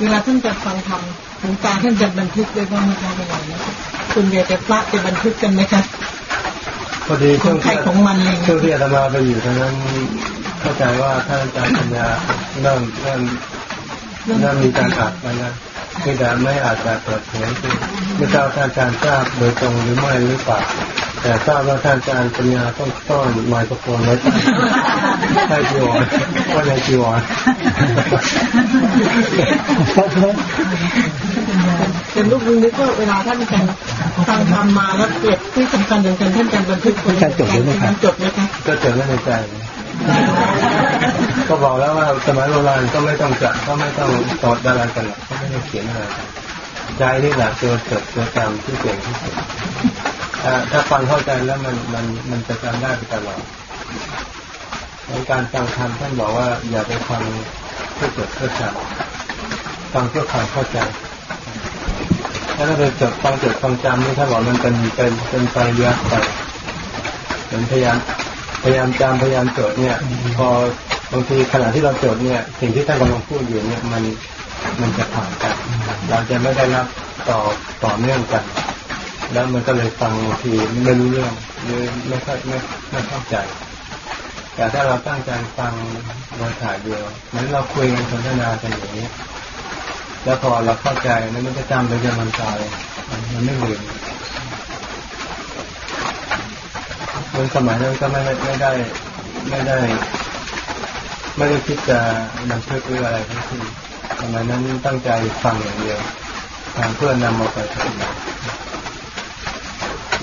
เวลาท่านจะฟังธรรมหลวงตาท่านจะบันทึกด้วยบ้างไหมคะเวลานี้คุณเดียจะพระจะบันทึกกันไหมคะพอดีช่วงที่ของมันเลยช่วงที่อาตมาไปอยู่ตรงนั้นเข้าใจว่าท่านอาจารย์ปัญญาเริ่มเริ่มเริ่มมีการอัดไปแล้วคือแต่ไม่อาจจะเปิดเผยไม่ทราบท่านอาจารย์ทราบโดยตรงหรือไม่หรือเปล่า แต่ทราบว่าท่านอาจารย์ปัญญาต้องต้อนไมโครโฟนไว้ใช่จีวรว่าในจีวรเป็นลูกนึกว่าเวลาท่านอาจารย์ฟังทำมาแล้วเกิดที่สำคัญสำคัญท่านอาจารย์บันทึกคนจดไหมครับจดไหมคะก็จดไว้ในใจก็บอกแล้วว่าสมัยโบราณก็ไม่ต้องจัดก็ไม่ต้องตอดดารากันหรอกก็ไม่ได้เขียนอะไรกันใจนี่แหละตัวจดตัวจำที่เก่งที่สุด ถ้าฟังเข้าใจแล้วมันมันมันจะจำได้ไปตลอดในการฟังธรรมท่านบอกว่า อย่าไปฟังเพื่อจดเพื่อจำฟังเพื่อความเข้าใจถ้าเราไปจดฟังจดฟังจำนี่ถ้าบอกมันเป็นเป็นเป็นไฟเยอะไปเหมือนพยายามพยายามจำพยายามจดเนี่ย พอบางทีขณะที่เราจดเนี่ย สิ่งที่ท่านกำลังพูดอยู่เนี่ยมันมันจะผ่านกัน เราจะไม่ได้รับต่อต่อเนื่องกัน แล้วมันก็เลยฟังบางทีไม่รู้เรื่องหรือไม่ค่อยไม่ไม่เข้าใจ แต่ถ้าเราตั้งใจฟังโดยถ่ายเดียวเหมือนเราคุยกันสนทนากันอย่างนี้ แล้วพอเราเข้าใจนั้นมันจะจำไปจนมันตายมันไม่ลืมคนสมัยนั้นก็ไม่ไม่ได้ไม่ได้ ไม่ได้คิดจะนำเพื่ออะไรทั้งสิ้นสมัยนั้นตั้งใจฟังอย่างเดียวทางเพื่อนนำมาไปปฏิบัติ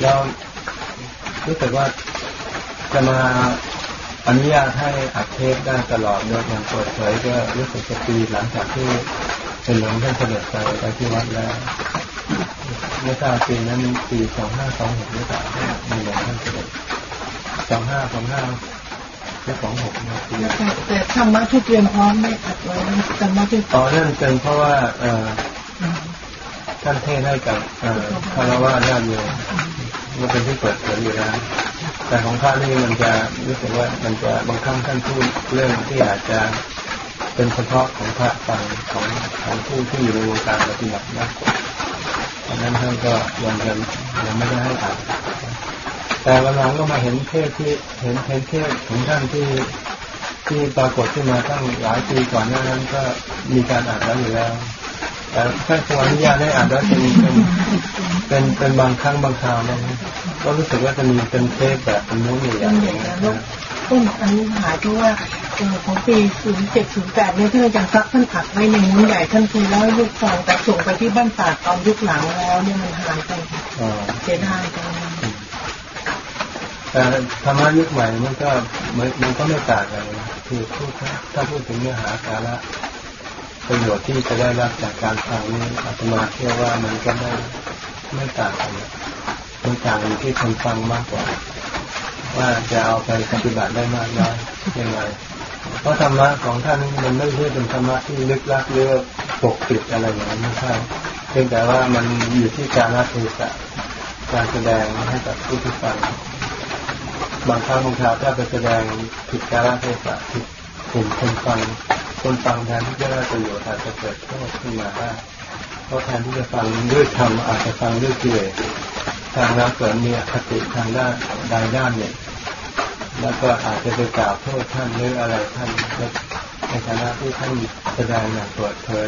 แล้วรู้สึกว่าจะมาอนุญาตให้อัดเทปได้ตลอดโดยอย่างเปิดเผยก็รู้สึกจะปีหลังจากที่เป็นหลวงท่านเสด็จไปไปที่วัดแล้วไม่ทราบปีนั้นปีสองห้าสองหกหรือเปล่ามีหลวงท่านเสด็จสองห้าสองห้าและสองหกนะแต่ธรรมะที่เตรียมพร้อมไม่อัดไว้ธรรมะที่ต่อเนื่องเป็นเพราะว่า เอ ท่านเทศให้กับคารวะญาติโยมมันเป็นที่เปิดเผยอยู่แล้วแต่ของข้านี่มันจะรู้สึกว่ามันจะบางครั้งท่านพูดเรื่องที่อาจจะเป็นเฉพาะของพระฟังของของผู้ที่อยู่ในวงการปฏิบัตินะดังนั้นท่านก็ยังยังยังไม่ได้ให้อ่านแต่วันหลังก็มาเห็นเทศที่เห็นเห็นเทศของท่านที่ที่ปรากฏขึ้นมาตั้งหลายปีก่อนหน้านั้นก็มีการอ่านแล้วอยู่แล้ว แต่ท่านคงอนุญาตให้อ่านแล้วเป็นเป็นเป็นเป็นบางครั้งบางคราวนะก็รู้สึกว่าจะมีเป็นเทศแบบเป็นนู้นอย่างเงี้ยต้นอันนี้หายเพราะว่าของปีศูนย์เจ็ดศูนย์แปดเนี่ยที่อาจารย์ซักท่านอัดไว้ในนู้นใหญ่ท่านทีแล้วยุคสองแต่ส่งไปที่บ้านตาดตอนยุคหลังแล้วเนี่ยมันหายไปเสียดายจังแต่ธรรมะยุคใหม่มันก็มันก็ไม่ต่างกันคือพูดถ้าพูดถึงเนื้อหาสาระ ประโยชน์ที่จะได้รับจากการฟังนี้อาตมาเชื่อว่ามันก็ไม่ไม่ต่างกันมันต่างอยู่ที่คนฟังมากกว่า ว่าจะเอาไปปฏิบัติได้มากน้อยยังไงเพราะธรรมะของท่านมันไม่ใช่เป็นธรรมะที่ลึกลับหรือปกปิดอะไรอย่างนั้นไม่ใช่เพียงแต่ว่ามันอยู่ที่การรัเทศะการแสดงให้กับผู้ที่ฟังบางครั้งบางคราวถ้าไปแสดงผิดกาลเทศะผิด กลุ่มคนฟังคนฟังแทนที่จะได้ประโยชน์อาจจะเกิดโทษขึ้นมาได้เพราะแทนที่จะฟังด้วยธรรมอาจจะฟังด้วยกิเลสทางแล้วเกิดมีอคติทางด้านใดด้านหนึ่งแล้วก็อาจจะไปกล่าวโทษท่านหรืออะไรท่านในฐานะที่ท่านแสดงอย่างเปิดเผย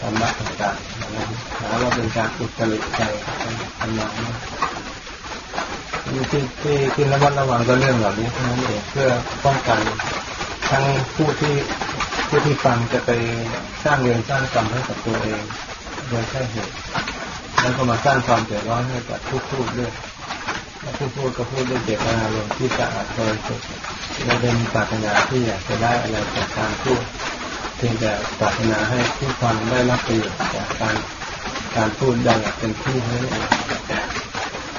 ธรรมะต่างๆนะหาว่าเป็นการอุตริใจทำนองนี้ ที่ที่ที่ระมัดระวังก็เรื่องเหล่านี้เท่านั้นเองเพื่อป้องกันทั้งผู้ที่ผู้ที่ฟังจะไปสร้างเวรสร้างกรรมให้กับตัวเอง โดยใช่เหตุแล้วก็มาสร้างความเดือดร้อนให้กับผู้พูดด้วยผู้พูดก็พูดด้วยเจตนาลมที่จะอาจโดยสุดและเป็นปรารถนาที่อยากจะได้อะไรจากการพูดเพียงแต่ปรารถนาให้ผู้ฟังได้รับประโยชน์จากการการพูดด้อย่างเต็มที่เท่านั้นเอง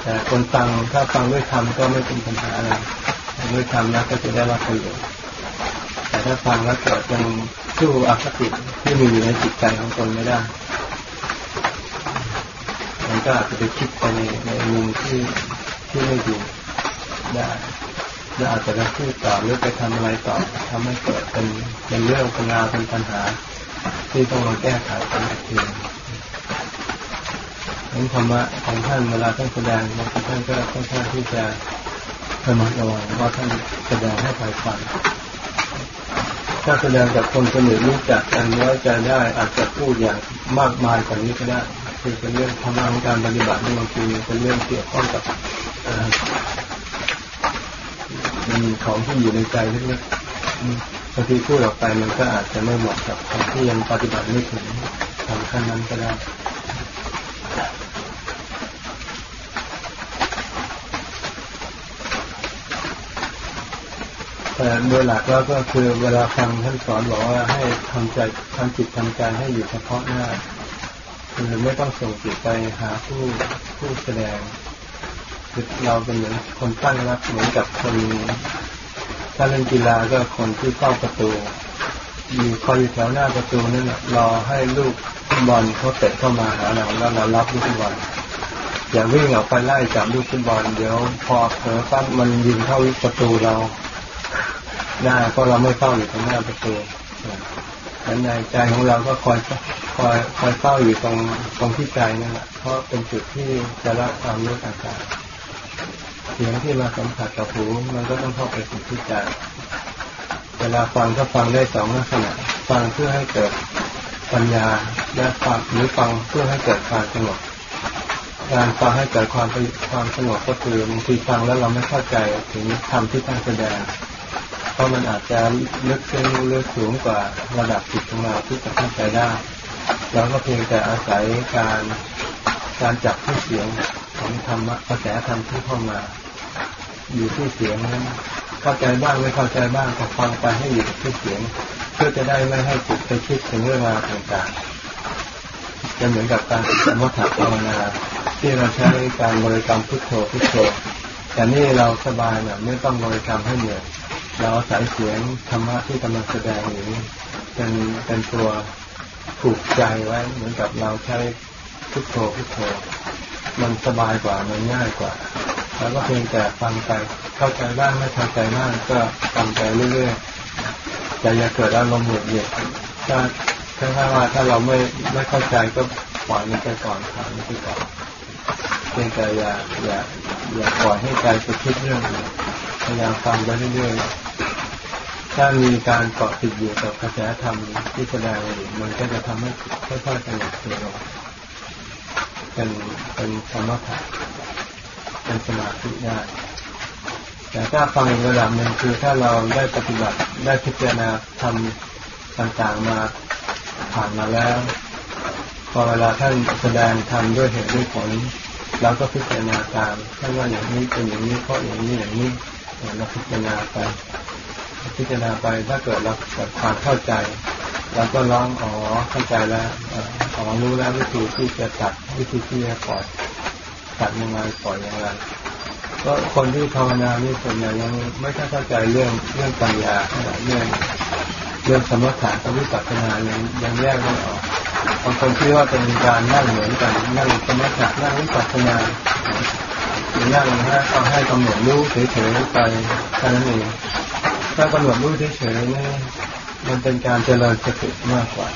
แต่คนฟังถ้าฟังด้วยธรรมก็ไม่เป็นปัญหาอะไรด้วยธรรมแล้วก็จะได้รับประโยชน์แต่ถ้าฟังแล้วเกิดเป็นสู้อคติที่มีอยู่ในจิตใจของตนไม่ได้ มันก็อาจจะไปคิดไปในในมุมที่ที่ไม่ดีได้และอาจจะไปพูดต่อหรือไปทำอะไรต่อทำให้เกิดเป็นเป็นเรื่องเป็นราวเป็นปัญหา ที่ต้องมาแก้ไขกันอีกที นั้นธรรมะของท่านเวลาท่านแสดงบางท่านก็ค่อนข้างที่จะระมัดระวังว่าท่านแสดงให้ใครฟังถ้าแสดงกับคนสนิทรู้จักกันไว้ใจได้อาจจะพูดอย่างมากมายกว่านี้ก็ได้คือเป็นเรื่องธรรมะของการปฏิบัติในบางทีเป็นเรื่องเกี่ยวข้องกับมันของที่อยู่ในใจเล็กๆบางทีพูดออกไปมันก็อาจจะไม่เหมาะกับคนที่ยังปฏิบัติไม่ถึงทำขั้นนั้นก็ได้ แต่โดยหลักแล้วก็คือเวลาฟังท่านสอนบอกว่าให้ทำใจทำจิตทำใจให้อยู่เฉพาะหน้าคือไม่ต้องส่งจิตไปหาผู้ผู้แสดงคือเราเป็นเหมือนคนตั้งรับเหมือนกับคนถ้าเล่นกีฬาก็คนที่เฝ้าประตูอยู่คอยอยู่แถวหน้าประตูนั่นแหละรอให้ลูกบอลเขาเตะเข้ามาหาเราแล้วเรารับลูกบอลอย่าวิ่งออกไปไล่จับลูกบอลเดี๋ยวพอเผลอปั๊บมันยิงเข้าประตูเรา ได้เพราะเราไม่เฝ้าอยู่ตรงหน้าประตูแต่ในใจของเราก็คอยคอยคอยเฝ้าอยู่ตรงตรงที่ใจนั่นแหละเพราะเป็นจุดที่จะรับความรู้ต่างๆเสียงที่มาสัมผัสกับหูมันก็ต้องเข้าไปสู่ที่ใจเวลาฟังก็ฟังได้สองลักษณะฟังเพื่อให้เกิดปัญญาและฟังหรือฟังเพื่อให้เกิดความสงบการฟังให้เกิดความความสงบก็คือบางทีฟังแล้วเราไม่เข้าใจถึงธรรมที่ท่านแสดง เพราะมันอาจจะลึกซึ้งลึกสูงกว่าระดับจิตของเราที่จะเข้าใจได้เราก็เพียงแต่อาศัยการการจับที่เสียงของธรรมะกระแสธรรมที่เข้ามา อยู่ที่เสียงนั้นเข้าใจบ้างไม่เข้าใจบ้างก็ฟังไปให้อยู่กับที่เสียง เพื่อจะได้ไม่ให้จิตไปคิดถึงเรื่องราวต่างๆจะเหมือนกับการสมถะภาวนาที่เราใช้การบริกรรมพุทโธพุทโธแต่นี่เราสบายแบบไม่ต้องบริกรรมให้เหนื่อย เราอาศัยเสียงธรรมะที่กำลังแสดงอยู่นี้เป็นเป็นตัวผูกใจไว้เหมือนกับเราใช้พุทโธพุทโธ มันสบายกว่ามันง่ายกว่า แล้วก็เพียงแต่ฟังไปเข้าใจบ้างไม่เข้าใจบ้างก็ฟังไปเรื่อยๆจะอย่าเกิดอารมณ์หงุดหงิดถ้าถ้าว่าถ้าเราไม่ไม่เข้าใจก็ปล่อยมันไปก่อนผ่านมันไปก่อนเพียงแต่อย่าอย่าอย่าปล่อยให้ใจไปคิดเรื่องอื่น ยายามฟังไปเรื่อยๆถ้ามีการเกาะติดอยู่กับกระแสธรรมที่แสดงอยู่มันก็จะทำให้ค่อยๆสงบตัวลงเป็นเป็นสมถะเป็นสมาธิได้แต่ถ้าฟังอีกระดับหนึ่งคือถ้าเราได้ปฏิบัติได้พิจารณาทำต่างๆมาผ่านมาแล้ว พอเวลาท่านแสดงทำด้วยเหตุด้วยผลเราก็พิจารณาตามท่านว่าอย่างนี้เป็นอย่างนี้เพราะอย่างนี้อย่างนี้ เราพิจารณาไป พิจารณาไปถ้าเกิดเราเกิดความเข้าใจเราก็ร้องอ๋อเข้าใจแล้วอ๋อรู้แล้ววิธีที่จะตัดวิธีที่จะปล่อยตัดยังไงปล่อยยังไงก็คนที่ภาวนานี่ส่วนใหญ่ยังไม่ค่อยเข้าใจเรื่องเรื่องปัญญาเรื่องเรื่องสมถะกับวิปัสสนายังยังแยกไม่ออกบางคนคิดว่าเป็นการนั่งเหมือนกันนั่งสมถะนั่งวิปัสสนา นั่งให้เอาให้กำหนดรู้เฉยๆไปแค่นั้นเองถ้ากำหนดรู้เฉยๆนี่มันเป็นการเจริญสติมากกว่า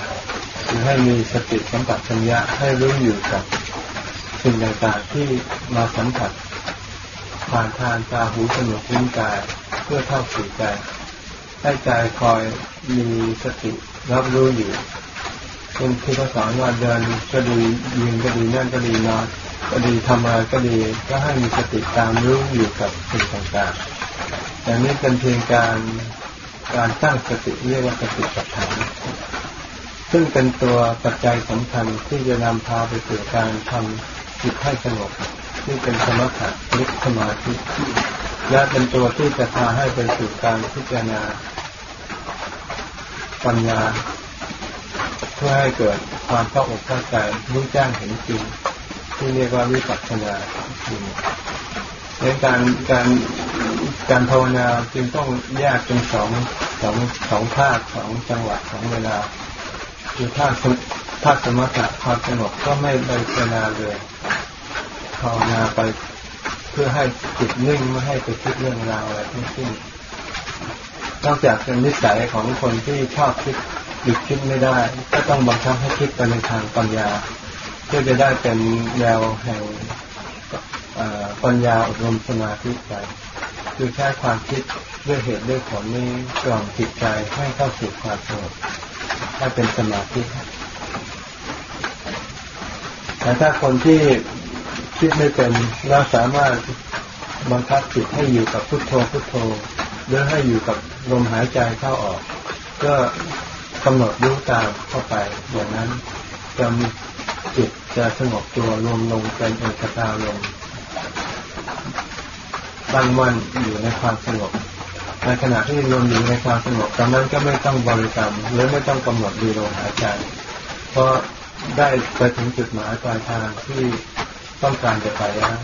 คือให้มีสติสัมผัสัญญาให้รู้อยู่กับสิ่งต่างๆที่มาสัมผัสผ่านทางตาหูจมูกลิ้นกายเพื่อเข้าสู่ใจให้ใจคอยมีสติรับรู้อยู่เป็นที่เขาสอนว่าเดินก็ดียืนก็ดีนั่งก็ดีนอน ก็ดีทำอะไรก็ดีก็ให้มีสติตามรู้อยู่กับสิ่งต่างๆแต่นี้เป็นเพียงการการสร้างสติเรียกว่าสติปัฏฐานซึ่งเป็นตัวปัจจัยสำคัญที่จะนำพาไปสู่การทำจิตให้สงบที่เป็นสมถะลึกสมาธิและเป็นตัวที่จะพาให้ไปสู่การพิจารณาปัญญา เพื่อให้เกิดความเข้าอกเข้าใจรู้แจ้งเห็นจริง ที่เรียกว่าวิปัสสนาในการการการภาวนาจึงต้องแยกเป็นสองสองสองภาคสองจังหวะสองเวลาคือภาคภาคสมถะความสงบก็ไม่ไปภาวนาเลยภาวนาไปเพื่อให้จิตนิ่งไม่ให้ไปคิดเรื่องราวอะไรทั้งสิ้นนอกจากเป็นนิสัยของคนที่ชอบคิดหยุดคิดไม่ได้ ก็ต้องบังคับให้คิดไปในทางปัญญา พื่อจะได้เป็นแนวแห่งปัญญาอบรมสมาธิไปคือใช้ความคิดด้วยเหตุด้วยผลนี้กล่อมจิตใจให้เข้าสู่ความสงบให้เป็นสมาธิแต่ถ้าคนที่คิดไม่เป็นเราสามารถบังคับจิตให้อยู่กับพุทโธพุทโธหรือให้อยู่กับลมหายใจเข้าออก ก็กำหนดรู้ตามเข้าไปอย่างนั้นจะจิต จะสงบตัวรวมลงเป็นเอกตาลงตั้งมั่นอยู่ในความสงบในขณะที่รวมอยู่ในความสงบตอนนั้นก็ไม่ต้องบริกรรมหรือไม่ต้องกำหนดดูลมหายใจเพราะได้ไปถึงจุดหมายปลายทางที่ต้องการจะไปแล้ว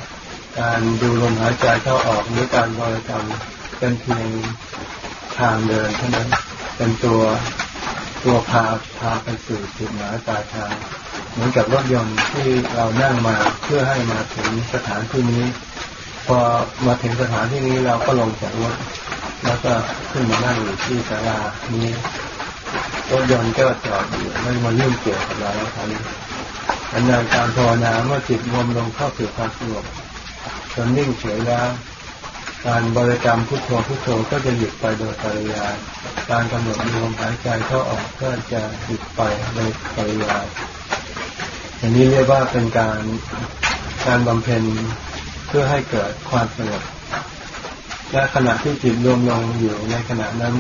การดูลมหายใจเข้าออกหรือการบริกรรมเป็นเพียงทางเดินเท่านั้นเป็นตัวตัวพาพาไปสู่จุดหมายปลายทาง เหมือนกับรถยนต์ที่เรานั่งมาเพื่อให้มาถึงสถานที่นี้ พอมาถึงสถานที่นี้เราก็ลงจากรถแล้วก็ขึ้นมานั่งอยู่ที่ศาลานี้รถยนต์ก็จอดอยู่ไม่มายุ่งเกี่ยวกับเราแล้วครับอันนั้นการภาวนาเมื่อจิตรวมลงเข้าสู่ความสงบจนนิ่งเฉยแล้ว การบริกรรมพุทโธพุทโธก็จะหยุดไปโดยปริยายการกำหนดลมหายใจเข้าออกก็จะหยุดไปโดยปริยาย อย่างนี้เรียกว่าเป็นการการบำเพ็ญเพื่อให้เกิดความสงบและขณะที่จิตรวมลงอยู่ในขณะนั้น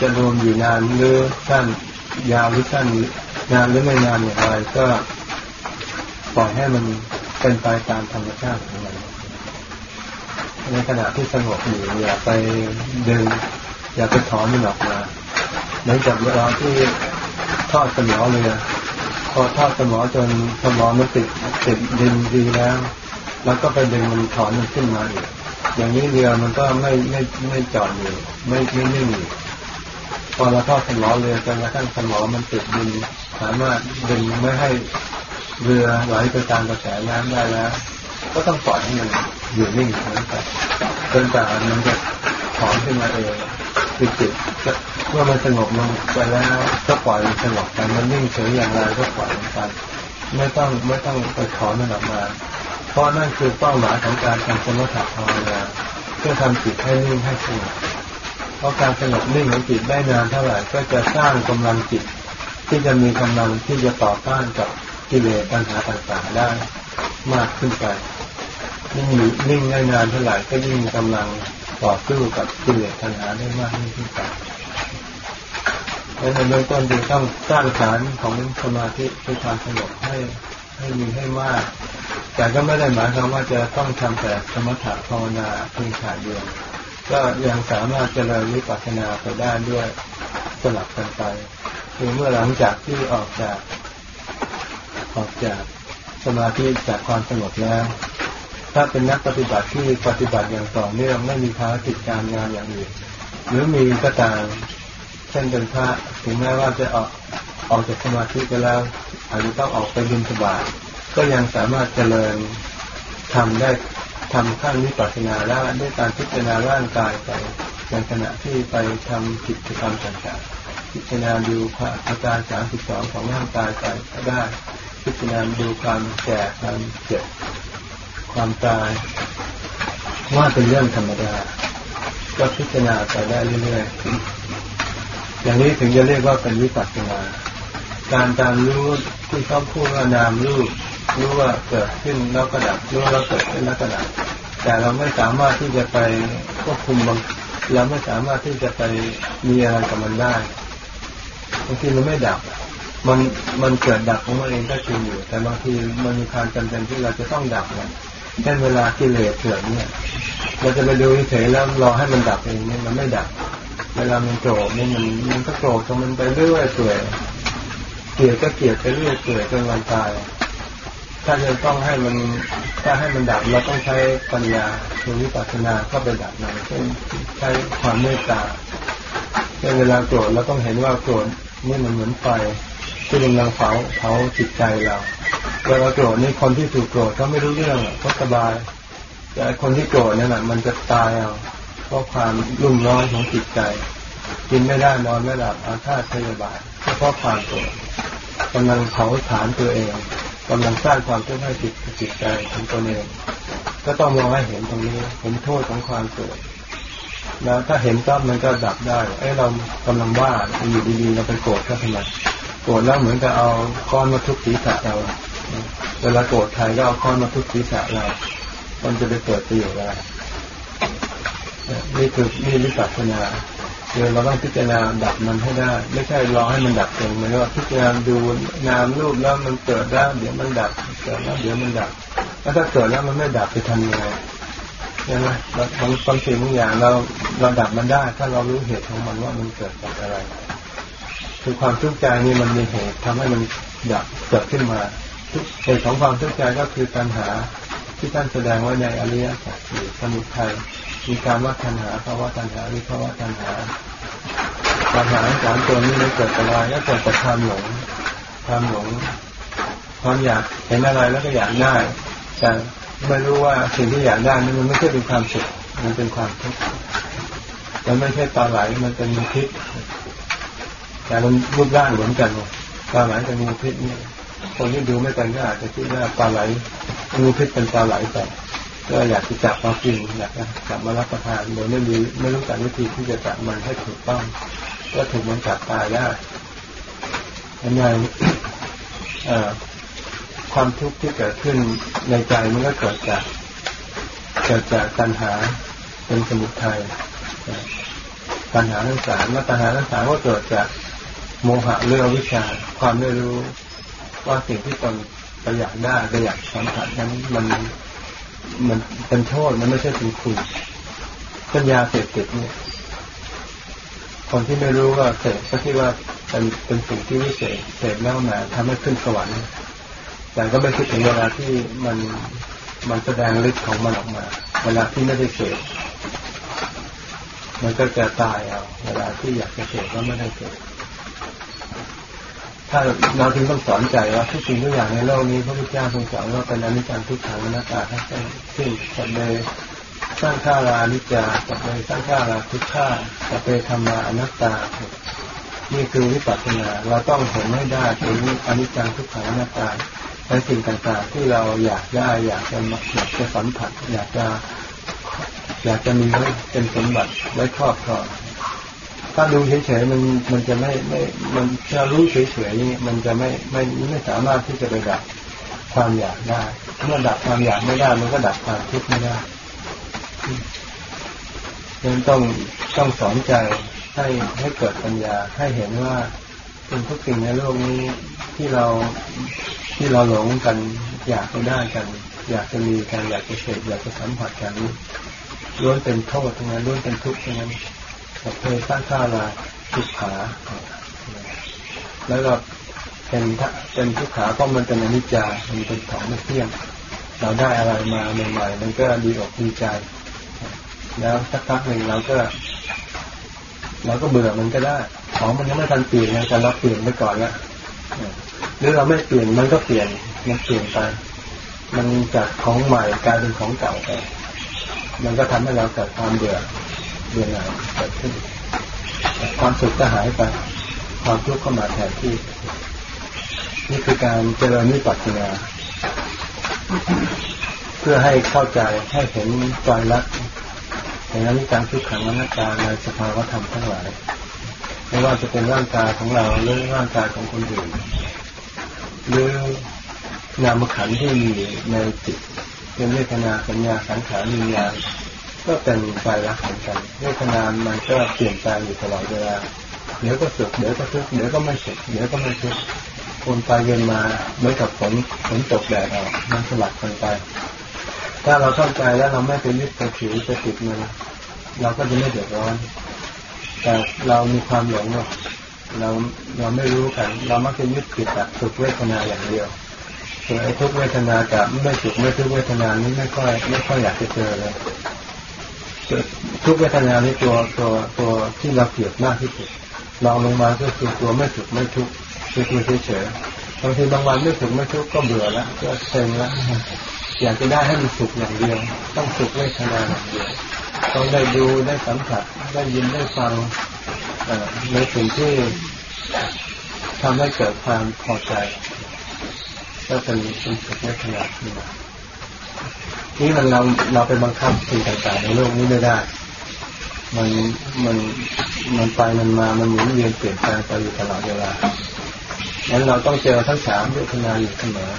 จะรวมอยู่นานหรือสั้นยาวหรือสั้นนานหรือไม่นานอย่างไรก็ปล่อยให้มันเป็นไปตามธรรมชาติของมันในขณะที่สงบอยู่อย่าไปดึงอย่าไปถอนมันออกมาเหมือนกับเวลาที่ทอดสมอเลยพ อทอดสมอจนสมอมันติดติดดินดีแล้ว แล้วก็ไปดึงมันถอนมันขึ้นมาอีกอย่างนี้เรือมันก็ไม่ไม่ไม่จอดอยู่ไม่ไม่นิ่งอยู่พอเราทอดสมอเรือจนกระทั่งสมอมันติดดินสามารถดึงไม่ให้เรือไหลไปตามกระแสน้ำได้แล้ว ก็ต้องปล่อยให้มันอยู่นิ่งนั้นไปจนกว่ามันจะถอนขึ้นมาเองจิตจิตเมื่อมันสงบลงไปแล้วก็ปล่อยมันสงบไปมันนิ่งเฉยอย่างไรก็ปล่อยมันไปไม่ต้องไม่ต้องไปถอนมันออกมา เพราะนั่นคือเป้าหมายของการทำสมถะภาวนาเพื่อทำจิตให้นิ่งให้สงบเพราะการสงบนิ่งของจิตได้นานเท่าไหร่ก็จะสร้างกำลังจิต ที่จะมีกำลังที่จะต่อต้านกับกิเลสปัญหาต่างๆได้มากขึ้นไป ยิ่งนิ่งได้นานเท่าไหร่ก็ยิ่งกำลังต่อสู้กับกิเลสปัญหาได้มากยิ่งขึ้นไปดังนั้นเบื้องต้นจึงต้องสร้างฐานของสมาธิคือความสงบให้ให้มีให้มากแต่ก็ไม่ได้หมายความว่าจะต้องทำแต่สมถะภาวนาเพียงขาดเดียว ก็ยังสามารถเจริญวิปัสสนาไปได้ด้วยสลับกันไปคือเมื่อหลังจากที่ออกจากออกจากสมาธิจากความสงบแล้ว ถ้าเป็นนักปฏิบัติที่ปฏิบัติอย่างต่อเนื่องไม่มีภารกิจการงานอย่างอื่นหรือมีก็ตามเช่นเป็นพระถึงแม้ว่าจะออกออกจากสมาธิไปแล้วอาจจะต้องออกไปบินสบายก็ยังสามารถเจริญทำได้ทำขั้นวิปัสสนาได้ด้วยการพิจารณาร่างกายไปในขณะที่ไปทำกิจกรรมต่างๆพิจารณาดูอาการสามสิบสองของร่างกายไปก็ได้ พิจารณาดูความแก่ความเจ็บ ความตาย ว่าเป็นเรื่องธรรมดา ก็พิจารณาไปได้เรื่อยๆ อย่างนี้ถึงจะเรียกว่าเป็นวิปัสสนา การการรู้ที่เขาพูดว่านามรูปรู้ว่าเกิดขึ้นแล้วก็ดับรู้แล้วเกิดขึ้นแล้วก็ดับแต่เราไม่สามารถที่จะไปควบคุมบางเราไม่สามารถที่จะไปมีอะไรกับมันได้บางทีมันไม่ดับ มันมันเกิดดับของมันเองก็จริงอยู่ แต่บางทีมันมีความจำเป็นที่เราจะต้องดับมัน เช่นเวลากิเลสเกิดเนี่ยเราจะไปดูเฉยแล้วรอให้มันดับเองเนี่ยมันไม่ดับ เวลามันโกรธเนี่ยมันมันก็โกรธจนมันไปเรื่อยเปื่อยเกลียดก็เกลียดไปเรื่อยเปื่อยจนวันตาย ถ้าจะต้องให้มันถ้าให้มันดับเราต้องใช้ปัญญาคือวิปัสสนาเข้าไปดับมันเช่นใช้ความเมตตาเช่นเวลาโกรธเราต้องเห็นว่าโกรธนี่มันเหมือนไฟ ที่กำลังเผาเผาจิตใจเราเวลาโกรธนี่คนที่ถูกโกรธเขาไม่รู้เรื่องเขาสบาย แต่คนที่โกรธนั่นแหละมันจะตายเอาเพราะความรุ่มร้อนของจิตใจ กินไม่ได้นอนไม่หลับอาฆาตพยาบาทเพราะความโกรธกำลังเผาฐานตัวเองกำลังสร้างความทุกข์ให้จิตจิตใจของตัวเองก็ต้องมองให้เห็นตรงนี้เห็นโทษของความโกรธแล้วถ้าเห็นก็มันก็ดับได้ไอ้เรากำลังว่าอยู่ดีๆเราไปโกรธเขาทำไม โกรธแล้วเหมือนกับเอาค้อนมาทุบศีรษะเราเวลาโกรธใครก็เอาค้อนมาทุบศีรษะเรา มันจะไปเกิดประโยชน์อะไรนี่คือนี่วิปัสสนาคือเราต้องพิจารณาดับมันให้ได้ ไม่ใช่รอให้มันดับเองมันว่าพิจารณาดูนามรูปแล้วมันเกิดแล้วเดี๋ยวมันดับเกิดแล้วเดี๋ยวมันดับ แล้วถ้าเกิดแล้วมันไม่ดับจะทำยังไงใช่ไหมบางบางสิ่งบางอย่างเราเราดับมันได้ ถ้าเรารู้เหตุของมันว่ามันเกิดจากอะไร คือความทุกข์ใจนี่มันมีเหตุทำให้มันดับเกิดขึ้นมาเหตุของความทุกข์ใจก็คือปัญหาที่ท่านแสดงไว้ในอริยสัจสี่สมุทัยมีการว่าตัณหาภาวะตัณหาวิภาวะตัณหาปัญหาสามตัวนี้มันเกิดจากอะไรก็เกิดจากความหลงความหลงความอยากเห็นอะไรแล้วก็อยากได้แต่ไม่รู้ว่าสิ่งที่อยากได้นี่มันไม่ใช่เป็นความสุขมันเป็นความทุกข์มันไม่ใช่ตาไหลมันเป็นมีพิษ แต่มันรูปร่างเหมือนกันตาไหลกับงูพิษเนี่ยคนที่ดูไม่เป็นก็อาจจะคิดว่าปลาไหลงูพิษเป็นปลาไหลแต่ก็อยากจะจับมากินอยากจะจับมารับประทานโดยไม่มีไม่รู้จักวิธีที่จะจับมันให้ถูกต้อง ก็ถูกมันจับตายได้ยังไงความทุกข์ที่เกิดขึ้นในใจมันก็เกิดจากเกิดจากตัณหาเป็นสมุทัยตัณหาทั้งสามว่าตัณหาทั้งสามก็เกิดจาก โมหะเรื่องวิชาความไม่รู้ว่าสิ่งที่ตนไปอยากได้ไปอยากสัมผัสนั้นมันมันเป็นโทษมันไม่ใช่เป็นคุณปัญญาเสพติดเนี่ยคนที่ไม่รู้ว่าเสพก็คิดว่าเป็นเป็นสิ่งที่วิเศษเสพแล้วมาทำให้ขึ้นสวรรค์แต่ก็ไม่คิดถึงเวลาที่มันมันแสดงฤทธิ์ของมันออกมา เวลาที่ไม่ได้เสพมันก็จะตายเอาเวลาที่อยากจะเสพก็ไม่ได้เสพ ถ้าเราถึงต้องสอนใจว่าทุกสิ่งทุกอย่างในโลกนี้พระพุทธเจ้าทรงสอนว่าเป็นอนิจจังทุกขังอนัตตาทั้งสิ้นสัตว์เลยสร้างข้ารานิจจาสัตว์เลยสร้างข้าราทุกข้าสัตว์เลยธรรมาอนัตตา นี่คือวิปัสสนาเราต้องเห็นให้ได้ถึงอนิจจังทุกขังอนัตตาในสิ่งต่างๆที่เราอยากได้อยากจะอยากจะสัมผัส อยากจะอยากจะมีไว้เป็นสมบัติไว้ครอบครอง ถ้าดูเฉยๆมันมันจะไม่ไม่ มันจะรู้เฉยๆนี่มันจะไม่ไม่ไม่สามารถที่จะไปดับความอยากได้เมื่อดับความอยากไม่ได้ มันก็ดับความทุกข์ไม่ได้ยังต้องต้องสอนใจให้ให้เกิดปัญญาให้เห็นว่าเป็นทุกสิ่งในโลกนี้ที่เราที่เราหลงกัน อยากจะได้กัน อยากจะมีกันอยากจะเสพอยากจะสัมผัสกันล้วนเป็นโทษทั้งนั้นล้วนเป็นทุกข์ทั้งนั้น สัพเพสร้างข้าราทุกขาแล้วก็เป็นเป็นทุกขาเพราะมันเป็นอนิจจามันเป็นของไม่เที่ยง เราได้อะไรมาใหม่ๆมันก็ดีอกดีใจ แล้วสักพักหนึ่งเราก็เราก็เบื่อมันก็ได้ของมันยังไม่ทันเปลี่ยนนะแต่เราเปลี่ยนไปก่อนล้วหรือเราไม่เปลี่ยนมันก็เปลี่ยนมันเปลี่ยนไปมันจากของใหม่กลายเป็นของเก่าไปมันก็ทำให้เราเกิดความเบื่อ เบื่อหน่ายเกิดขึ้นความสุขก็หายไปความทุกข์ก็มาแทนที่ นี่คือการเจริญนิพพานาเพื่อให้เข้าใจให้เห็นใจรักในนั้นการทุกขังอนัตตาในสภาวธรรมทั้งหลายไม่ว่าจะเป็นร่างกายของเราหรือร่างกายของคนอื่นหรือนามขันที่มีในจิตเป็นเวทนาสัญญาสังขารมีญาณ ก็เป็นไยรักเหมือนกันเวทนามันก็เปลี่ยนแปลงอยู่ตลอดเวลา เดี๋ยวก็สุข เดี๋ยวก็ทุกข์ เดี๋ยวก็ไม่สุข เดี๋ยวก็ไม่ทุกข์คนไปเย็นมาเหมือนกับฝนฝนตกแดดออก มันสลับกันไป ถ้าเราเข้าใจแล้วเราไม่ไปยึดไปถือไปติดมันเราก็จะไม่เดือดร้อน แต่เรามีความหลงเราเราไม่รู้กัน เรามักจะยึดติดแบบสุขเวทนาอย่างเดียวส่วนไอ้ทุกเวทนากับไม่สุขไม่ทุกเวทนานี้ไม่ค่อยไม่ค่อยอยากจะเจอเลย ทุกเวทนาในตัวตัวตัวที่เราเกลียดมากที่สุดลองลงมาก็คือตัวไม่สุขไม่ทุกข์คือตัวเฉยๆบางทีบางวันไม่สุขไม่ทุกข์ก็เบื่อแล้วก็เซ็งแล้วอยากจะได้ให้มันสุขอย่างเดียว ต้องสุขเวทนาอย่างเดียวต้องได้ดูได้สัมผัสได้ยินได้ฟังในสิ่งที่ทำให้เกิดความพอใจ ก็เป็นเป็นสุขในขณะ นี้มันเราเราไปบังคับสิ่งต่างๆในโลกนี้ไม่ได้ มันมันมันไปมันมา มันหมุนเวียนเปลี่ยนแปลงไปอยู่ตลอดเวลางั้นเราต้องเจอทั้งสามเวทนาอยู่เสมอ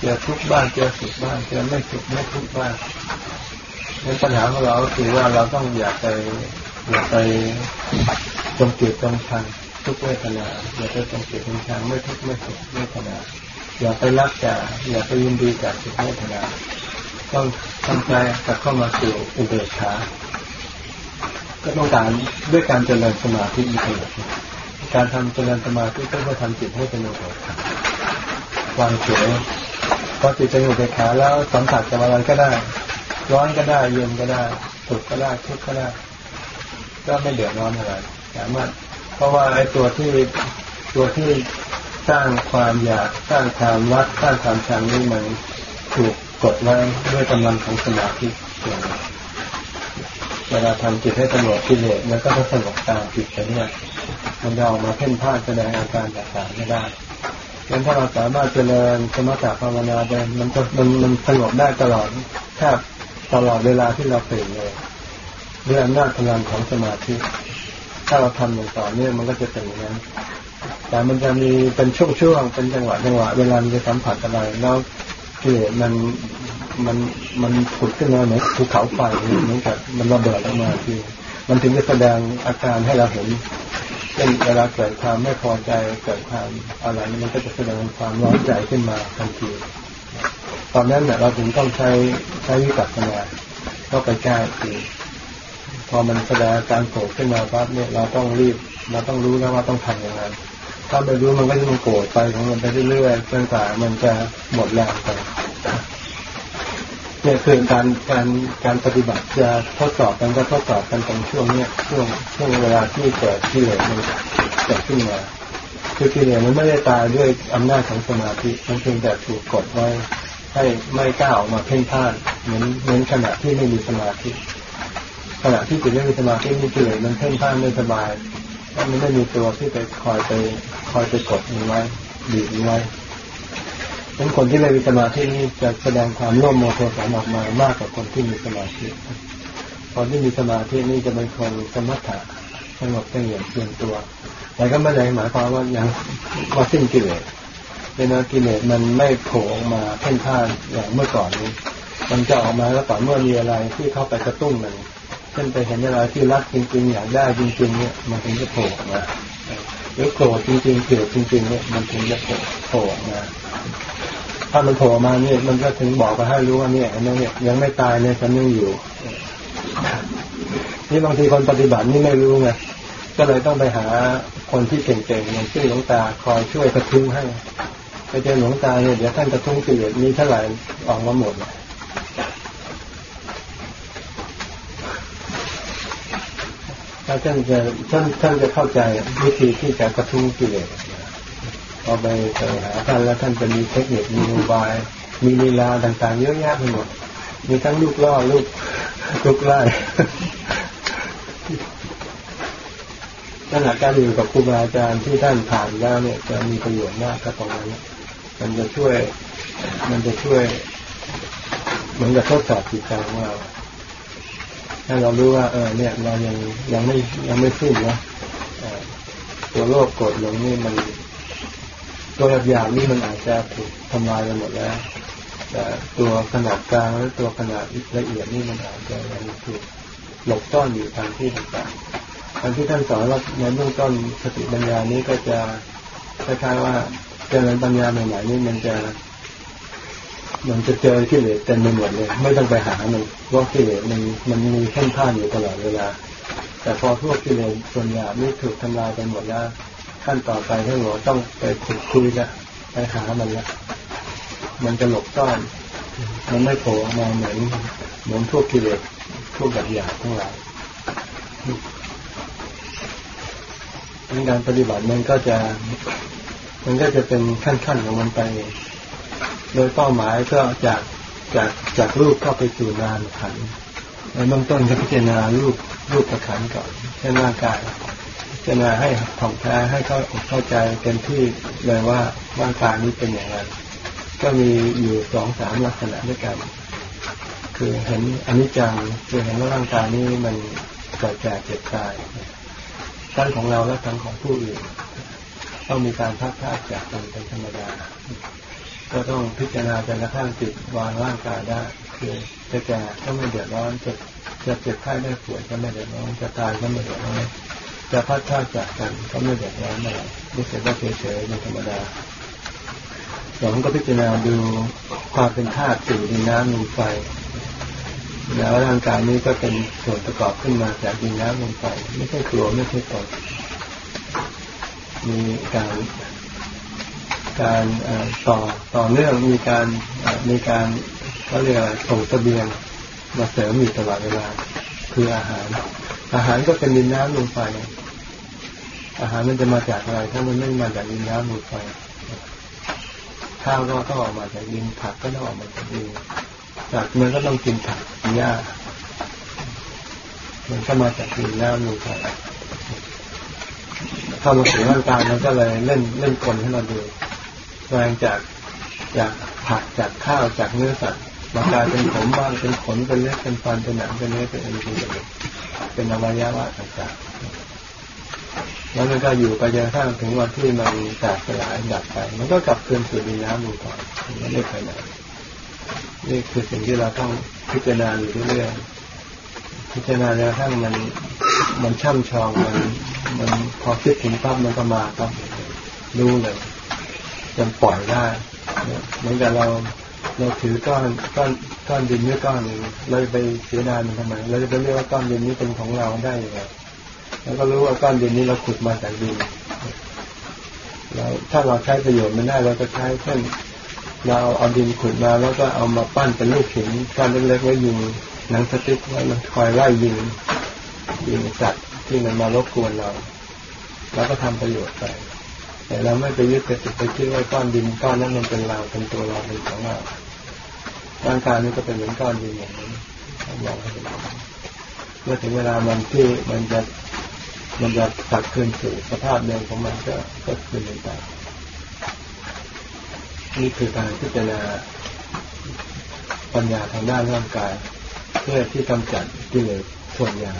เจอทุกบ้างเจอสุขบ้างเจอไม่สุขไม่ทุกบ้างงั้นปัญหาของเราคือว่าเราต้องอย่าไปอย่าไปจงเกลียดจงชังทุกเวทนาอย่าไปจงเกลียดจงชังไม่ทุกไม่สุขเวทนา อย่าไปรักจากอย่าไปยินดีจากสุขเวทนาต้องทำใจกลับเข้ามาสู่อุเบกขาก็ต้องการด้วยการเจริญสมาธิมีประโยชน์การทำเจริญสมาธิก็เพื่อทำจิตให้เป็นอุเบกขาวางเฉยพอจิตเป็นอุเบกขาแล้วสัมผัสกับอะไรก็ได้ ร้อนก็ได้เย็นก็ได้สุขก็ได้ทุกข์ก็ได้ ก็ไม่เดือดร้อนอะไรสามารถเพราะว่าไอ้ตัวที่ตัวที่ สร้างความอยากสร้างความรักสร้างความชังนี่มันถูกกดไว้ด้วยกำลังของสมาธิส่วนเวลาทำจิตให้สงบกิเลสมันก็ต้องสงบตามจิตไปเนี่ยมันจะออกมาเพ่นพ่านแสดงอาการต่างๆไม่ได้ดังนั้นถ้าเราสามารถเจริญสมถะภาวนาได้มันจะมันมันสงบได้ตลอดแทบตลอดเวลาที่เราตื่นเลยด้วยอำนาจพลังของสมาธิ ถ้าเราทำอย่างต่อเนื่องมันก็จะเป็นอย่างนั้น แต่มันจะมีเป็นช่วงๆเป็นจังหวะจังหวะเวลามันจะสัมผัสอะไรแล้วกิเลสมันมันมันผุดขึ้นมาเหมือนภูเขาไฟเหมือนกับมันระเบิดออกมาทีมันถึงจะแสดงอาการให้เราเห็นเช่นเวลาเกิดความไม่พอใจเกิดความอะไรมันก็จะแสดงความร้อนใจขึ้นมาทันทีตอนนั้นเนี่ยเราถึงต้องใช้ใช้วิปัสสนาก็ไปแก้ทีพอมันแสดงการโกรธขึ้นมาปั๊บเนี่ยเราต้องรีบเราต้องรู้แล้วว่าต้องทำอย่างไร ถ้าไม่รู้มันก็จะมันโกรธไปของมันไปเรื่อยๆจนกว่ามันจะหมดแรงไปเนี่ยคือการการการปฏิบัติจะทดสอบกันก็ทดสอบกันตรงช่วงเนี้ยช่วงช่วงเวลาที่เกิดที่เหลือมันเกิดขึ้นมาคือกิเลสมันไม่ได้ตายด้วยอำนาจของสมาธิมันเพียงแต่ถูกกดไว้ให้ไม่กล้าออกมาเพ่งพ่านเหมือนเหมือนขณะที่ไม่มีสมาธิขณะที่จิตไม่มีสมาธินี่กิเลสมันเพ่งพ่านไม่สบาย มันไม่มีตัวที่ไปคอยไปคอยไปกดมันไว้บีบมันไว้ฉะนั้นคนที่ไม่มีสมาธินี่จะแสดงความร่วมโมโทสันออกมามากกว่าคนที่มีสมาธิคนที่มีสมาธินี่จะเป็นคนสมถะสงบเงียบเพียงตัว แต่ก็ไม่ได้หมายความว่ายังว่าสิ้นกิเลสเป็นกิเลสมันไม่โผล่ออกมาเพ่นพ่านอย่างเมื่อก่อนนี้ มันจะออกมาแล้วต่อเมื่อมีอะไรที่เข้าไปกระตุ้นมัน เช่นไปเห็นอะไรที่รักจริงๆอยากได้จริง ๆ เนี่ยมันถึงจะโผล่มาหรือโกรธจริงๆเกลียดจริงๆเนี่ยมันถึงจะโผล่มาถ้ามันโผล่มาเนี่ยมันก็ถึงบอกไปให้รู้ว่าเนี่ยนั่นเนี่ยยังไม่ตายเนี่ยฉันยังอยู่ นี่บางทีคนปฏิบัตินี่ไม่รู้ไงก็เลยต้องไปหาคนที่เก่งๆอย่างชื่อหลวงตาคอยช่วยกระทุ้งให้ไปเจอหลวงตาเนี่ยเดี๋ยวท่านกระทุ้งเกิเลสมีเท่าไหร่ออกมาหมด ถ้าท่านจะท่านท่านจะเข้าใจวิธีที่จะกระทุ้งกิเลสพอไปไปหาท่านแล้วท่านจะมีเทคนิคมีอุบาย มีลีลาต่าง ๆ เยอะแยะไปหมด มีทั้งลูกล่อลูกลูกไล่ขณะการอยู่กับครูบาอาจารย์ที่ท่านผ่านแล้วเนี่ยจะมีประโยชน์มากกับตรงนั้นมันจะช่วย มันจะช่วยเหมือนกับทดสอบจิตใจของเรา ถ้าเรารู้ว่า เออ เนี่ย เรายังยังไม่ยังไม่สิ้นนะตัวโลกกดลงนี่มัน ตัวหยาบๆนี่มันอาจจะถูกทำลายไปหมดแล้วแต่ตัวขนาดกลางและตัวขนาดละเอียดนี่มันอาจจะยังถูกหลบซ่อนอยู่ตามที่ต่างๆการที่ท่านสอนว่าในเบื้องต้นสติปัญญานี้ก็จะคล้ายๆว่าเจริญปัญญาใหม่ๆนี่มันจะ มันจะเจอกิเลสเต็มไปหมดเลย ไม่ต้องไปหามันเพรากิเลสมันมันมีขั้นท่านอยู่ตลอดเวลา แต่พอพวกกิเลสส่วนใหญ่นี่ถูกทำลายไปหมดแล้วขั้นต่อไปที่เราต้องไปขุดคุยละไปหามันละมันจะหลบซ่อนมันไม่โผล่มาเหมือนเหมือนพวกกิเลสพวกแบบหยาบทั้งหลายการปฏิบัติมันก็จะ มันก็จะเป็นขั้นๆของมันไป โดยเป้าหมายก็จากจากจากรูปเข้าไปสู่นามขันในเบื้องต้นก็พิจารณารูปรูปประขันก่อนเช่นร่างกายพิจารณาให้ถ่องแท้ให้เข้าเข้าใจเต็มที่เลยว่าร่างกายนี้เป็นอย่างไรก็มีอยู่สองสามลักษณะด้วยกัน คือเห็นอนิจจังคือเห็นว่าร่างกายนี้มันเกิดแก่เจ็บตายทั้งของเราและทั้งของผู้อื่น ต้องมีการพักพาจากกันเป็นธรรมดา ก็ต้องพิจารณาจนกระทั่งจิตวางร่างกายได้คือจะแก่ก็ไม่เดือดร้อนจะจะเจ็บไข้ได้ป่วยก็ไม่เดือดร้อนจะตายก็ไม่เดือดร้อนจะพัดพาจากกันก็ไม่เดือดร้อนอะไรรู้สึกว่าเฉยๆเป็นธรรมดาสองก็พิจารณาดูความเป็นธาตุสี่ดินน้ำลมไฟแล้วร่างกายนี้ก็เป็นส่วนประกอบขึ้นมาจากดินน้ำลมไฟไม่ใช่ตัวไม่ใช่ตนมีการ การต่อต่อเนื่องมีการมีการเขาเรียกอะไรส่งเสบียงมาเสริมอยู่ตลอดเวลาคืออาหาร อาหารก็เป็นดินน้ำลมไฟอาหารมันจะมาจากอะไร ถ้ามันไม่มาจากดินน้ำลมไฟข้าวก็ต้องออกมาจากดินผักก็ต้องออกมาจากดินจากมื่อก็ต้องกินผักหญ้ามันก็มาจากดินน้ำลมไฟเข้ามาถึงร่างกายมันก็เลยเล่นเล่นกลให้เราดู แรงจากจากผักจากข้าวจากเนื้อสัตว์มากลายเป็นผมบ้างเป็นขนเป็นเล็บเป็นฟันเป็นหนังเป็นเนื้อเป็นอะไรเป็นเป็นอวัยวะต่างๆแล้วมันก็อยู่ไปจนกระทั่งถึงวันที่มันแตกสลายดับไป มันก็กลับคืนสู่ดินน้ำมูก่อนมันไม่ไปไหนนี่คือสิ่งที่เราต้องพิจารณาอยู่เรื่อยๆพิจารณาแล้วทั้งมันมันช่ำชองมัน มันพอคิดถึงปั๊บมันก็มาครับรู้เลย จนปล่อยได้เหมือนกับเราเราถือก้อนก้อนก้อนดินนี่ก้อนหนึ่งเราไปเสียดายมันทำไมเราจะไปเรียกว่าก้อนดินนี้เป็นของเราได้ยังไงแล้วก็รู้ว่าก้อนดินนี้เราขุดมาจากดินแล้วถ้าเราใช้ประโยชน์มันได้เราก็ใช้เช่นเราเอาดินขุดมาแล้วก็เอามาปั้นเป็นลูกหินก้อนเล็กๆไว้ยิงหนังสติ๊กไว้มันคอยไล่ยิงยิงสัตว์ที่มันมารบกวนเราเราก็ทำประโยชน์ไป แต่เราไม่ไปยึดไปติดไปคิดว่าก้อนดินก้อนนั้นมันเป็นเราเป็นตัวเราเป็นของเราร่างกายนี้ก็เป็นเหมือนก้อนดินอย่างนี้องให้เห็นเมื่อถึงเวลามันที่มันจะมันจะกลับคืนสู่สภาพเดิมของมันก็ก็คืนไปนี่คือการพิจารณาปัญญาทางด้านร่างกาย เพื่อที่กำจัดกิเลสส่วนยา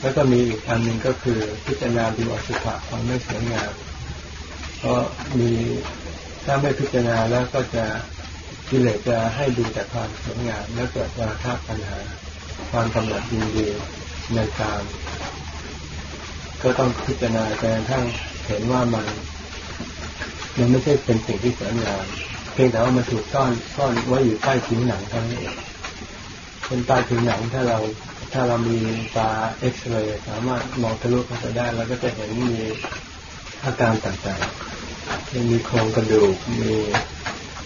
แล้วก็มีอีกอันหนึ่งก็คือพิจารณาดูอสุภะความไม่สวยงาม เพราะมีถ้าไม่พิจารณาแล้วก็จะกิเลสจะให้ดูแต่ความสวยงามแล้วเกิดราคะปัญหา ความกำหนัดยินดีในการก็ต้องพิจารณาจนกระทั่งเห็นว่ามันมันไม่ใช่เป็นสิ่งที่สวยงามเพียงแต่ว่ามันถูกซ่อนซ่อนไว้อยู่ใต้ผิวหนังเท่านั้นเองเป็นใต้ผิวหนังถ้าเราถ้าเรามีตาเอ็กซเรย์สามารถมองทะลุเข้าไปได้ แล้วก็จะเห็นมี อาการต่างๆมีโครงกระดูก มี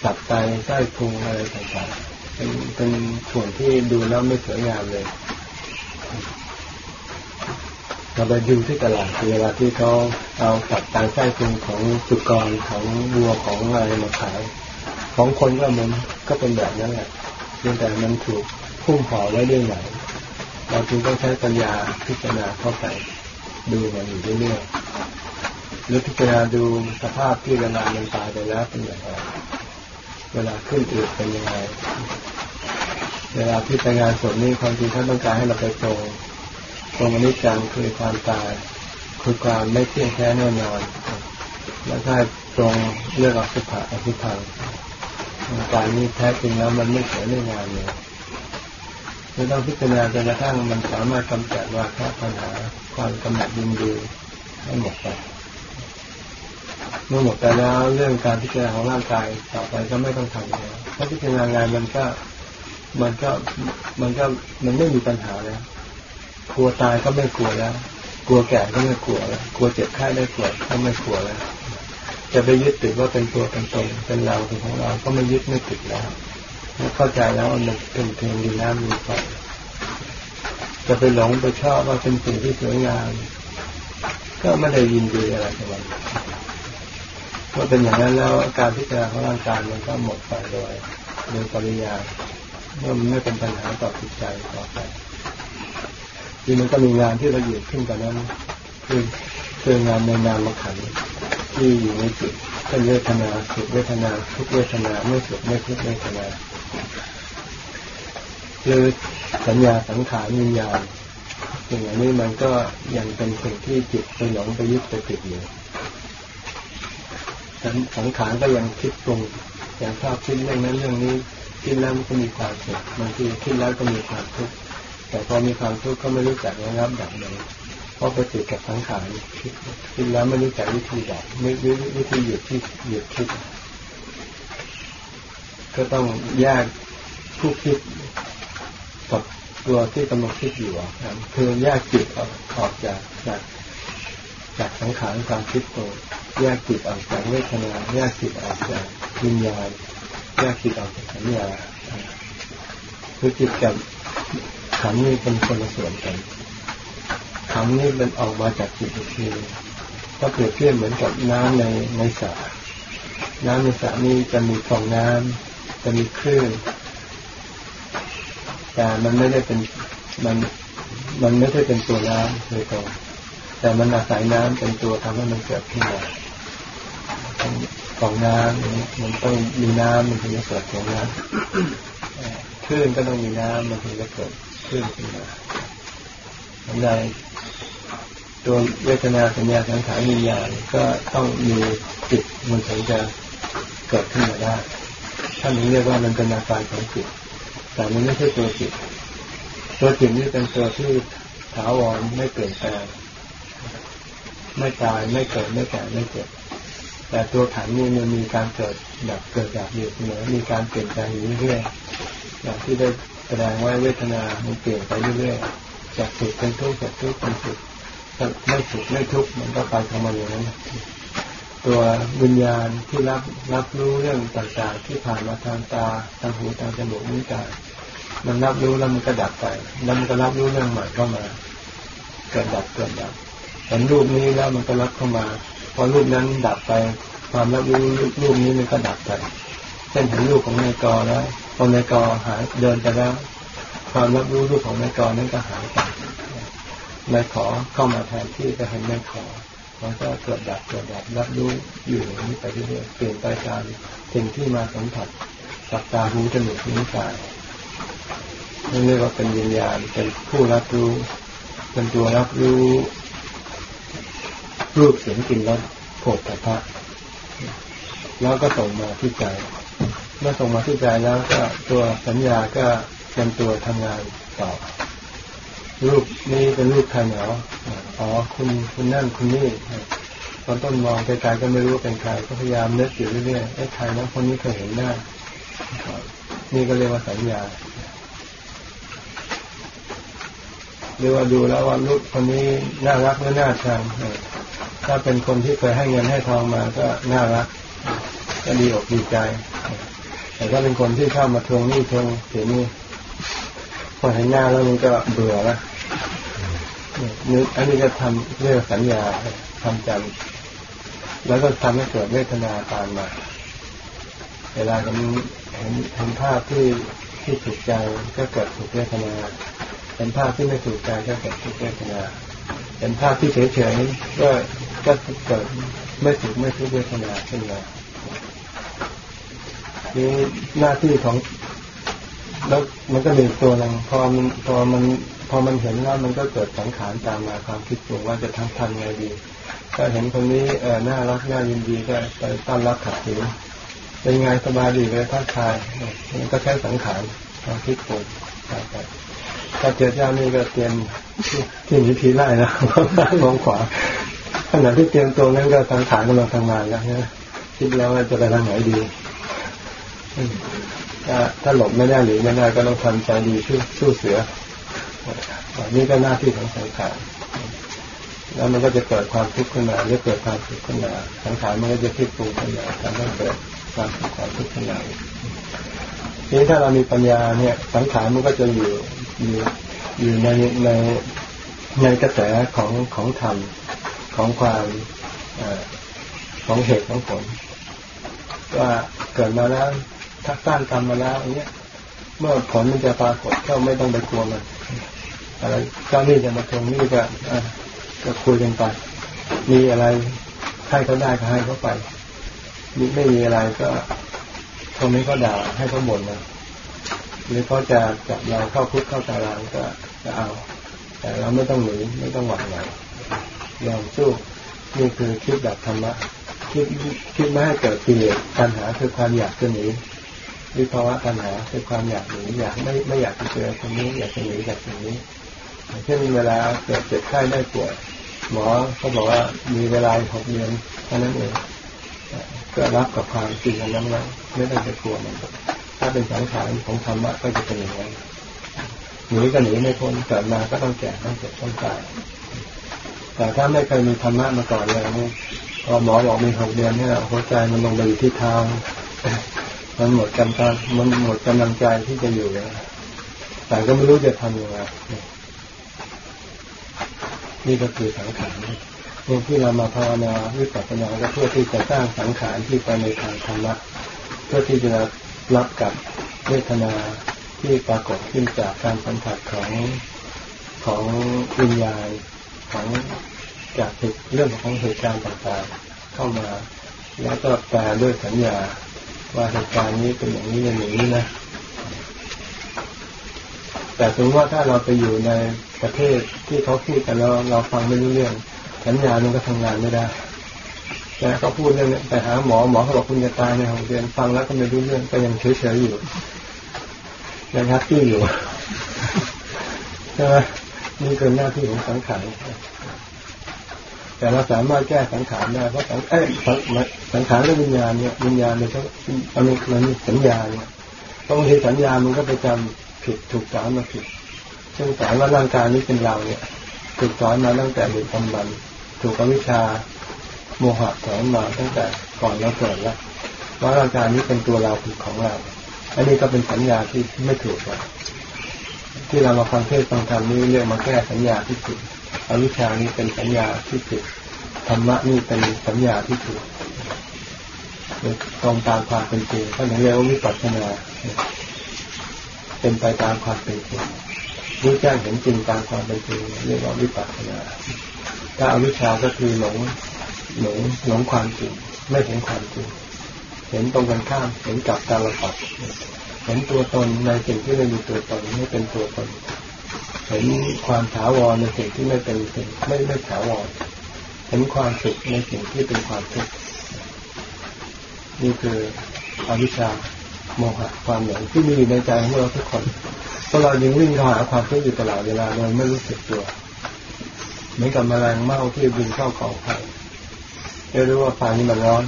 ตับไตไส้พุงอะไรต่างๆเป็นเป็นส่วนที่ดูแล้วไม่สวยงามเลยเราไปดูที่ตลาดเวลาที่เขาเอาตับไตไส้พุงของสุกรของวัวของอะไรมาขาย ของคนก็มันก็เป็นแบบนั้นแหละเพียงแต่มันถูกพุ่มห่อไว้ด้วยไหนเราจึงต้องใช้ปัญญาพิจารณาเข้าไปดูมันอยู่เรื่อย หรือพิจารณาดูสภาพที่เวลามันตายไปแล้วเป็นอย่างไรเวลาขึ้นอืดเป็นยังไง เวลาที่ไปงานศพนี่ความจริงท่านต้องการให้เราไปตรงตรงอนิจจังคือความตายคือความไม่เที่ยงแท้แน่นอน แล้วก็ตรงเรื่องอสุภะอสุพังกายนี้แท้จริงแล้วมันไม่เสวยไม่งามเลยเราต้องพิจารณาจนกระทั่งมันสามารถกำจัดราคะปัญหาความกำหนัดยินดีให้หมดไป เมื่อหมดไปแล้วเรื่องการพิจารณาของร่างกายต่อไปก็ไม่ต้องทำแล้วเพราะพิจารณางานมันก็มันก็มันก็มันไม่มีปัญหาแล้วกลัวตายก็ไม่กลัวแล้ว กลัวแก่ก็ไม่กลัวแล้วกลัวเจ็บไข้ได้ป่วยก็ไม่กลัวแล้วจะไปยึดติดว่าเป็นตัวเป็นตนเป็นเราเป็นของเราก็ไม่ยึดไม่ติดแล้วเข้าใจแล้วมันเป็นเพียงดินน้ำมีไฟจะไปหลงไปชอบว่าเป็นสิ่งที่สวยงามก็ไม่ได้ยินดีอะไรทั้งนั้นเมื่ อเป็นอย่างนั้นแล้วการพิจารณาของร่างกายมันก็หมดไปโดยโดยปริยายเมื่อมันไม่เป็นปัญหาต่อจิตใจต่อไปที่มันก็มีงานที่ละเอียดขึ้นกว่านั้นคือคืองานในนามขันที่อยู่ในจิตเป็นเวทนาสุขเวทนาทุกเวทนาไม่สุขไม่ทุกเวทนาคือสัญญาสังขารวิญญาณสิ่งอันนี้มันก็ยังเป็นสิ่งที่จิตไปหลงไปยึดไปติดอยู่ สังขารก็ยังคิดปรุงอย่างชอบคิดเรื่องนั้นเรื่องนี้คิดแล้วมันก็มีความสุขบางทีคิดแล้วก็มีความทุกข์แต่พอมีความทุกข์ก็ไม่รู้จักระงับดับเลยเพราะไปติดกับสังขารคิดแล้วไม่รู้จักวิธีดับไม่รู้วิธีหยุดที่หยุดคิด ก็ต้องแยกผู้คิดกับตัวที่กำลังคิดอยู่ครับคือแยกจิตออกออกจากจาก จากสังขารความคิดตัวแยกจิตออกจากเวทนาแยกจิตออกจากวิญญาณแยกจิตออกจากสัญญาคือจิตกับขันนี้เป็นคนละส่วนกันขันนี้เป็นออกมาจากจิตอีกทีก็เปรียบเทียบเหมือนกับน้ำในในสระน้ำในสระนี้จะมีฟองน้ำจะมีคลื่นแต่มันไม่ได้เป็นมันมันไม่ได้เป็นตัวน้ำโดยตรง แต่มันอาศัยน้ำเป็นตัวทำให้มันเกิดขึ้นมาของน้ำมันต้องมีน้ำมันถึงจะเกิดของน้ำคลื่นก็ต้องมีน้ำมันถึงจะเกิดคลื่นขึ้นมาทันใดตัวเวทนาสัญญาสังขารวิญญาณก็ต้องมีจิตมันถึงจะเกิดขึ้นมาได้ท่านนี้เรียกว่ามันเป็นอาการของจิตแต่มันไม่ใช่ตัวจิต ตัวจิตนี่เป็นตัวที่ถาวรไม่เปลี่ยนแปลง ไม่ตายไม่เกิดไม่แก่ไม่เจ็บแต่ตัวขันนี่มันมีการเกิดดับเกิดดับอยู่เสมอมีการเปลี่ยนแปลงอยู่เรื่อยๆอย่างที่ได้แสดงว่าเวทนามันเปลี่ยนไปเรื่อยๆจากสุขเป็นทุกข์จากทุกข์เป็นสุขไม่สุขไม่ทุกข์มันก็ไปทำมาอย่างนั้นตัววิญญาณที่รับรับรู้เรื่องต่างๆ ที่ผ่านมาทางตาทางหูทางจมูกนิ้วกายมันรับรู้แล้วมันก็ดับไปแล้วมันก็รับรู้เรื่องใหม่เข้ามา เกิดดับเกิดดับ เห็นรูปนี้แล้วมันก็รับเข้ามา พอรูปนั้นดับไป ความรับรู้รูปนี้มันก็ดับไปเช่นเห็นรูปของนายกแล้วพอนายกหายเดินไปแล้ว ความรับรู้รูปของนายกนั้นก็หายไปนายขอเข้ามาแทนที่จะเห็นนายขอมันก็เกิดดับเกิดดับรับรู้อยู่อย่างนี้ไปเรื่อยๆเปลี่ยนไปตามสิ่งที่มาสัมผัสกับตาหูจมูกนิ้วกายนี่เรียกว่าเป็นวิญญาณเป็นผู้รับรู้เป็นตัวรับรู้ รูปเสียงกลิ่นรสโผฏฐะแล้วก็ส่งมาที่ใจ เมื่อส่งมาที่ใจแล้วก็ตัวสัญญาก็เป็นตัวทำงานต่อ รูปนี้เป็นรูปใครเหรออ๋อคุณคุณนั่นคุณนี่ตอนต้นมองไกลๆก็ไม่รู้เป็นใครก็พยายามนึกอยู่เรื่อยๆไอ้ใครนะคนนี้เคยเห็นหน้านี่ก็เรียกว่าสัญญา หรือว่าดูแล้วว่าลูกคนนี้น่ารักหรือน่าชังถ้าเป็นคนที่เคยให้เงินให้ทองมาก็น่ารักก็ดีอกดีใจ แต่ถ้าเป็นคนที่เข้ามาทวงนี่ทวงเสียนี่พอเห็นหน้าแล้วมันก็เบื่อล้วนึกอันนี้จะทำเรื่องสัญญาทำจำแล้วก็ทำให้เกิดเวทนาตามมา เวลาเห็นเห็นภาพที่ที่ถูกใจก็เกิดถูกเวทนา เห็นภาพที่ไม่ถูกใจก็เกิดถูกเวทนา เป็นภาพที่เฉยๆก็ก็เกิดไม่สุขไม่ทุกเวทนาขึ้นมานี่หน้าที่ของ แล้วมันก็มีตัวหนึ่งพอมันพอมันพอมันเห็นแล้วมันก็เกิดสังขารตามมาความคิดตัวว่าจะทำทันไงดีถ้าเห็นคนนี้เออน่ารักน่ายินดีก็ไปต้อนรับขัดขืนเป็นไงสบายดีเลยทักทายมันก็ใช้สังขารความคิดตัวไป ถ้าเจอเจ้านี่ก็เตรียมที่หนีทีไล่นะมองขวาขณะที่เตรียมตัวนั้นก็ทางฐานกำลังทำงานแล้วนะคิดแล้วว่าจะไปทางไหนดีถ้าถ้าหลบไม่ได้หรือไม่ได้ก็ต้องทำใจดีสู้สู้เสือนี่ก็หน้าที่ของสังขารแล้วมันก็จะเกิดความทุกข์ขึ้นมาหรือเกิดความทุกข์ขึ้นมาสังขารมันก็จะคิดปรุงขึ้นมาทำให้เกิดความทุกข์ความทุกข์ขึ้นมาทีนี้ถ้าเรามีปัญญาเนี่ย สังขารมันก็จะอยู่ อยู่อยู่ในในในกระแสของของธรรมของความอของเหตุของผลว่าเกิดมาแล้วทักสร้างทำมาแล้วอย่างเงี้ย เมื่อผลมันจะปรากฏก็ไม่ต้องไปกลัวมันอะไรเจ้านี่จะมาทวงนี่ก็ก็คุยกันไปมีอะไรให้เขาได้ก็ให้เขาไปมีไม่มีอะไรก็คนนี้ก็ด่าให้เขาบ่นนะ หรือเขาจะจับเราเข้าคุกเข้าตารางก็จะเอา แต่เราไม่ต้องหนีไม่ต้องหวั่นไหวยอมสู้นี่คือคิดแบบธรรมะคิดคิดไม่ให้เกิดกิเลสปัญหาคือความอยากจะหนีวิภาวะปัญหาคือความอยากหนีอยากไม่ไม่อยากจะเจอคนนี้ อยากจะหนีจากคนนี้เช่นเวลาเกิดเจ็บไข้ได้ป่วยหมอเขาบอกว่ามีเวลาหกเดือนเท่านั้นเองก็รับกับความจริงอันนั้นไว้ไม่ต้องไปกลัวมัน ถ้าเป็นสังขารของธรรมะก็จะเป็นอย่างนั้นหนีก็หนีไม่พ้นเกิดมาก็ต้องแก่ต้องเจ็บต้องตายแต่ถ้าไม่เคยมีธรรมะมาก่อนเลยนี่พอหมอบอกมีหกเดือนเนี่ยหัวใจมันลงไปอยู่ที่เท้ามันหมดกำลังมันหมดกำลังใจที่จะอยู่แล้วแต่ก็ไม่รู้จะทำยังไงนี่ก็คือสังขารนี่ที่เรามาภาวนาวิปัสสนาก็เพื่อที่จะสร้างสังขารที่ไปในทางธรรมะเพื่อที่จะ รับกับเวทนาที่ปรากฏขึ้นจากการสัมผัสของของวิญญาณของจากเหตุเรื่องของเหตุการณ์ต่างๆ เข้ามา แล้วก็แปลด้วยสัญญาว่าเหตุการณ์นี้เป็นอย่างนี้อย่างนี้นะ แต่ถึงว่าถ้าเราไปอยู่ในประเทศที่เขาพูดกันแล้วเราฟังไม่รู้เรื่อง สัญญามันก็ทำงานไม่ได้ แต่เขาพูดเรื่องนี้ไปหาหมอหมอเขาบอกคุณจะตายในหกเดือนฟังแล้วก็ไม่รู้เรื่องก็ยังเฉยๆอยู่ยังแฮปปี้อยู่ใช่ไหมนี่คือหน้าที่ของสังขารแต่เราสามารถแก้สังขารได้เพราะสังเอ้สังขารและวิญญาณเนี่ยวิญญาณเนี่ยเขาอันนี้มันสัญญาเนี่ยบางทีสัญญามันก็ไปจำผิดถูกสอนมาผิดเช่นสอนว่าร่างกายนี้เป็นเราเนี่ยถูกสอนมาตั้งแต่เด็กกำบันถูกวิชา โมหะสอนมาตั้งแต่ก่อนเราเกิดแล้วว่าร่างกายนี้เป็นตัวเราคือของเรา อันนี้ก็เป็นสัญญาที่ไม่ถูกแล้วที่เรามาฟังเทศฟังธรรมนี้เรียกมาแก้สัญญาที่ผิดอวิชานี้เป็นสัญญาที่ผิดธรรมะนี่เป็นสัญญาที่ถูกตรงตามความเป็นจริงก็เรียกว่าวิปัสสนา เป็นไปตามความเป็นจริงรู้แจ้งเห็นจริงตามความเป็นจริงเรียกว่าวิปัสสนา ถ้าอวิชาก็คือหลง หลงหลงความจริง ไม่เห็นความจริง เห็นตรงกันข้ามเห็นกับตาลปัดเห็นตัวตนในสิ่งที่ไม่มีตัวตนไม่เป็นตัวตน เห็นความถาวรในสิ่งที่ไม่เป็นสิ่งไม่ไม่ถาวรเห็นความสุขในสิ่งที่เป็นความทุกข์นี่คืออวิชชาโมหะความหลงที่มีอยู่ในใจของเราทุกคนเพราะเรายังวิ่งหาความทุกข์อยู่ตลอดเวลาโดยไม่รู้สึกตัวเหมือนกับแมลงเม่าที่บินเข้ากองไฟ ไม่รู้ว่าไฟนี้มันร้อน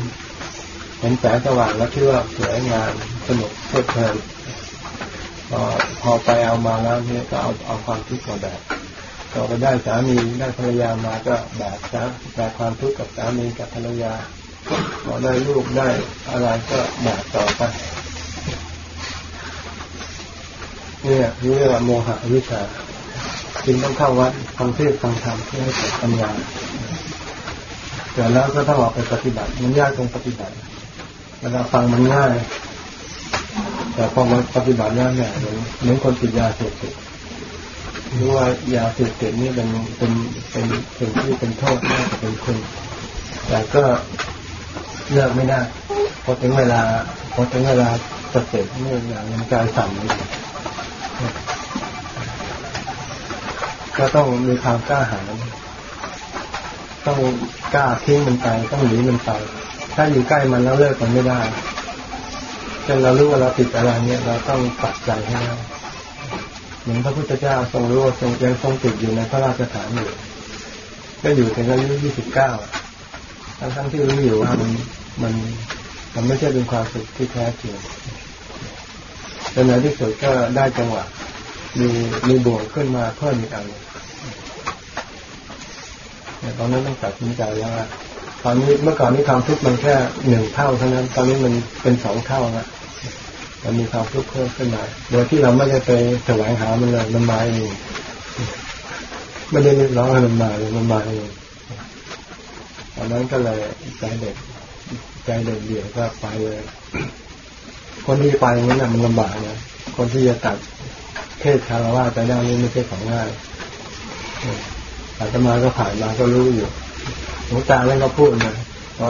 เห็นแสงสว่างแล้วคิดว่าสวยงามสนุกเพลิดเพลินพอพอไปเอามาแล้วเนี่ยก็เอาเอาความทุกข์มาแบกพอไปได้สามีได้ภรรยามาก็แบกซะแบกความทุกข์กับสามีกับภรรยาพอได้ลูกได้อะไรก็แบกต่อไปเนี่ยเรียกว่าโมหะวิชาจึงต้องเข้าวัดฟังเทศฟังธรรมเพื่อให้เกิดปัญญา แต่แล้วก็ต้องออกไปปฏิบัติ มันยากตรงปฏิบัติเวลาฟังมันง่าย แต่พอมาปฏิบัติแล้วเนี่ยเหมือนเหมือนคนติดยาเสพติดหรู้ว่ายาเสพติดนี่เป็นเป็นเป็นสิ่งที่เป็นโทษน่าเป็นคุณแต่ก็เลิกไม่ได้พอถึงเวลาพอถึงเวลาสเต็เนี่ยอย่างมันกายสั่นก็ต้องมีความกล้าหาญ ต้องกล้าทิ้งมันไปต้องหนีมันไป ถ้าอยู่ใกล้มันแล้วเลิกมันไม่ได้จนเรารู้ว่าเราติดอะไรเนี่ย เราต้องปัดใจให้ได้เหมือนพระพุทธเจ้าทรงรู้ว่าทรงยังทรงติดอยู่ในพระราชฐานอยู่ก็อยู่ถึงอายุยี่สิบเก้าทั้งทั้งที่รู้อยู่ว่ามันมันมันไม่ใช่เป็นความสุขที่แท้จริงจนในที่สุดก็ได้จังหวะมีมีบวกขึ้นมาเพิ่มอีกอัน ตอนนั้นต้องตัดสินใจแล้วว่าตอนนี้เมื่อก่อนนี้ความทุกข์มันแค่หนึ่งเท่าเท่านั้น ตอนนี้มันเป็นสองเท่าล้วมันมีความทุกข์เพิ่มขึ้นมาโดยที่เราไม่ได้ไปแสวงหามันเลยมันมาเองไม่ได้เรียกร้องให้มันมาเลยมันมาเองตอนนั้นก็เลยใจเด็กใจเด็กเดี่ยวก็ไปเลยคนที่ไปอย่นั้นมันลำบากนะคนที่จะตัดเทศคารวะไปได้นี่ไม่ใช่ของง่าย อาตมาก็ผ่านมาก็รู้อยู่หลวงตาแล้วก็พูดนะ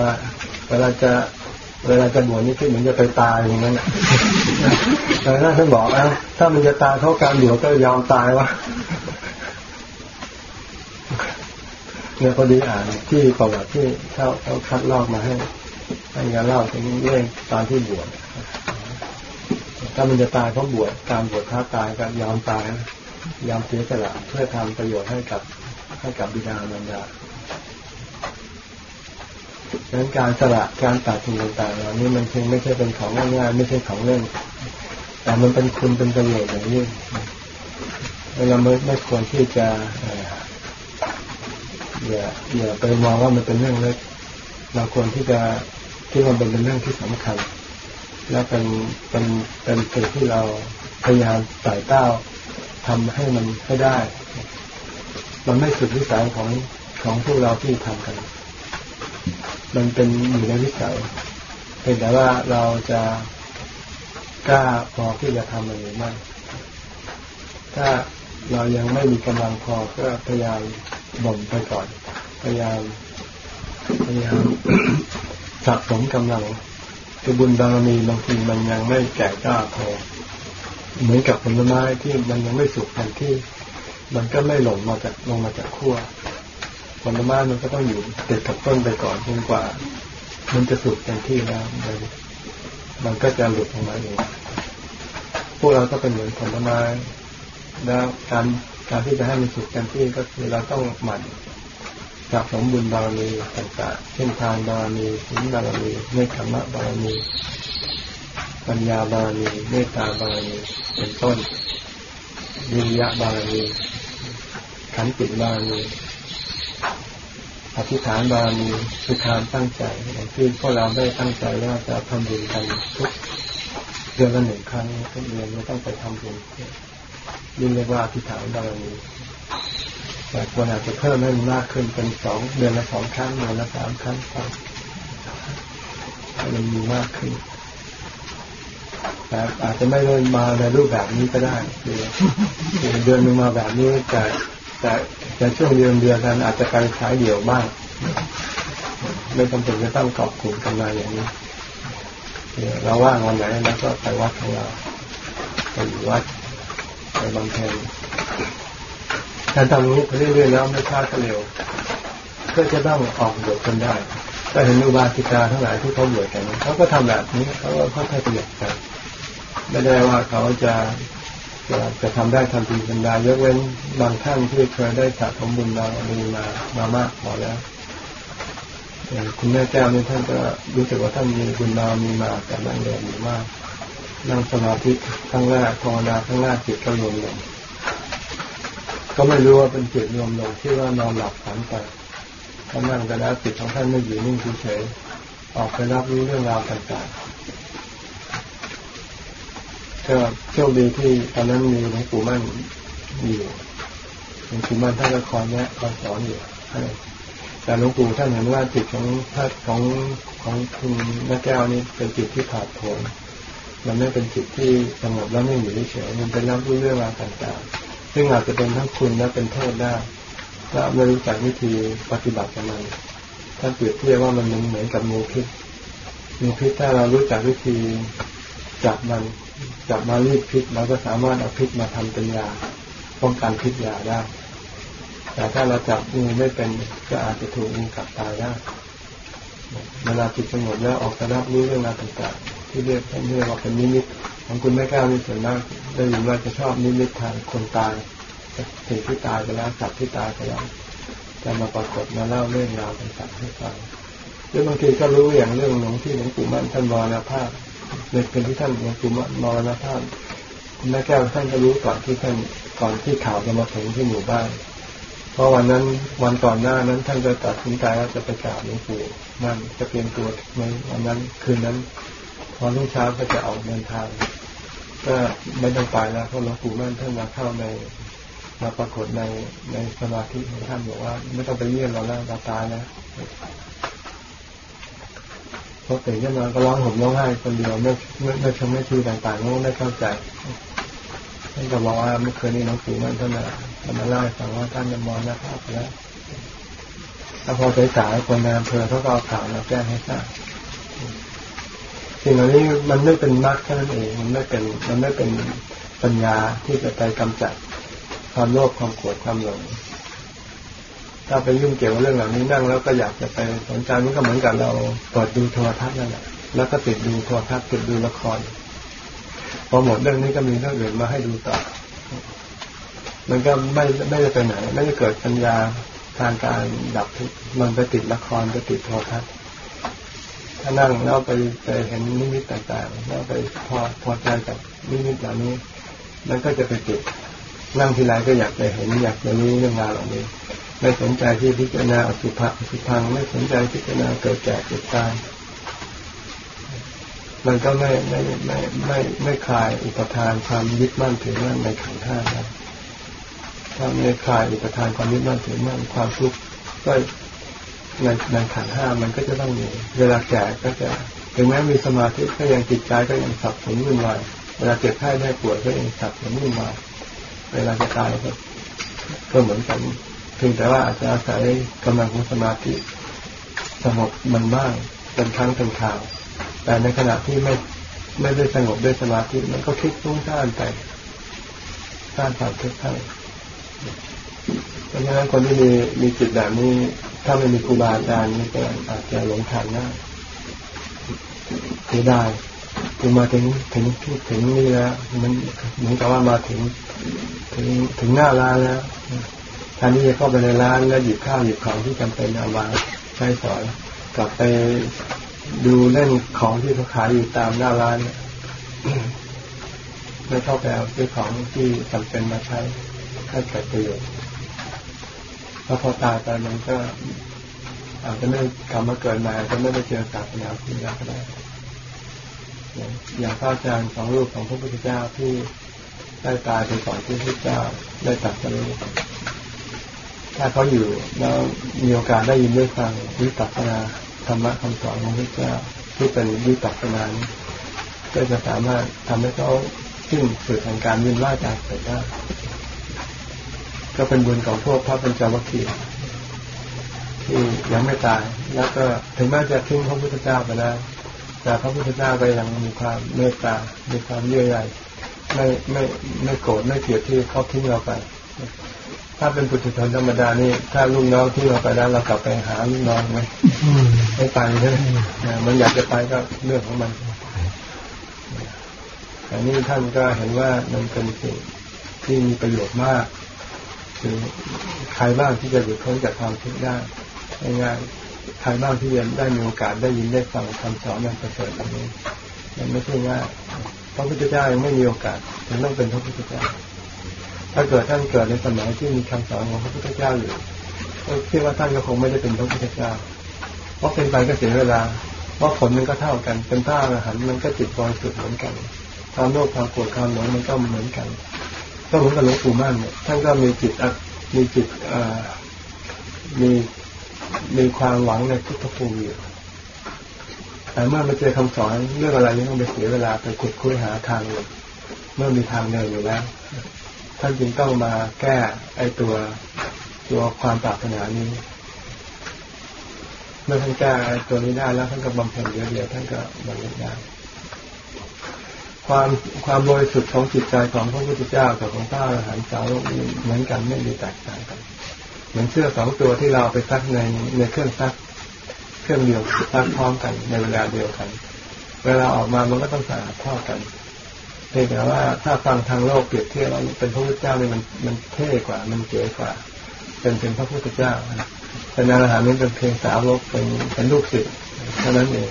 ว่าเวลาจะเวลาจะบวชนี่คิดเหมือนจะไปตายอย่างนั้นแต่ถ้าท่านบอกนะถ้ามันจะตายเขาการบวชก็ยอมตายวะเนี่ยพอดีอ่านที่ประวัติที่เขาเขาคัดลอกมาให้ให้งาเล่าถึงเรื่องตอนที่บวชถ้ามันจะตายเพราะบวชการบวชท้าตายก็ยอมตายยอมเสียสละเพื่อทำประโยชน์ให้กับ ให้กับบิดามารดาดังนั้นการสละการตัดสิ่งต่างๆเหล่านี้มันเพียงไม่ใช่เป็นของง่ายๆไม่ใช่ของเล่น แต่มันเป็นคุณเป็นประโยชน์อย่างยิ่งเราไม่ไม่ควรที่จะอย่าอย่าไปมองว่ามันเป็นเรื่องเล็ก เราควรที่จะที่มันเป็นเรื่องที่สำคัญ และเป็นเป็นเป็นสิ่งที่เราพยายามใส่เต้าทำให้มันให้ได้ มันไม่สุดวิสัยของของพวกเราที่ทำกัน มันเป็นอยู่ในวิสัยเพียงแต่ว่าเราจะกล้าพอที่จะทำมันหรือไม่ถ้าเรายังไม่มีกำลังพอก็พยายามบ่มไปก่อน พยายามพยายามสะสมกำลังคือบุญบารมีบางทีมันยังไม่แก่กล้าพอเหมือนกับผลไม้ที่มันยังไม่สุกทันที่ มันก็ไม่หล่นมาจากลงมาจากขั้วผลไม้มันก็ต้องอยู่ติดกับต้นไปก่อนจนกว่า มันจะสุกเต็มที่แล้วมันมันก็จะหลุดออกมาเองพวกเราก็เป็นเหมือนผลไม้แล้วการการที่จะให้มันสุกเต็มที่ก็คือเราต้องหมั่นสะสมบุญบารมีต่างๆเช่นทานบารมีศีลบารมีเนคขมะบารมีปัญญาบารมีเมตตาบารมีเป็นต้นวิริยะบารมี ขันติบารมีอธิษฐานบารมีคือการตั้งใจอย่างที่พวกเราได้ตั้งใจว่าจะทำบุญกันทุกเดือนละหนึ่งครั้งทุกเดือนไม่ต้องไปทำบุญยิ่งเรียกว่าอธิษฐานบารมีแต่ควรอาจจะเพิ่มให้มันมากขึ้นเป็นสองเดือนละสองครั้งเดือนละสามครั้งไปให้มันมีมากขึ้นแต่อาจจะไม่ได้มาในรูปแบบนี้ก็ได้คือเดือนหนึ่งมาแบบนี้แต่ แต่แต่ช่วงเดือนเดือนนั้นอาจจะไปขายเดี่ยวบ้าง ไม่จำเป็นจะต้องกอบกลุ่มกันมาอย่างนี้เราว่างวันไหนแล้วก็ไปวัดของเราไปอยู่วัดไปบำเพ็ญกาทำนี้เรื่อยๆแล้วไม่ช้าก็เร็วก็จะต้องออกบวชกันได้ก็เห็นอุบาสิกาทั้งหลายที่เขาบวชกันเขาก็ทำแบบนี้เขาก็ค่อยๆประหยัดกันไม่ได้ว่าเขาจะ จะจะทำได้ทันทีทันใดยกเว้นบางท่านที่เคยได้สะสมบุญบารมีมามามากพอแล้วคุณแม่แก้วนี่ท่านก็รู้สึกว่าท่านมีบุญบารมีมาแต่นั่งเรียนอยู่มากนั่งสมาธิครั้งแรกภาวนาครั้งแรกจิตก็รวมลงก็ไม่รู้ว่าเป็นจิตรวมลงที่ว่านอนหลับฝันไปท่านนั่งก็แล้วจิตของท่านไม่อยู่นิ่งเฉยออกไปรับรู้เรื่องราวต่างๆ ก็โชคดีที่ตอนนั้นมีหลวงปู่มั่นอยู่หลวงปู่มั่นท่านก็คอยแนะคอยสอนอยู่แต่หลวงปู่ท่านเห็นว่าจิตของท่านของของคุณแม่แก้วนี่เป็นจิตที่ขาดโผนมันไม่เป็นจิตที่สงบแล้วไม่อยู่เฉยมันเป็นรับรู้เรื่องราวต่างๆ ซึ่งอาจจะเป็นทั้งคุณและเป็นโทษได้ถ้าไม่รู้จักวิธีปฏิบัติกับมันท่านเปรียบเทียบว่ามันเหมือนกับงูพิษงูพิษถ้าเรารู้จักวิธีจับมัน จับมารีดพิษเราก็สามารถเอาพิษมาทำเป็นยาป้องกันพิษยาได้ แต่ถ้าเราจับงูไม่เป็นก็อาจจะถูกงูกัดตายได้เวลาจิตสงบแล้วออกจะรับรู้เรื่องราวต่างๆที่เรียกเรียกว่าเป็นนิมิตของคุณแม่ก้าวมีส่วนมากได้ยินว่าจะชอบนิมิตทางคนตายสิ่งที่ตายไปแล้วสัตว์ที่ตายไปแล้วจะมาปรากฏมาเล่าเรื่องราวต่างๆให้ฟังหรือบางทีก็รู้อย่างเรื่องหลวงที่หลวงปู่มั่นท่านมรณภาพ ในเป็นที่ท่านหลวงปู่มั่นมรณภาพคุณแม่แก้วท่านก็รู้ก่อนที่ท่านก่อนที่ข่าวจะมาถึงที่หมู่บ้าน เพราะวันนั้นวันก่อนหน้านั้น ท่านจะตัดสินใจว่าจะไปกราบหลวงปู่มั่นจะเปลี่ยนตัวในวันนั้นคืนนั้นพอรุ่งเช้าก็จะออกเดินทาง ก็ไม่ต้องไปแล้วเพราะหลวงปู่มั่นท่านมาเข้าในมาปรากฏในในสมาธิของท่านบอกว่า ไม่ต้องไปเยี่ยมเราแล้วเราตายแล้ว อตื่นขึ้นมาก็ร้องห่มร้องไห้คนเดียวไม่ไม่ไม่ชมไม่ชีต่างๆก็ไม่เข้าใจท่านก็บอกว่าเมื่อคืนนี้น้องปู่มันท่านมาท่านมาเล่าให้ฟังว่าท่านจะมรณภาพแล้วแล้วพอสายๆคนในอำเภอเขาก็เอาข่าวมาแจ้งให้ทราบสิ่งเหล่านี้มันไม่เป็นมรรคแค่นั้นเองมันไม่เป็นมันไม่เป็นปัญญาที่จะไปกำจัดความโลภความโกรธความหลง ถ้าไปยุ่งเกี่ยวกับเรื่องเหล่านี้นั่งแล้วก็อยากจะไปสนใจมันก็เหมือนกับเราเปิดดูโทรทัศน์นั่นแหละแล้วก็ติดดูโทรทัศน์ติดดูละครพอหมดเรื่องนี้ก็มีเรื่องอื่นมาให้ดูต่อ มันก็ไม่ไม่ได้ไปไหนไม่ได้เกิดปัญญาทางการดับทุกมันไปติดละครไปติดโทรทัศน์ถ้านั่งแล้วไปไปเห็นนิมิตต่างๆแล้วไปพอพอใจกับนิมิตเหล่านี้ มันก็จะไปติดนั่งทีไรก็อยากจะเห็นอยากจะรู้เรื่องราวเหล่านี้ ไม่สนใจที่พิจารณาอสุภะอสุพัง ไม่สนใจพิจารณาเกิดแก่เกิดตายมันก็ไม่ไม่ไม่ไม่ไม่คลายอุปทานความยึดมั่นถือมั่นในขันธ์ห้าแล้ถ้าไม่คลายอุปทานความยึดมั่นถือมั่นความทุกข์ก็ในในขันห้ามันก็จะต้องมีเวลาแก่ก็จะถึงแม้มีสมาธิก็ยังจิตใจก็ยังสับสนวุ่นวายเวลาเจ็บไข้ได้ปวดก็ยังสับสนวุ่นวายเวลาจะตายก็เหมือนกัน พียงแต่ว่าอาจจะอาศัยกำลังของสมาธิสงบมันบ้างเป็นครั้งเป็นคราว แต่ในขณะที่ไม่ไม่ได้สงบด้วยสมาธิมันก็คิดฟุ้งซ่านไปสร้างความทุกข์ให้เพราะฉะนั้นคนที่มีมีจิตแบบนี้ถ้าไม่มีครูบาอาจารย์นี่ก็อาจจะหลงทางได้เสียดายคือมาถึงถึงถึงนี่แล้วมันเหมือนกับว่ามาถึง ถึงถึงหน้าร้านแล้ว แทนที่จะเข้าไปในร้านแล้วหยิบข้าวหยิบของที่จำเป็นเอาวางใช้สอยกลับไปดูเล่นของที่เขาขายอยู่ตามหน้าร้านเนี่ยไม่เข้าไปเอาซื้อของที่จำเป็นมาใช้ให้เกิดประโยชน์แล้วพอตายไปมันก็อาจจะไม่กลับมาเกิดมาจะไม่ได้เจอศาสนาพุทธก็ได้อย่างพระอาจารย์สองรูปของพระพุทธเจ้าที่ได้ตายไปก่อนที่พระพุทธเจ้าได้ตัดสรู้ ถ้าเขาอยู่แล้วมีโอกาสได้ยินได้ฟังวิปัสสนาธรรมะคำสอนของพระเจ้าที่เป็นวิปัสสนานก็จะสามารถทำให้เขาสิ้นสุดแห่งการยินว่าจากไปได้ก็เป็นบุญของพวกพระป็นจวัคคีที่ยังไม่ตาย แล้วก็ถึงแม้จะทิ้งพระพุทธเจ้าไปแล้วแต่พระพุทธเจ้าก็ยังมีความเมตตา มีความเยื่อใยไม่ไม่ไม่โกรธไม่เกลียดที่เขาทิ้งเราไป ถ้าเป็นปุถุชนธรรมดานี่ถ้าลูกน้องที่เราไปแล้วเรากลับไปหาลูกน้องไหมไม่ไปใช่ไหมมันอยากจะไปก็เรื่องของมันแต่นี่ท่านก็เห็นว่ามันเป็นสิ่งที่มีประโยชน์มากคือใครบ้างที่จะหลุดพ้นจากความทุกข์ได้ง่ายๆใครบ้างที่จะได้มีโอกาสได้ยินได้ฟังคำสอนนั้นประเสริฐแบบนี้ มันไม่ใช่ง่ายพระพุทธเจ้ายังไม่มีโอกาสถึงต้องเป็นพระพุทธเจ้า ถ้าเกิดท่านเกิดในสมัยที่มีคำสอนของพระพุทธเจ้าอยู่ก็คิดว่าท่านก็คงไม่ได้เป็นพระพุทธเจ้า เพราะเป็นไปก็เสียเวลา เพราะผลมันก็เท่ากัน เป็นท่าอาหารมันก็จิตบริสุทธิ์เหมือนกันความโลภความโกรธความหลงมันก็เหมือนกัน ก็เหมือนกับหลวงปู่มั่นเนี่ยท่านก็มีจิตมีจิตมีมีความหวังในพุทธภูมิอยู่แต่เมื่อมาเจอคำสอนเรื่องอะไรนี่ต้องไปเสียเวลาไปขุดคุยหาทางเลยเมื่อมีทางเดินอยู่แล้ว ท่านจึงต้องมาแก้ไอตัวตัวความปรารถนานี้ เมื่อท่านแก้ไอตัวนี้ได้แล้วท่านก็บำเพ็ญเดียวๆท่านก็บรรลุได้ความความบริสุทธิ์ของจิตใจของพระพุทธเจ้ากับของพระอรหันต์สาวกนี้เหมือนกันไม่มีแตกต่างกัน เหมือนเสื้อสองตัวที่เราไปซักในในเครื่องซัก เครื่องเดียวซักพร้อมกันในเวลาเดียวกัน เวลาออกมามันก็ต้องสะอาดเท่ากัน เพียงแต่ว่าถ้าฟังทางโลกเปรียบเทียบว่าเป็นพระพุทธเจ้าเนี่ยมันมันเท่กว่า มันเก๋กว่า เป็นเป็นพระพุทธเจ้าแต่นารหันนี้เป็นเพียงสาวกเป็นเป็นลูกศิษย์เท่านั้นเอง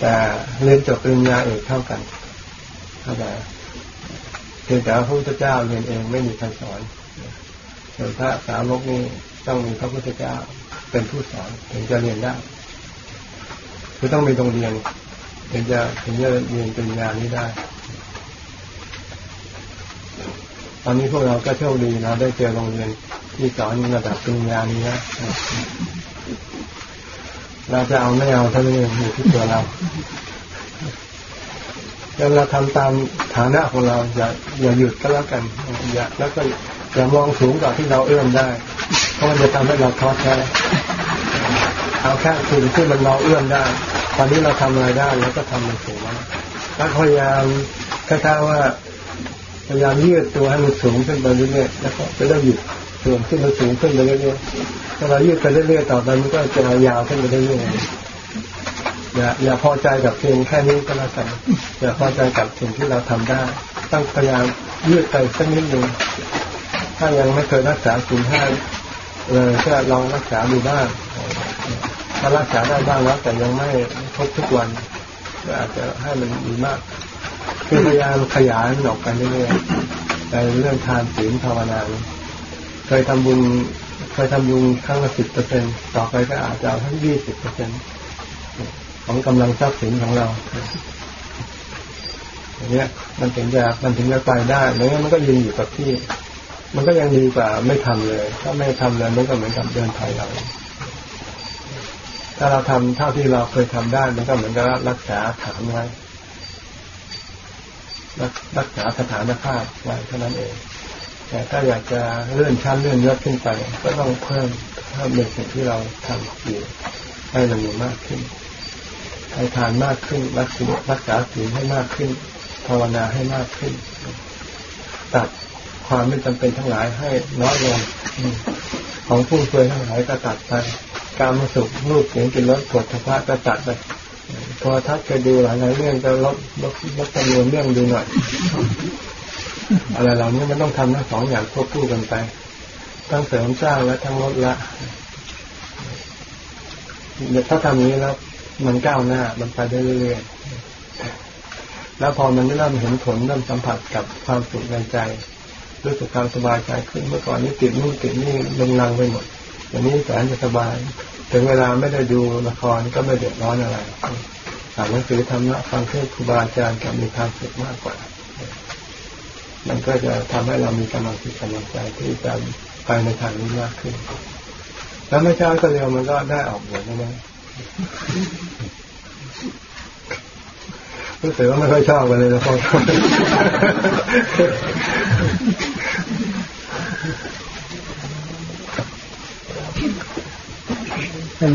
แต่เรียนจบปริญญาเอกเท่ากันเข้าใจเพียงแต่พระพุทธเจ้าเรียนเองไม่มีใครสอนส่วนพระสาวกนี่ต้องมีพระพุทธเจ้าเป็นผู้สอนถึงจะเรียนได้คือต้องมีโรงเรียน ถึงจะถึงจะเรียนปริญญานี้ได้ ตอนนี้พวกเราก็โชคดีเราได้เจอโรงเรียนที่สอนระดับปริญญานี้นะเราจะเอาไม่เอาท่านนี้อยู่ที่ตัวเราแล้วเราทำตามฐานะของเราอย่าอย่าหยุดก็แล้วกันอย่าแล้วก็อย่ามองสูงกว่าที่เราเอื้อมได้ เพราะมันจะทำให้เราท้อแท้ เอาแค่สิ่งที่มันเราเอื้อมได้ ตอนนี้เราทำอะไรได้แล้วก็ทำมันสูงแล้วพยายามคล้าๆว่าพยายามยืดตัวให้มันสูงขึ้นไปเรื่อยๆแล้วก็จะได้หยุดส่วนที่มันสูงขึ้นไปเรื่อยๆถ้าเรายืดไปเรื่อยๆต่อไปมันก็จะยาวขึ้นไปเรื่อยๆอย่าอย่าพอใจกับเพียงแค่นี้ก็แล้วกันอย่าพอใจกับสิ่งที่เราทำได้ ต้องพยายามยืดไปสักนิดหนึ่งถ้ายังไม่เคยรักษาสิ่งห้าเลยก็ลองรักษาดูบ้าง ถ้ารักษาได้บ้างแล้ว แต่ยังไม่ครบทุกวันก็อาจจะให้มันดีมากคือพยายามขยายมันออกไปเรื่อยๆในเรื่องทานศีลภาวนาเคยทำบุญเคยทำบุญครั้งละสิบเปอร์เซ็นต่อไปก็อาจจะเอาทั้งยี่สิบเปอร์เซ็นของกำลังทรัพย์สินของเราอย่างเงี้ย มันถึงจะมันถึงจะไปได้ไม่งั้นมันก็ยืนอยู่กับที่ มันก็ยังดีกว่าไม่ทำเลย ถ้าไม่ทำเลยมันก็เหมือนกับเดินถอยหลัง ถ้าเราทำเท่าที่เราเคยทำได้ มันก็เหมือนกับรักษาฐานไว้รักษาสถานภาพไว้เท่านั้นเอง แต่ถ้าอยากจะเลื่อนชั้นเลื่อนยศขึ้นไป ก็ต้องเพิ่มเพิ่มในสิ่งที่เราทำอยู่ให้มันมีมากขึ้นให้ทานมากขึ้น รักษารักษาศีลให้มากขึ้น ภาวนาให้มากขึ้น ตัดความไม่จำเป็นทั้งหลายให้น้อยลงของผู้เคยทั้งหลายก็ตัดไป การมสุขรูปเสียงกินรสผลทพะก็ตัดไปพอทัดเคยดูหลายหลายเรื่องจะลดลดลดจำนวนเรื่องดูหน่อยอะไรเหล่านี้มันต้องทำทั้งสองอย่างควบคู่กันไปทั้งเสริมสร้างและทั้งลดละถ้าทำนี้แล้วมันก้าวหน้ามันไปได้เรื่อยๆแล้วพอมันเริ่มเห็นผลเริ่มสัมผัสกับความสุขในใจรู้สึกความสบายใจขึ้นเมื่อก่อนนี้ติดนู่นติดนี่ลงลังไปหมดอย่างนี้แสนจะสบาย ถึงเวลาไม่ได้ดูละครก็ไม่เดือดร้อนอะไรอ่านหนังสือธรรมะฟังเทศครูบาอาจารย์กับมีความสุขมากกว่า มันก็จะทำให้เรามีกำลังจิตกำลังใจที่จะไปในทางนี้มากขึ้น แล้วไม่ช้าก็เร็วมันก็ได้ออกบวชแน่รู้สึกว่าไม่ค่อยชอบกันเลยนะพ่อ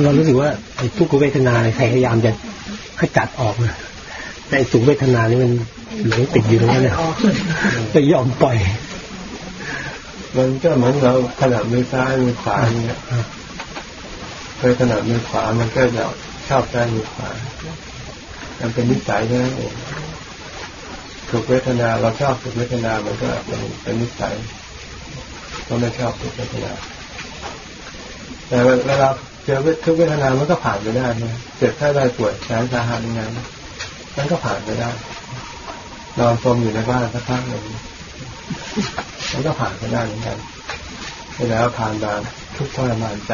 เรารู้สึกว่าไอ้ทุกขเวทนาใครพยายามจะขจัดออกนะแต่สุขเวทนานี่มันหลงติดอยู่ตรงนั้นเนี่ยจะยอมปล่อย มันก็เหมือนเราขนาดมือซ้ายมือขวาเนี่ยเคยขนาดมือขวามันก็จะชอบใจมือขวามันเป็นนิสัยแค่นั้นเองสุขเวทนาเราชอบสุขเวทนา มันก็เป็นนิสัยเราไม่ชอบสุขเวทนาแต่เวลา เจอทุกเวทนามันก็ผ่านไปได้นะเจ็บแค่ได้ป่วยแสนสาหัสยังไงมันก็ผ่านไปได้นอนสมอยู่ในบ้านสักพักหนึ่งมันก็ผ่านไปได้เหมือนกันแล้วผ่านมาทุกทรมานใจ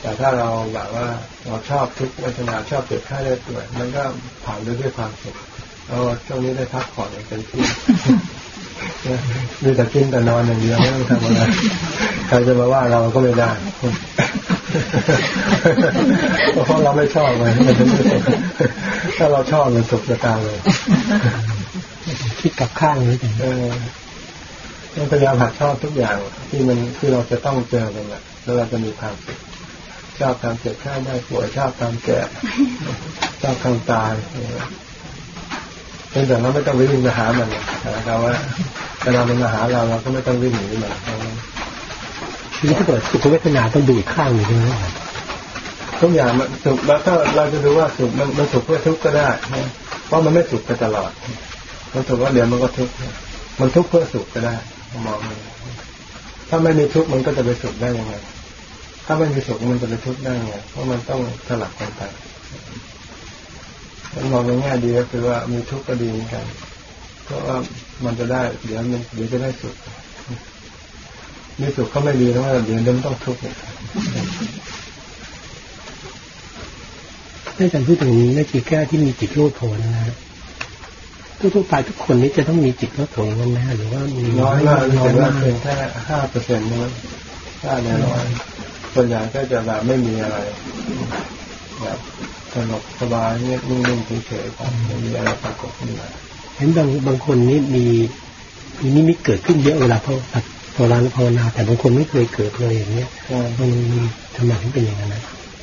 แต่ถ้าเราแบบว่าเราชอบทุกเวทนาชอบเจ็บแค่ได้ป่วยมันก็ผ่านไปด้วยความสุขเราช่วงนี้ได้พักผ่อนอย่างเต็มที่ มีแต่กินแต่นอนอย่างเดียวไม่ต้องทำอะไรใครจะมาว่าเราก็ไม่ได้เพราะเราไม่ชอบเลยมันจะไม่สุขถ้าเราชอบมันสุขจะตามเลย คิดกับข้างเลยเออต้องพยายามหัดชอบทุกอย่าง ที่มันที่เราจะต้องเจอกันแหละแล้วเราจะมีความสุขชอบการเจ็บข้าได้ป่วยชอบการแก่ชอบการตาย เพียงแต่เราไม่ต้องวิ่งมาหามันนะครับว่าเวลามันมาหาเราเราก็ไม่ต้องวิ่งหนีมันนี่ถ้าเกิดสุขเวทนาต้องดูอีกข้างหนึ่งใช่ไหมทุกอย่างมันสุขแล้วถ้าเราจะดูว่าสุขมันมันสุขเพื่อทุกข์ก็ได้เพราะมันไม่สุขไปตลอดมันสุขว่าเดี๋ยวมันก็ทุกข์มันทุกข์เพื่อสุขก็ได้มองมันถ้าไม่มีทุกข์มันก็จะไปสุขได้ยังไงถ้าไม่มีสุขมันจะไปทุกข์ได้ยังไงเพราะมันต้องสลับกันไป มองในแง่ดีก็คือว่ามีทุกข์ก็ดีเหมือนกัน เพราะว่ามันจะได้เดี๋ยวมันเดี๋ยวจะได้สุขมีสุขก็ไม่ดีเพราะว่าเดี๋ยวมันต้องทุกข์ถ้าอาจารย์พูดถึงแม่จีแก้ที่มีจิตโลดโผนนะฮะทุกๆไปทุกคนนี้จะต้องมีจิตโลดโผนกันไหมหรือว่ามีน้อยมากน้อยมากเพียงแค่ห้าเปอร์เซ็นต์นั้นถ้าแน่นอนส่วนใหญ่ก็จะแบบไม่มีอะไรแบบธ งบสบายเงียบนิ่งๆเฉยๆครับไม่มีอะไรปรากฏขึ้นมาเห็นบางบางคนนี่มีมีนิมิตเกิดขึ้นเยอะเวลาเขาภาวนาภาวนาแต่บางคนไม่เคยเกิดเลยอย่างเงี้ยใช่มันมันทำไมถึงเป็นอย่างนั้นนะ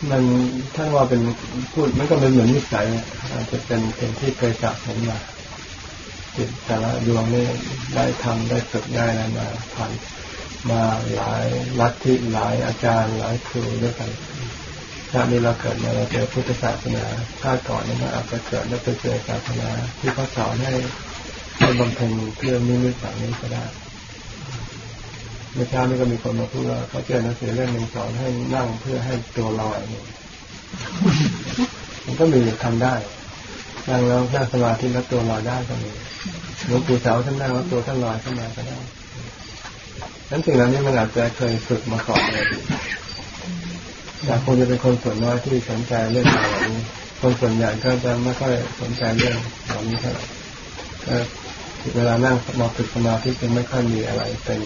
มันถ้าว่าเป็นพูดมันก็เป็นเหมือนนิสัยอะอาจจะเป็นเป็นที่เคยสะสมมาจิตแต่ละดวงนี่ได้ทำได้ฝึกได้อะไรมาผ่านมาหลายลัทธิหลายอาจารย์หลายครูด้วยกัน ชาตินี้เราเกิดมาเราเจอพุทธศาสนาชาติก่อนนี่มันอาจจะเกิดแล้วไปเจอศาสนาที่เขาสอนให้ให้บำเพ็ญเพื่อนิมิตแบบนี้ก็ได้เมื่อเช้านี้ก็มีคนมาพูดว่าเขาเจอหนังสือเล่มหนึ่งสอนให้นั่งเพื่อให้ตัวลอยเนี่ยมันก็มีทำได้นั่งแล้วนั่งสมาธิแล้วตัวลอยได้ก็มีหลวงปู่เสาท่านนั่งแล้วตัวท่านลอยขึ้นมาก็ได้นั้นสิ่งเหล่านี้มันอาจจะเคยฝึกมาก่อนเลย แต่คงจะเป็นคนส่วนน้อยที่สนใจเรื่องเหล่านี้ คนส่วนใหญ่ก็จะไม่ค่อยสนใจเรื่องเหล่านี้เท่าไหร่ก็เวลานั่งมาฝึกสมาธิจะไม่ค่อยมีอะไรเป็น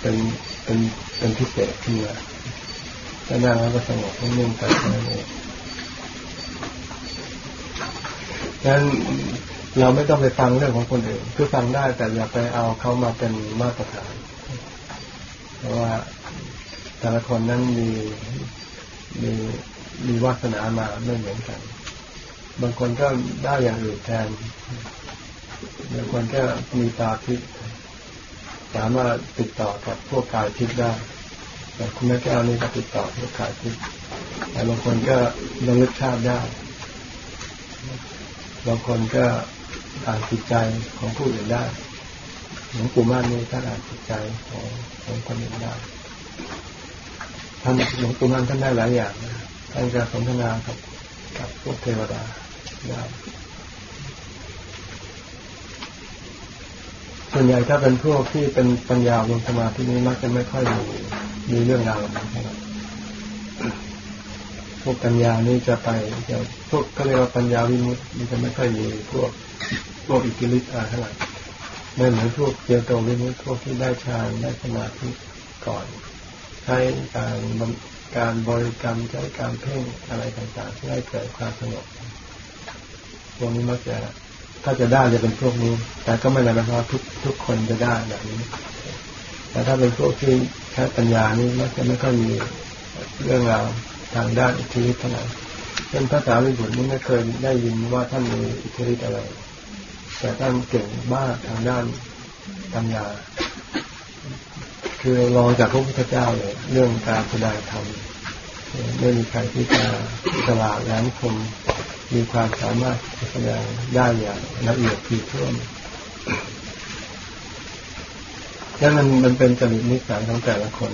เป็นเป็นเป็นพิเศษขึ้นมาถ้านั่งแล้วก็สงบนิ่งๆไปแค่นั้นเองดังนั้นเราไม่ต้องไปฟังเรื่องของคนอื่น คือฟังได้แต่อย่าไปเอาเขามาเป็นมาตรฐาน เพราะว่า แต่ละคนนั้นมีมีมีวาสนามาไม่เหมือนกัน บางคนก็ได้อย่างอื่นแทน บางคนก็มีตาทิพย์สามารถติดต่อกับพวกกายทิพย์ได้ แต่คุณแม่แก้วนี่ก็ติดต่อพวกกายทิพย์แต่บางคนก็ระลึกชาติได้ บางคนก็อ่านจิตใจของผู้อื่นได้หลวงปู่ม่านนี่ท่านอ่านจิตใจของของคนอื่นได้ ท่านหลวงปู่ม่านท่านได้หลายอย่างนะท่านจะสนทนากับกับพวกเทวดาได้ส่วนใหญ่ถ้าเป็นพวกที่เป็นปัญญาลงสมาธินี้มักจะไม่ค่อยมีมีเรื่องราวแบบนี้พวกปัญญานี่จะไปจะพวกก็เรียกว่าปัญญาวิมุตติจะไม่ค่อยมีพวกพวกอิทธิฤทธิ์อะไรเท่าไหร่ไม่เหมือนพวกเจโตวิมุตติพวกที่ได้ฌานได้สมาธิก่อน ใช้การบำการบริกรรมใช้การเพ่งอะไรต่างๆเพื่อให้เกิดความสงบพวกนี้มักจะถ้าจะได้จะเป็นพวกนี้ แต่ก็ไม่ได้หมายความว่าทุกทุกคนจะได้แบบนี้ แต่ถ้าเป็นพวกที่ใช้ปัญญานี่มักจะไม่ค่อยมีเรื่องราวทางด้านอิทธิฤทธิ์เท่าไหร่เช่นภาษาลิบุตรนี่ไม่เคยได้ยินว่าท่านมีอิทธิฤทธิ์อะไร แต่ท่านเก่งมากทางด้านปัญญา คือรองจากพระพุทธเจ้าเลยเรื่องการแสดงธรรมไม่มีใครที่จะฉลาดแหลมคมมีความสามารถแสดงได้อย่างละเอียดถี่ถ้วนนั่นมันมันเป็นจริตนิสัยของแต่ละคน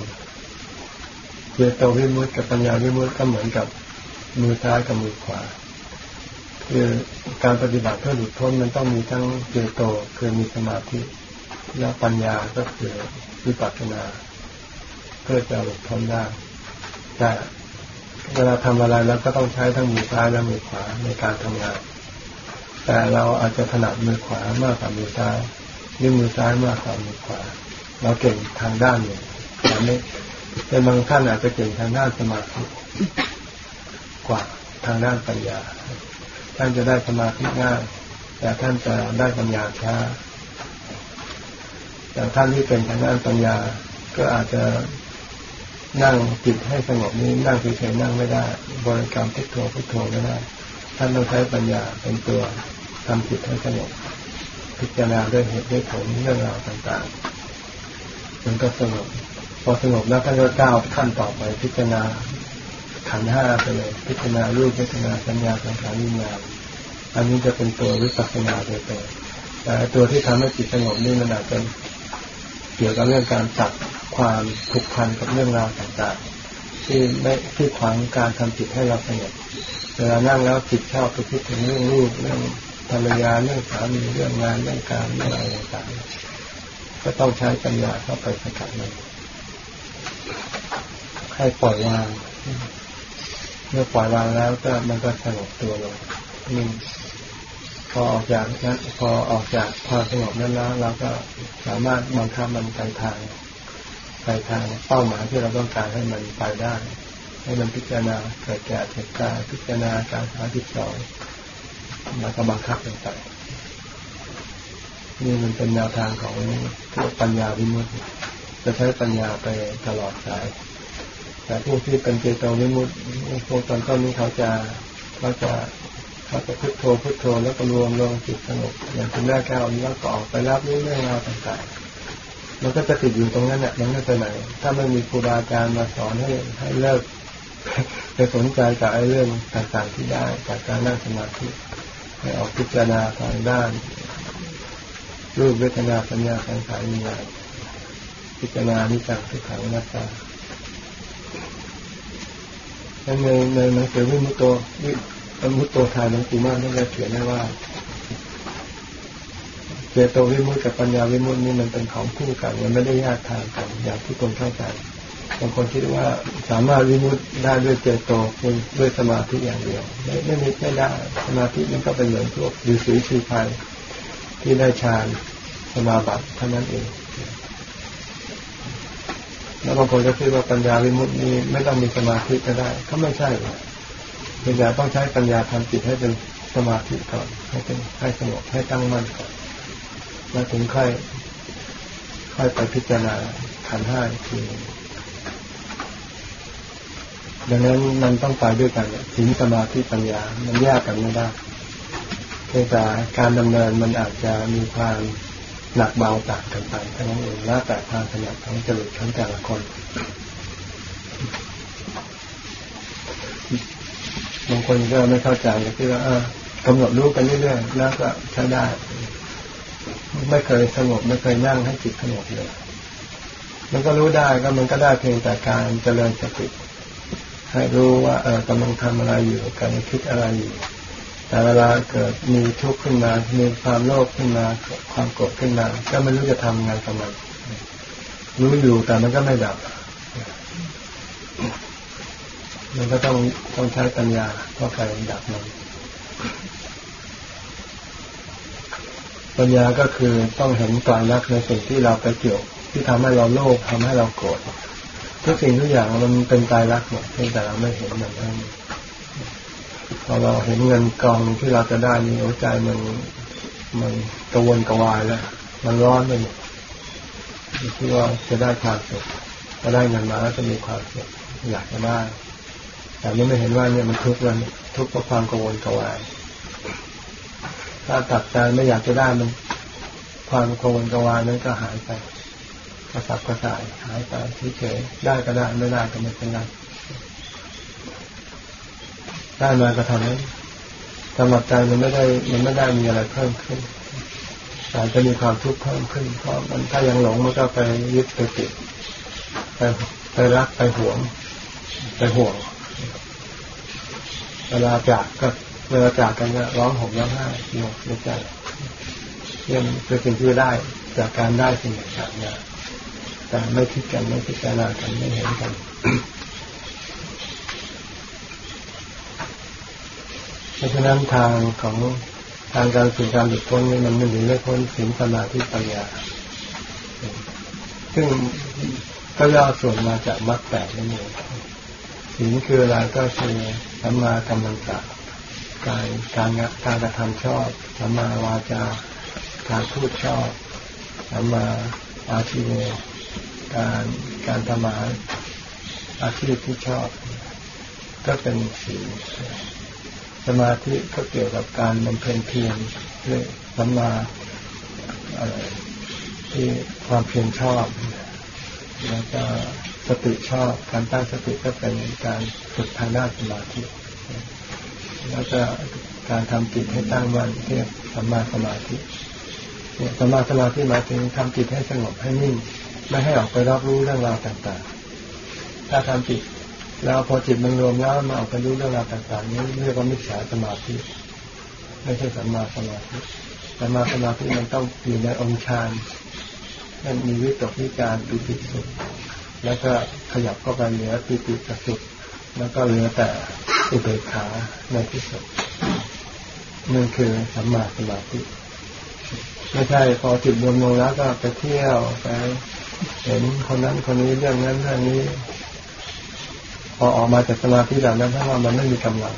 เจโตวิมุตติกับปัญญาวิมุตติก็เหมือนกับมือซ้ายกับมือขวา คือการปฏิบัติเพื่อหลุดพ้นมันต้องมีทั้งเจโตคือมีสมาธิและปัญญาก็คือ วิปัสสนา เพื่อจะหลุดพ้นได้แต่เวลาทำอะไรแล้วก็ต้องใช้ทั้งมือซ้ายและมือขวาในการทำงาน แต่เราอาจจะถนัดมือขวามากกว่ามือซ้ายหรือมือซ้ายมากกว่ามือขวา เราเก่งทางด้านหนึ่งแต่ไม่แต่บางท่านอาจจะเก่งทางด้านสมาธิกว่าทางด้านปัญญา ท่านจะได้สมาธิง่ายแต่ท่านจะได้ปัญญาช้า แต่ท่านที่เป็นทางด้านปัญญา ก็อาจจะนั่งจิตให้สงบนี้นั่งเฉยๆนั่งไม่ได้ บริกรรมพุทโธพุทโธไม่ได้ท่านต้องใช้ปัญญาเป็นตัวทำจิตให้สงบพิจารณาด้วยเหตุด้วยผลเรื่องราวต่างๆมันก็สงบพอสงบแล้วท่านก็ก้าวขั้นต่อไปพิจารณาขันห้าไปเลยพิจารณารูปพิจารณาสัญญาสังขารวิญญาณอันนี้จะเป็นตัววิปัสสนาโดยตรงแต่ตัวที่ทำให้จิตสงบนี่มันอาจจะ เกี่ยวกับเรื่องการจับความผูกพันกับเรื่องราวต่างๆ ที่ไม่ที่ขวางการทำจิตให้เราสงบเวลานั่งแล้วจิตชอบไปคิดถึงเรื่องรูปเรื่องภรรยาเรื่องสามีเรื่องงานเรื่องการเรื่องอะไรต่างๆก็ต้องใช้ปัญญาเข้าไปสกัดมันให้ปล่อยวางเมื่อปล่อยวางแล้วก็มันก็สงบตัวลงนิ่ง พอออกจากนั้นพอออกจากความสงบนั้นแล้วเราก็สามารถบังคับมันไปทางไปทางเป้าหมายที่เราต้องการให้มันไปได้ ให้มันพิจารณาเกิดแก่เจ็บตายพิจารณาการหาที่สองแล้วก็บังคับลงไปนี่มันเป็นแนวทางของพวกปัญญาวิมุตติจะใช้ปัญญาไปตลอดสาย แต่พวกที่เป็นเจโตวิมุตติพวกตอนต้นนี้เขาจะเขาจะ เขาจะพุทโธพุทโธแล้วก็รวมลงจิตสงบอย่างคุณแม่แก้วนี้ก็ออกไปรับเรื่องราวต่างๆ มันก็จะติดอยู่ตรงนั้นเนี่ยมันไม่ไปไหน ถ้าไม่มีครูบาอาจารย์มาสอนให้ให้เลิกไปสนใจกับไอ้เรื่องต่างๆที่ได้จากการนั่งสมาธิให้ออกพิจารณาทางด้าน รูปเวทนาสัญญาสังขารวิญญาณพิจารณานิจังทุกขังนัตตาในในหนังสือวิมุตโตวิ มุตโตทายหลวงปู่มั่นท่านได้เขียนไว้ว่าเจโตวิมุตกับปัญญาวิมุตนี่มันเป็นของคู่กัน มันไม่ได้แยกทางกันอย่างที่คนเข้าใจบางคนคิดว่าสามารถวิมุตได้ด้วยเจโตด้วยสมาธิอย่างเดียว ไม่ไม่ไม่ได้สมาธิมันก็เป็นเหมือนพวกดูสีชีพายที่ได้ฌานสมาบัติเท่านั้นเองแล้วบางคนก็คิดว่าปัญญาวิมุตตินี้ไม่ต้องมีสมาธิก็ได้ก็ไม่ใช่ ปัญญาต้องใช้ปัญญาทำจิตให้เป็นสมาธิก่อน ให้เป็นให้สงบให้ตั้งมั่นก่อนแล้วถึงค่อยค่อยไปพิจารณาขันห้าทีดังนั้นมันต้องไปด้วยกันสิงสมาธิปัญญา มันแยกกันไม่ได้เพียงแต่การดำเนินมันอาจจะมีความหนักเบาต่างกันไปเท่านั้นเองแล้วแต่ความถนัดของจริตของแต่ละคน บางคนก็ไม่เข้าใจก็คิดว่าเออกำหนดรู้กันเรื่อยๆแล้วก็ใช้ได้ ไม่เคยสงบไม่เคยนั่งให้จิตสงบเลยมันก็รู้ได้ก็มันก็ได้เพียงแต่การเจริญสติให้รู้ว่าเออกำลังทำอะไรอยู่กำลังคิดอะไรอยู่ แต่เวลาเกิดมีทุกข์ขึ้นมา มีความโลภขึ้นมาความโกรธขึ้นมา ก็ไม่รู้จะทำงานกับมันรู้อยู่แต่มันก็ไม่ดับ มันก็ต้องต้องใช้ปัญญาเพื่อไปดับมันปัญญาก็คือต้องเห็นตายรักในสิ่งที่เราไปเกี่ยว ที่ทำให้เราโลภทำให้เราโกรธทุกสิ่งทุกอย่างมันเป็นตายรักหมดเพียงแต่เราไม่เห็นมันเท่านั้นพอเราเห็นเงินกองที่เราจะได้นี่หัวใจมันมันกระวนกระวายแล้วมันร้อนไปหมดที่ว่าจะได้ความสุขจะได้เงินมาแล้วจะมีความสุขอยากจะได้ แต่ยังไม่เห็นว่าเนี่ยมันทุกข์มันทุกข์เพราะความกระวนกระวายถ้าตัดใจไม่อยากจะได้มัน ความกระวนกระวายนั้นก็หายไปกระสับกระส่ายหายไปเฉยๆได้ก็ได้ไม่ได้ก็ไม่เป็นไรได้มาก็ทำนั้นสำหรับใจมันไม่ได้มันไม่ได้มีอะไรเพิ่มขึ้นแต่จะมีความทุกข์เพิ่มขึ้น เพราะมันถ้ายังหลงมันก็ไปยึดไปติดไปไปรักไปหวง ไปห่วง เวลาจากก็เวลาจากกันก็ร้องห่มร้องไห้หมดในใจยังเป็นสิ่งที่ได้จากการได้สิ่งต่างๆเนี่ยแต่ไม่คิดกันไม่พิจารณากันไม่เห็นกันเพราะฉะนั้นทางของทางการสู่การหลุดพ้นนี่มันไม่หนีไม่พ้นสิ่งสมาธิปัญญาซึ่งก็ย่อส่วนมาจากมรรคแปดนั่นเอง สิ่งคืออะไรก็คือสัมมากรรมตะการการการกระทำชอบสัมมาวาจาการพูดชอบสัมมาอาชีวการการทำมาอาชีพที่ชอบ ก็เป็นสิ่งสมาธิก็เกี่ยวกับการบำเพ็ญเพียรเรื่องสัมมาที่ความเพียรชอบแล้วก็ สติชอบการตั้งสติก็เป็นการฝึกทางด้านสมาธิแล้วก็การทำจิตให้ตั้งมั่นเรียกสัมมาสมาธิสัมมาสมาธิหมายถึงทำจิตให้สงบให้นิ่ง ไม่ให้ออกไปรับรู้เรื่องราวต่างๆ ถ้าทำจิตแล้วพอจิตมันรวมแล้วมาออกไปรู้เรื่องราวต่างๆนี้เรียกว่ามิจฉาสมาธิไม่ใช่สัมมาสมาธิสัมมาสมาธิมันต้องอยู่ในองค์ฌานนั่นมีวิตกวิจารปิติสุข แล้วก็ขยับเข้าไปเหนือปิติสุขแล้วก็เหลือแต่อุเบกขาในที่สุดนั่นคือสัมมาสมาธิไม่ใช่พอจิตรวมลงแล้วก็ไปเที่ยวไปเห็นคนนั้นคนนี้เรื่องนั้นเรื่องนี้ พอออกมาจากสมาธิแบบนั้นถ้าว่ามันไม่มีกำลัง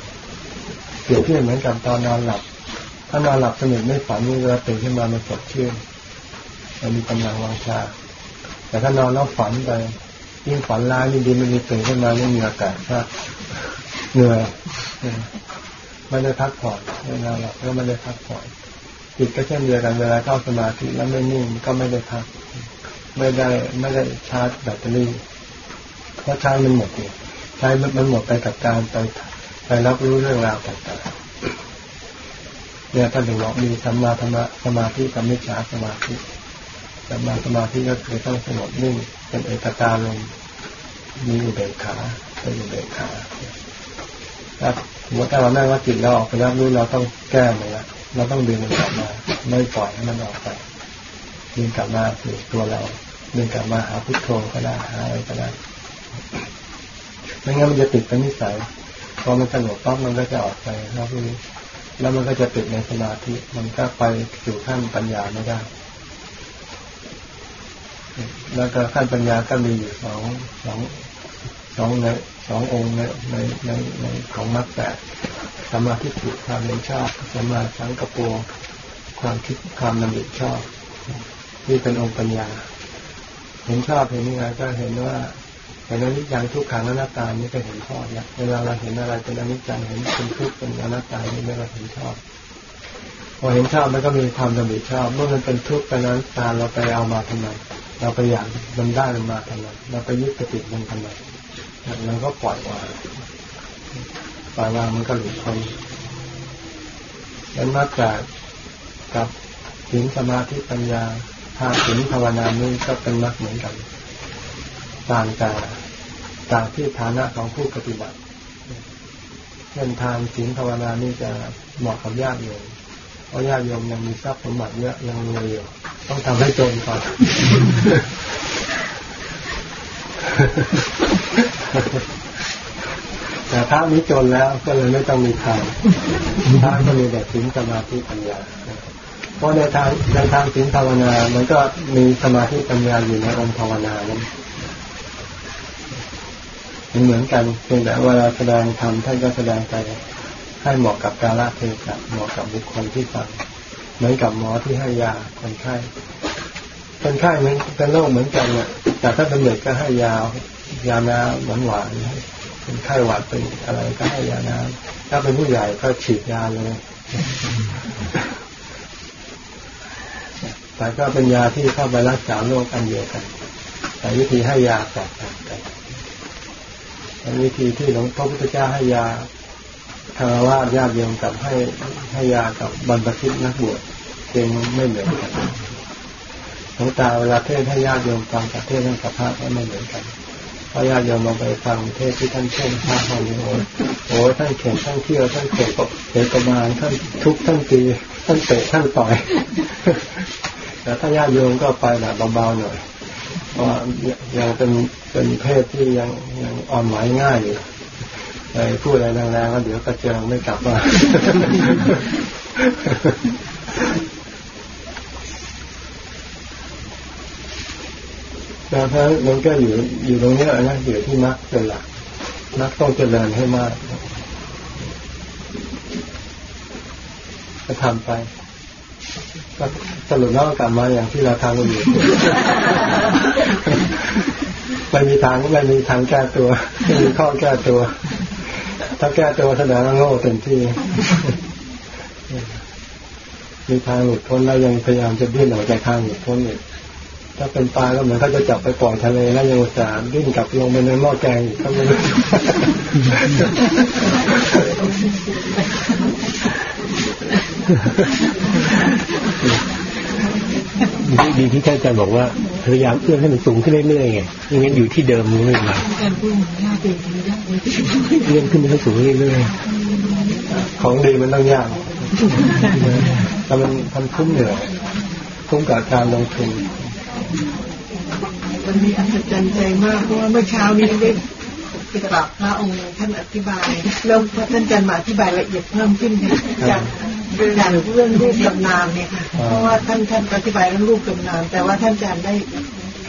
เปรียบเทียบเหมือนกับตอนนอนหลับ ถ้านอนหลับสนิทไม่ฝันนี่เวลาตื่นขึ้นมามันสดชื่นมันมีกำลังวังชา แต่ถ้านอนแล้วฝันไป ยิ่งฝันร้ายยิ่งดีมันมีตื่นขึ้นมาไม่มีอากาศชาเหนื่อยไม่ได้พักผ่อนเวลาหลับก็ไม่ได้พักผ่อนจิตก็เช่นเดียวกันเวลาเข้าสมาธิแล้วไม่นิ่งก็ไม่ได้พัก ไม่ได้ไม่ได้ชาร์จแบตเตอรี่ เพราะใช้มันหมดเลยใช้มันหมดไปกับการไปไปรับรู้เรื่องราวต่างๆเนี่ยท่านถึงบอกมีสัมมาธรรมะสมาธิกับมิจฉาสมาธิ สัมมาสมาธิก็คือต้องสงบนิ่งเป็นเอกตาลงมีอุเบกขาเป็นอุเบกขาถ้าสมมติถ้าเราแม่ว่าจิตเราออกไปรับรู้เราต้องแก้มันละเราต้องดึงมันกลับมาไม่ปล่อยให้มันออกไปดึงกลับมาสู่ตัวเราดึงกลับมาหาพุทโธก็ได้หาอะไรก็ได้ไม่งั้นมันจะติดเป็นนิสัยพอมันสงบปั๊บมันก็จะออกไปรับรู้แล้วมันก็จะติดในสมาธิมันก็ไปสู่ขั้นปัญญาไม่ได้ แล้วก็ขั้นปัญญาก็มีอยู่สองสองสองในสององค์ในในในในของมรรคแปดสมาธิถูกความเห็นชอบสมาสังกปรความคิดความนำดิชอบนี่เป็นองค์ปัญญา เห็นชอบเห็นยังไงก็เห็นว่าเห็นอนิจจังทุกขังอนัตตานี่ก็เห็นชอบแล้วเวลาเราเห็นอะไรเป็นอนิจจังเห็นเป็นทุกข์เป็นอนัตตานี่เราเห็นชอบพอเห็นชอบมันก็มีความดำริชอบเมื่อมันเป็นทุกข์เป็นอนัตตาเราไปเอามาทำไม เราไปอยากมันได้มันมาทำไมเราไปยึดติดมันทำไมเราก็ปล่อยวางปล่อยวางมันก็หลุดพ้นแล้วนอกจากกับสิงสมาธิปัญญาทางสิงภาวนานี้ก็เป็นมรรคเหมือนกัน ต่างแต่ต่างที่ฐานะของผู้ปฏิบัติเช่นทางสิงภาวนานี่จะเหมาะกับญาติโยม เพราะญาติโยมยังมีทรัพย์สมบัติเยอะยังรวยอยู่ต้องทำให้จนก่อนแต่พระนี้จนแล้วก็เลยไม่ต้องมีทางพระก็มีแต่สิงสมาธิปัญญาเพราะในทางในทางสิงภาวนา มันก็มีสมาธิปัญญาอยู่ในองค์ภาวนานั้นมันเหมือนกันเพียงแต่เวลาแสดงธรรมท่านก็แสดงไป ให้เหมาะกับกาลเทศะเหมาะกับบุคคลที่ฟังเหมือนกับหมอที่ให้ยาคนไข้คนไข้เหมือนเป็นโรคเหมือนกันเนี่ยแต่ถ้าเป็นเด็กก็ให้ยายาน้ำหวานหวานเป็นไข้หวัดเป็นอะไรก็ให้ยาน้ำถ้าเป็นผู้ใหญ่ก็ฉีดยาเลยแต่ก็เป็นยาที่เข้าไปรักษาโรคอันเดียวกัน แต่วิธีให้ยาแตกต่างกันวิธีที่หลวงพ่อพุทธเจ้าให้ยา คารวะญาติโยมกับให้ให้ยากับบรรพชิตนักบวชเองไม่เหมือนกันหลวงตาเวลาเทศให้ญาติโยมฟังกับเทศให้กับพระก็ไม่เหมือนกันพอญาติโยมลองไปฟังเทศที่ท่านเทศพระท่านโอ้โหท่านเข่งท่านเที่ยวท่านเข่งก็เข่งประมาณท่านทุกท่านตีท่านเตะท่านต่อยแต่ถ้าญาติโยมก็ไปแบบเบาๆหน่อยเพราะยังเป็นเป็นเพศที่ยังยังอ่อนไหวง่ายอยู่ ไปพูดอะไรแรงๆแล้วเดี๋ยวกระเจิงไม่กลับมาแล้วถ้ามันก็อยู่อยู่ตรงนี้นะอยู่ที่มักเป็นหลักนักต้องเจริญให้มากก็ทำไปก็สรุปแล้วกลับมาอย่างที่เราทำกันอยู่ไม่มีทางไม่มีทางแก้ตัวไม่มีข้อแก้ตัว ถ้าแก้ตัวแสดงว่าโง่เต็มที่ มีทางหลุดพ้นแล้วยังพยายามจะดิ้นออกจากทางหลุดพ้นอีกถ้าเป็นปลาก็เหมือนเขาจะจับไปปล่อยทะเลแล้วยังอุตส่าห์ดิ้นกลับลงไปในหม้อแกงอีกก็ไม่รู้ ดีที่ท่านอาจารย์บอกว่าพยายามเอื้อนให้มันสูงขึ้นเรื่อยๆไงไม่งั้นอยู่ที่เดิมมันไม่มาเลื่อนขึ้นให้สูงเรื่อยๆของดีมันต้องยากแต่มันทำคุ้มเหนื่อยคุ้มกับการลงทุนวันนี้อัศจรรย์ใจมากเพราะว่าเมื่อเช้านี้ได้ไปกราบพระองค์ท่านอธิบาย แล้วพระท่านจันมาอธิบายละเอียดเพิ่มขึ้นจาก จากเรื่องรูปกำนามเนี่ยค่ะ เพราะว่าท่านท่านอธิบายเรื่องรูปกำนาม แต่ว่าท่านจันได้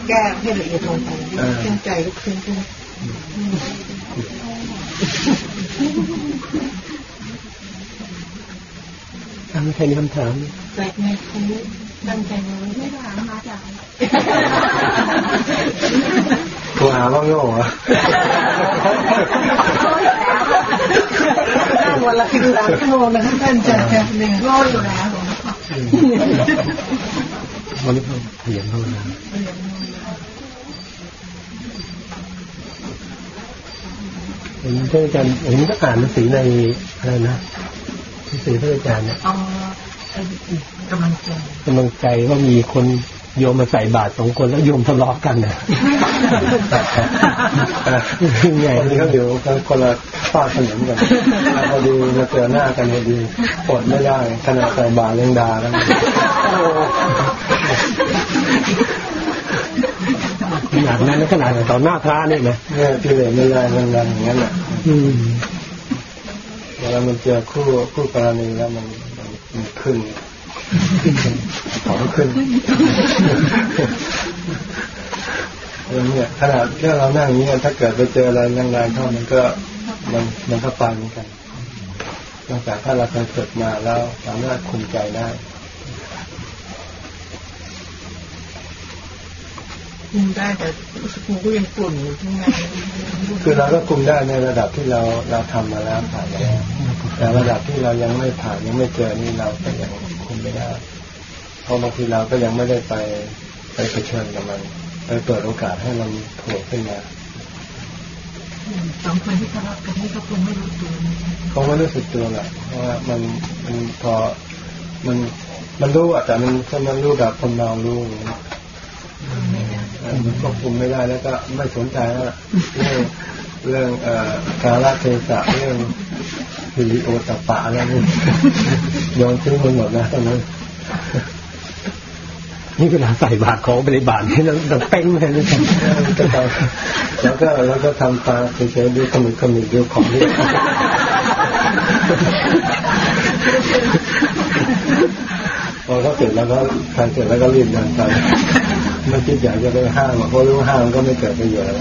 แก้ให้ละเอียดลงไปแก้ใจลุกขึ้นขึ้นทำใครมีคำถามเกิดในคุกตั้งใจเลยไม่ถามมาจากกูหาว่าโง่เหรอนั่ง วันละสิบสามชั่วโมงนะครับท่านอาจารย์ครับหนึ่งร้อยอยู่แล้ววันนี้เขียนภาวนเห็นท่านอาจารย์เห็นก็อ่านหนังสือในอะไรนะหนังสือท่านอาจารย์เนี่ยอ๋อกำลังใจกำลังใจว่ามีคน โยมมาใส่บาตรสองคนแล้วโยมทะเลาะกันนะยังไงคนนี้เขาอยู่กันคนละฟาดถนนกันพอดีมาเจอหน้ากันพอดีอดไม่ได้ขนาดใส่บาตรยังด่ากันขนาดนั้นขนาดต่อหน้าพระเนี่ยนะเนี่ยที่เหลือไม่ได้มันกันอย่างนั้นแหละอืมเวลามันเจอคู่คู่กรณีแล้วมันมันมันขึ้น ของขึ้นแล้วเนี่ยขนาดเรื่องเรานั่งอย่างนี้ถ้าเกิดไปเจออะไรแรงๆเข้ามันก็มันมันก็ปังเหมือนกันนอกจากถ้าเราเคยฝึกมาแล้วสามารถคุมใจได้คุมได้แต่รู้สึกกูก็ยังปุ่นอยู่ข้างในคือเราก็คุมได้ในระดับที่เราเราทำมาแล้วผ่านมาแล้วแต่ระดับที่เรายังไม่ผ่านยังไม่เจอนี่เราก็ยัง คุมไม่ได้เพราะบางทีเราก็ยังไม่ได้ไปไปเผชิญกับมันไปเปิดโอกาสให้มันโผล่ขึ้นมาสองคนที่ทะเลาะกันนี่เขาคงไม่รู้ตัวเขาไม่รู้สึกตัวแหละเพราะว่ามันมันพอมันมันรู้อะแต่มันมันรู้แบบคนเมารู้อย่างเงี้ยเออมันควบคุมไม่ได้แล้วก็ไม่สนใจแล้วล่ะ เรื่องอกาลเทศะเรื่องฮิริโอตปปะอะไรนี่โยนทิ้งมันหมดนะตอนนั้นนี่เวลาใส่บาตรของไปในบาตรนี่เราเราเป้งเลยนะก็แล้วก็แล้วก็ทำตาเฉยๆดูขมิบขมิบดูของที่พอเขาเสร็จแล้วก็ทานเสร็จแล้วก็รีบเดินไปไม่คิดอยากจะไปห้ามเพราะรู้ห้ามก็ไม่เกิดประโยชน์อะไร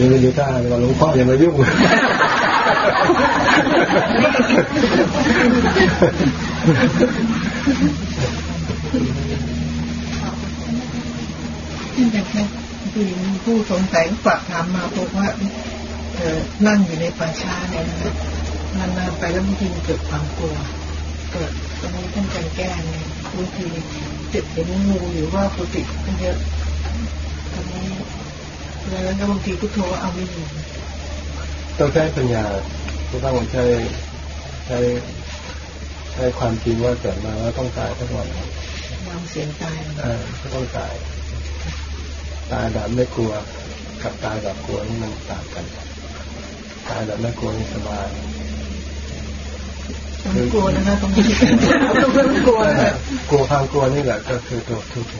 ยังไม่ดูท่าเลยว่าหลวงพ่ออย่ามายุ่งที่จะแค่ผู้หญิงผู้สงสัยฝากถามมาบอกว่าเออนั่งอยู่ในป่าช้าเนี่ยนะนานๆไปแล้วบางทีเกิดความกลัวเกิดตรงนี้ท่านจันแก้เนี่ยบางทีจิตเห็นงูหรือว่าปุติเยอะ แล้วบางทีพุทโธเอาไม่อยู่ต้องใช้ปัญญาก็ต้องใช้ใช้ใช้ความจริงว่าเกิดมาแล้วต้องตายทั้งวันวางเสียงตายเออก็ต้องตาย ตายแบบไม่กลัว กับตายแบบกลัวนี่มันต่างกัน ตายแบบไม่กลัวนี่สบายต้อกลัวนะคะตรงนี้ต้องกลัวกลัวความกลัวนี่แหละก็คือตัวทุกข์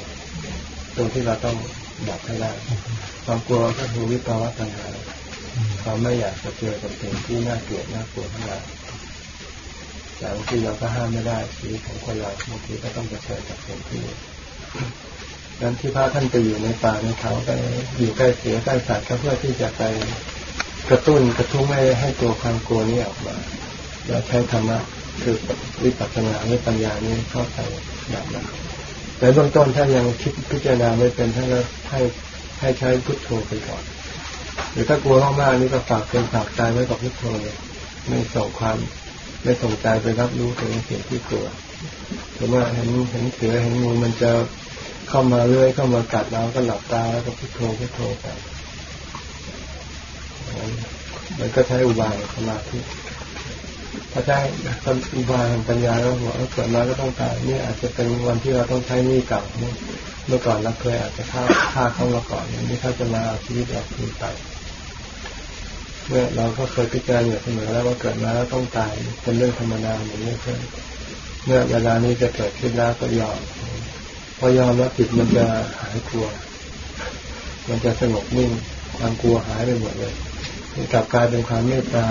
ตัวที่เราต้อง ดับให้ได้ความกลัวก็คือวิปาวะตัณหาความไม่อยากจะเจอกับสิ่งที่น่าเกลียดน่ากลัวทั้งหลายแต่บางทีเราก็ห้ามไม่ได้ชีวิตของคนเราบางทีก็ต้องเผชิญกับสิ่งที่นั้นที่พระท่านไปอยู่ในป่าในเขาไปอยู่ใกล้เสือใกล้สัตว์ก็เพื่อที่จะไปกระตุ้นกระทุ้งไม่ให้ตัวความกลัวนี้ออกมาแล้วใช้ธรรมะคือวิปัสสนาวิปัญญานี้เข้าไปดับมัน แต่เบื้องต้นถ้านยังคิดพิจารณาไม่เป็นท่านก็ให้ให้ใช้พุทโธไปก่อนหรือถ้ากลัวมากๆนี่ก็ฝากเป็นฝากใจไว้กับพุทโธเลยไม่ส่งความไม่ส่งใจไปรับรู้ถึงสิ่งที่กลัวหรือว่าเห็นเห็นเสือเห็นงูมันจะเข้ามาเรื่อยเข้ามากัดเราก็หลับตาแล้วก็พุทโธพุทโธไปมันก็ใช้อุบายสมาธิ ถ้าใช้อุบายแห่งปัญญาแล้วบอกว่าเกิดมาก็ต้องตายนี่อาจจะเป็นวันที่เราต้องใช้หนี้เก่านี่เมื่อก่อนเราเคยอาจจะฆ่าฆ่าเขามาก่อนนี่เขาจะมาเอาชีวิตเราคืนไปเมื่อเราก็เคยพิจารณาอยู่เสมอแล้วว่าเกิดมาแล้วต้องตายเป็นเรื่องธรรมดาอย่างนี้เพื่อนเมื่อเวลานี้จะเกิดขึ้นแล้วก็ยอมพอยอมแล้วจิตมันจะหายกลัว มันจะสงบนิ่งความกลัวหายไปหมดเลยกลับกลายเป็นความเมตตา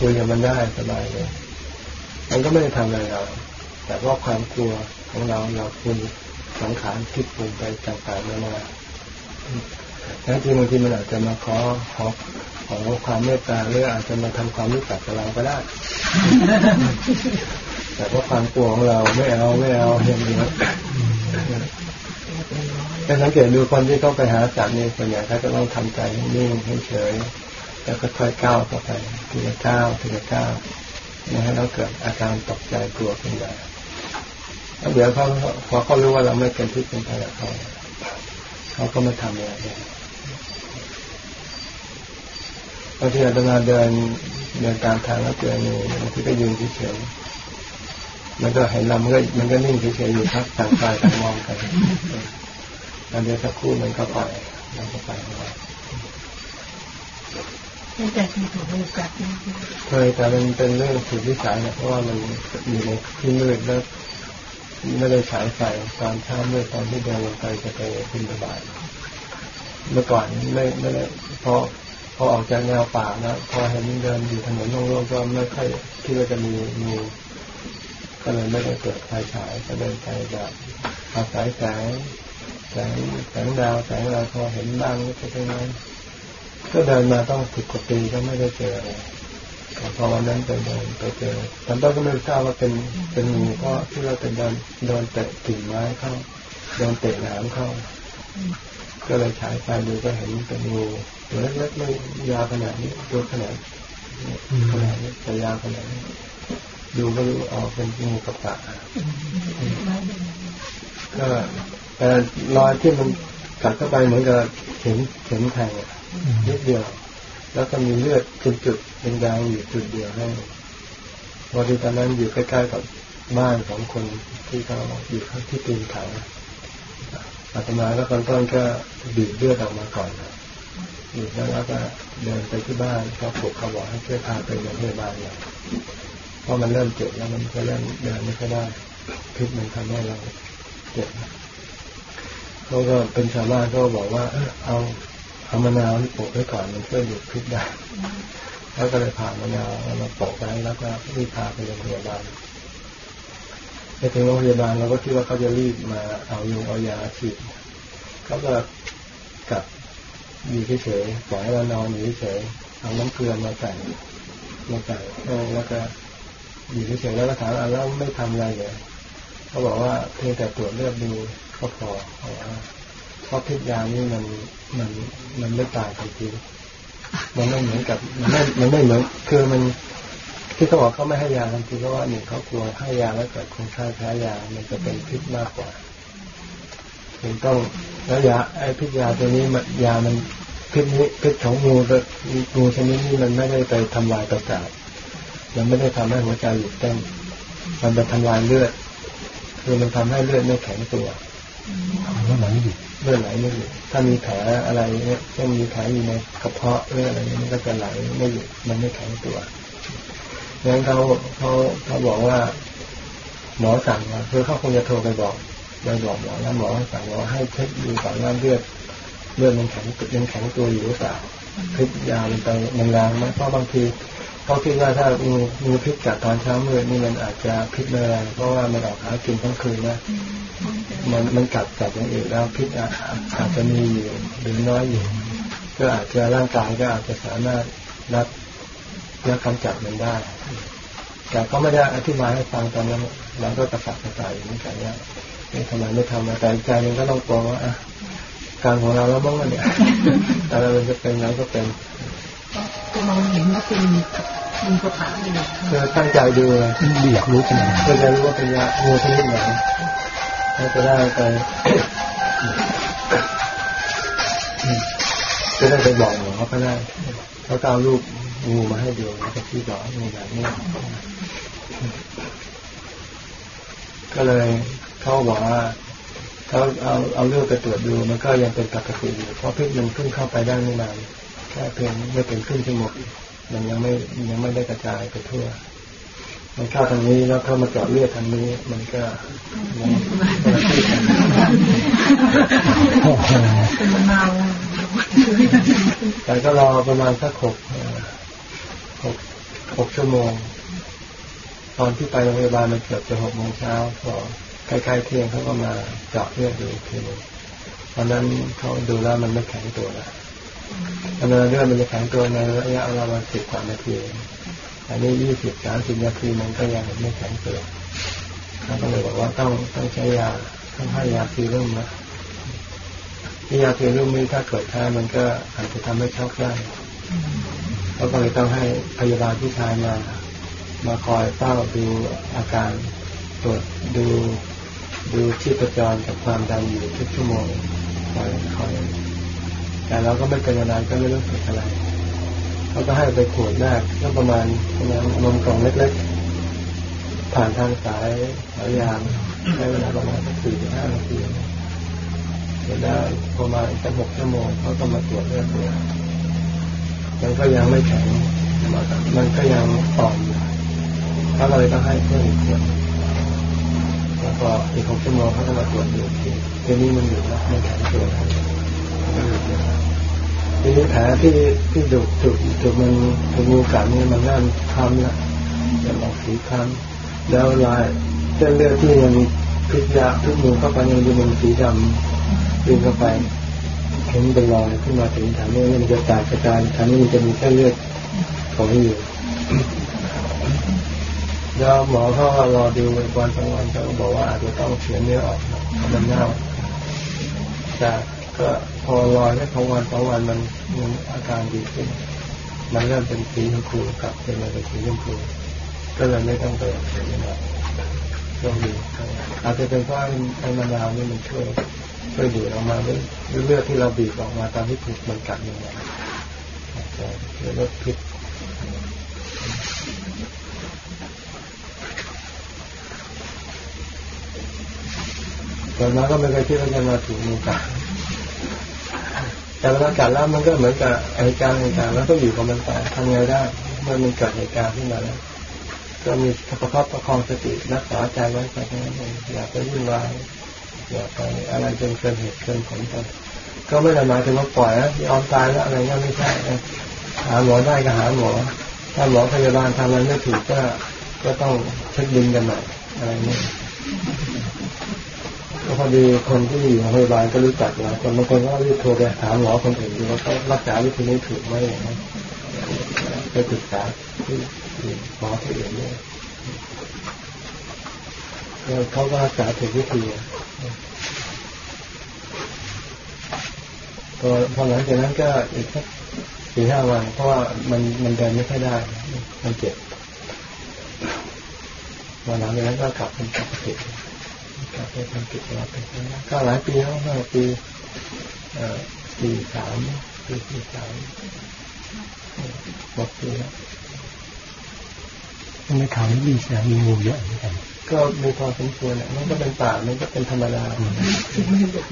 คุยกับมันได้สบายเลย มันก็ไม่ได้ทำอะไรเรา แต่ว่าความกลัวของเราเราคุณสังขารคิดปรุงไปต่างๆนานาแท้จริงบางทีมันอาจจะมาขอขอขอความเมตตาหรืออาจจะมาทำความรู้จักกับเราก็ได้ แต่เพราะความกลัวของเราไม่เอาไม่เอาอย่างนี้แต่สังเกตดูคนที่เขาไปหาจัดนี่ส่วนใหญ่เขาจะต้องทำใจนิ่งให้เฉย แล้วก็ค่อยก้าวต่อไปทีละก้าวทีละก้าวไม่ให้เราเกิดอาการตกใจกลัวขึ้นมาแล้วเดี๋ยวเขาพอเขารู้ว่าเราไม่เป็นที่เป็นภัยกับเขาเขาก็ไม่ทำอะไรบางทีอาตมาเดินเดินตามทางแล้วเจองูบางทีก็ยืนเฉยมันก็เห็นเรามันก็มันก็นิ่งเฉยๆอยู่ครับต่างฝ่ายต่างมองกันแล้วเดี๋ยวสักครู่มันก็ไปมันก็ไปของมัน เคยแต่มันเป็นเรื่องสุดวิสัยนะเพราะว่ามันอยู่ในที่มืดแล้วไม่ได้ฉายไฟตอนเช้ามืดตอนที่เดินลงไปจะไปบินบาตเมื่อก่อนไม่ไม่ได้พอพอออกจากแนวป่านะพอเห็นเดินอยู่ถนนโล่งๆก็ไม่ค่อยคิดว่าจะมีงูก็เลยไม่ได้เปิดไฟฉายก็เดินไปแบบอาศัยแสงแสงแสงดาวแสงอะไรพอเห็นบ้างก็เป็นไง ก็เดินมาต้องสิบกว่าปีก็ไม่ได้เจออะไรแต่พอวันนั้นไปเดินไปเจอตอนต้นก็ไม่ทราบว่าเป็นเป็นงูเพราะที่เราเป็นโดนโดนเตะกิ่งไม้เข้าโดนเตะหนามเข้า ก็เลยฉายไฟดูก็เห็นเป็นงูตัวเล็กๆไม่ยาวขนาดนี้ตัวขนาดขนาดนี้แต่ยาวขนาดนี้ดูก็รู้ออกเป็นงูกระปะก็แต่รอยที่มันกัดเข้าไปเหมือนกับเข็มเข็มแทงอะ นิดเดียว แล้วก็มีเลือดจุดๆเป็นแดงอยู่จุดเดียวให้วันที่ตอนนั้นอยู่ใกล้ๆกับบ้านของคนที่เขาอยู่ข้างที่ตีนเขาอาตมาแล้วตอนต้นก็บีบเลือดออกมาก่อนบีบแล้วแล้วก็เดินไปที่บ้านก็ปลุกเขาบอกให้ช่วยพาไปโรงพยาบาลหน่อยเพราะมันเริ่มเจ็บแล้วมันก็เริ่มเดินไม่ค่อยได้พิษมันทำให้เราเจ็บเขาก็เป็นชาวบ้านก็บอกว่า เออเอา เอามะนาวที่ปลูกไว้ก่อนมันช่วยหยุดพิษได้ แล้วก็เลยผ่ามะนาวเอามาปลูกไว้แล้วก็รีบพาไปโรงพยาบาลไปถึงโรงพยาบาลเราก็คิดว่าเขาจะรีบมาเอายุงเอายาฉีดเขาก็กลับอยู่เฉยๆปล่อยให้เรานอนอยู่เฉยๆเอาน้ำเกลือมาใส่มาใส่แล้วก็อยู่เฉยๆแล้วก็ถามอะแล้วไม่ทำอะไรเลยเขาบอกว่าเพียงแต่ตรวจเลือดดูก็พอ เพราะพิษยานี่มันมันมันไม่ตายทันทีมันไม่เหมือนกับมันไม่มันไม่เหมือนคือมันที่เขาบอกเขาไม่ให้ยาทันทีเพราะว่าหนึ่งเขากลัวให้ยาแล้วเกิดคนไข้แพ้ยา มันจะเป็นพิษมากกว่าถึงต้องแล้วยาไอ้พิษยาตัวนี้มันยามันพิษนี้พิษของงูงูชนิดนี้มันไม่ได้ไปทำลายประสาทมันไม่ได้ทำให้หัวใจหยุดเต้นมันไปทำลายเลือด คือมันทำให้เลือดไม่แข็งตัว แล้วไหนอยู่เลือดไหลไม่หยุดถ้ามีแผลอะไรเนี่ยเช่นมีแผลอยู่ในกระเพาะเลือดอะไรนี้มันก็จะไหลไม่หยุดมันไม่แข็งตัวดังนั้นเขาเขาเขาบอกว่า หมอสั่งมาคือเขาคงจะโทรไปบอกไปบอกหมอแล้วหมอสั่งว่าให้เช็คดูก่อนว่าเลือดเลือดมันแข็งยังแข็งตัวอยู่หรือเปล่าพิษยามันไปมันแรงไหมเพราะบางที เขาคิดว่าถ้างูงูพิษกัดตอนเช้ามืดนี่มันอาจจะพิษแรงเพราะว่ามันออกหากินทั้งคืนนะมันมันกัดกัดอย่างอื่นแล้วพิษอาจจะมีอยู่หรือน้อยอยู่ก็อาจจะร่างกายก็อาจจะสามารถรับและกำจัดมันได้ แต่ก็ไม่ได้อธิบายให้ฟังตอนนั้นเราก็กระสับกระส่ายเหมือนกันว่าทำไมไม่ทำมาแต่ใจนึงก็ต้องกลัวว่าการของเราแล้วบ้างเนี่ยแต่เราจะเป็นเราก็เป็น มองเห็นว่าเป็นมีกระถางอยู่คือตั้งใจดูเลยอยากรู้ขนาดเพื่อจะรู้ว่าเป็นยางูชนิดไหนให้จะได้ไปจะได้ไปบอกหมอเขาก็ได้เขาก็เอารูปงูมาให้ดูแล้วก็ที่บอกงูแบบนี้ก็เลยเขาบอกว่าเขาเอาเอาเลือดไปตรวจดูมันก็ยังเป็นปกติอยู่เพราะพิษมันเพิ่งเข้าไปได้ไม่นาน แค่เพียงไม่เป็นครึ่งชั่วโมงมันยังไม่ยังไม่ได้กระจายไปทั่ว มันเข้าทางนี้แล้วเข้ามาเจาะเลือดทางนี้ มันก็มันคนละที่กันโอ้โหเป็นมาแต่ก็รอประมาณสักหกหกหกชั่วโมง ตอนที่ไปโรงพยาบาลมันเกือบจะหกโมงเช้าพอใกล้ๆเที่ยงเขาก็มาเจาะเลือดดูทีนึงตอนนั้นเขาดูแล้วมันไม่แข็งตัวแล้ว ตอนนั้นเรื่องมันจะแข็งตัวในระยะประมาณสิบกว่านาทีอันนี้ยี่สิบสามสิบนาทีมันก็ยังไม่แข็งตัวเขาก็เลยบอกว่าต้องต้องใช้ยาต้องให้ยาซีรุ่มนะที่ยาซีรุ่มนี้ถ้าเกิดแพ้มันก็อาจจะทำให้ช็อกได้เขาก็เลยต้องให้พยาบาลผู้ชายมามาคอยเฝ้าดูอาการตรวจดูดูชีพจรกับความดันอยู่ทุกชั่วโมงคอยคอย แต่เราก็ไม่เป็นอะไรก็ไม่รู้สึกอะไรเขาก็ให้ไปขวดแรกก็ประมาณประมาณนมกล่องเล็กๆผ่านทางสายสายยางใช้เวลาประมาณสี่ถึงห้านาทีเสร็จแล้วประมาณสักหกชั่วโมงเขาก็มาตรวจเลือดตัวมันก็ยังไม่แข็งมันก็ยังอ่อนอยู่เขาเลยต้องให้เพิ่มอีกขวดแล้วก็อีกหกชั่วโมงเขาก็มาตรวจดูทีทีนี้มันอยู่แล้วมันแข็งตัวแล้ว ทีนี้แผลที่ที่ถูกถูกถูกมันถูกงูกัดนี่มันเริ่มคล้ำล้วจะออกสีคล้ำแล้วลายเส้นเลือดที่มันพิษยาพิษงูเข้าไปยังดูมันสีดำดึงเข้าไปเห็นเป็นรอยขึ้นมาถึงฐานนี้มันจะแตกกระจายฐานนี้มันจะมีเส้นเลือดของอยู่แล้วหมอเขารอดูวันสองวันเขาบอกว่าอาจจะต้องเฉียนเนื้อออกมันเน่าแต่ ก็พอรอแค่สอวันสอวันมันมันอาการดีขึ้น มันเริ่มเป็นสีชมพูกลับเป็นมาเป็นสีชมพูก็เลยไม่ต้องไปเฉียนเนื้อก็ดีอาจจะเป็นเพราะไอ้มะนาวนี่มันช่วยช่วยดูดออกมาหรือเลือดที่เราบีบออกมาตอนที่ถูกมันกัดยังไงจะลดพิษตอนนั้นก็ไม่เคยคิดว่าจะมาถึงมือกัด แต่เวลากัดแล้วมันก็เหมือนกับไอ้การในการแล้วก็อยู่กับมันไปทำไงได้เมื่อมันเกิดเหตุการณ์ขึ้นมาแล้วก็มีประคับประคองสติรักษาใจไว้แค่นั้นเองอย่าไปวุ่นวายอย่าไปอะไรจนเกินเหตุเกินผลไปก็ไม่ได้หมายถึงว่าปล่อยนะยอมตายแล้วอะไรก็ไม่ใช่หาหมอได้ก็หาหมอ ถ้าหมอพยาบาลทำอะไรไม่ถูกก็ก็ต้องเช็คบินกันหน่อยอะไร นี้ก็พอดีคนที่อยู่โรงพยาบาลก็รู้จักหลายคนบางคนก็รีบโทรไปถามหมอคนอื่นดูว่าเขารักษาวิธีนี้ถูกไหมอย่างนี้ไปปรึกษาที่หมอที่อื่นด้วยเขาก็รักษาถูกวิธีพอพอหลังจากนั้นก็อีกสักสี่ห้าวัน เพราะว่ามันมันเดินไม่ค่อยได้ มันเจ็บวันหลังจากนั้นก็กลับเป็นปกติ กลับไปทำกิจวัตรไปก็หลายปีแล้วห้าปีเอ่อสี่สามปีสี่สามหกปีแล้วในข่าวนี้มีเสียมีงูเยอะเหมือนกันก็มีพอสมควรแหละมันก็เป็นป่ามันก็เป็นธรรมดา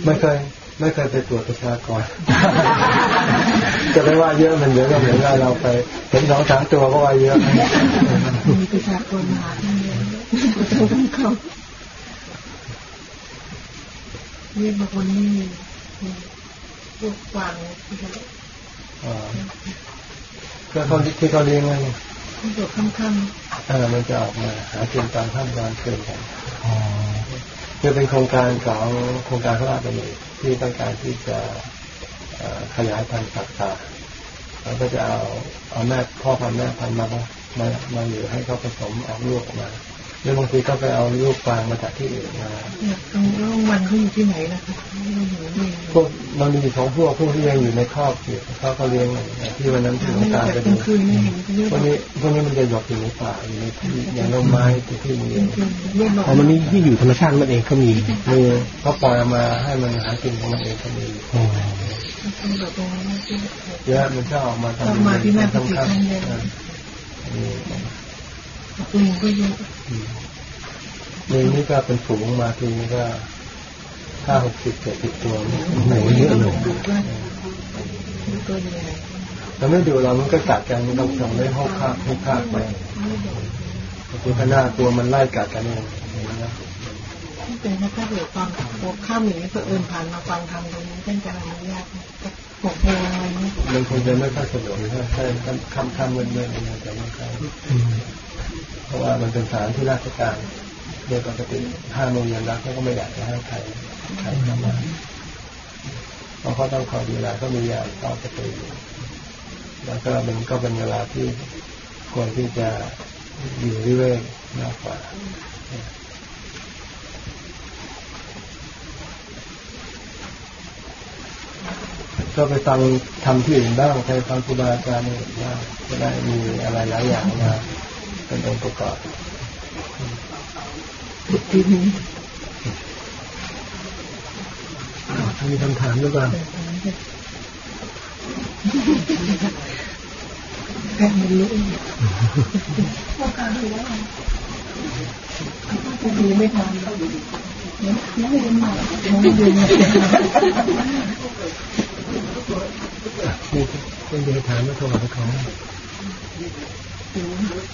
ไม่เคยไม่เคยไปตรวจประชากร จะไม่ว่าเยอะมันเยอะก็เหมือนว่าเราไปเห็นสองสามตัวก็ว่าเยอะมีประชากรมาที่นี่ต้องเขา เนี่ยบางคนนี่พวกกวางที่เขาก็เขาที่เขาเลี้ยงไว้ที่ตัวค่ำเออมันจะออกมาหากินตามท่ามกลางคืนกันคือเป็นโครงการของโครงการพระราชดำริที่ต้องการที่จะขยายพันธุ์สัตว์ป่าแล้วก็จะเอาเอาแม่พ่อพันธุ์แม่พันธุ์มามามาอยู่ให้เขาผสมออกลูกออกมา หรือบางทีก็ไปเอาลูกฟางมาจากที่อื่นมาๆเนี่ยตรงร่องมันเขาอยู่ที่ไหนนะคะเราอยู่นี่พวกมันมีของพวกพวกที่ยังอยู่ในครอบอยู่เขาก็เลี้ยงที่วันนั้นที่หลวงตาไปกดูลางคืนนี่เห็นเรียกพวกนี้พวกนี้มันจะหยอกอยู่ในป่าอยู่ในที่อย่างต้นไม้ที่ที่มีเรียกบอกอ๋อมันนี่ที่อยู่ธรรมชาติมันเองก็มีมีเขาปล่อยมาให้มันหากินของมันเองก็มีอ๋อแบบตรงนี้ที่เยอะมันชอบออกมาทำทำมาที่แม่ปต้ฏิข้าทั นเลยลิงก็เยอะลิงนี่ก็เป็นฝูงมาทีนี้ก็ห้าหกสิบเจ็ดสิบตัวโอ้โหเยอะเลยดูว่าดูตัวยังไงแล้วไม่ดูเรามันก็กัดกันมันต้องส่งได้หกคาบหกคาบไปคือขนาดตัวมันไล่กัดกันเองนะแต่ถ้าเกิดฟังหัวข้ามอย่างนี้เผอิญผ่านมาฟังทำตรงนี้ท่านจะอนุญาตหกโมงอะไรนี้มันคงจะไม่ค่อยสะดวกถ้าใช่คำคำเงินเงินมันจะไม่ค่อยอืมเพ ราะว่ามันเป็นสานที่ราชการโดยปกติห้าโมงเย็นแล้วเขาก็ไม่อยากจะให้ใครใครเข้ามาเพราะเขาต้องคอยดูแลก็มียาเฝ้าประตูอยู่แล้วก็มันก็เป็นเวลาที่ควรที่จะอยู่วิเวกมากกว่าก็ไปฟังทำที่อื่นบ้างไปฟังครูบาอาจารย์อื่นบ้างจะได้มีอะไรหลายอย่างมา เป็นองค์ประกอบมีคำถามหรือเปล่าแค่ไม่รู้ดูไม่ทันไม่เรียนใหม่ไม่เรียนใหม่นี่เป็นเดือนถามมาโทรมาเขา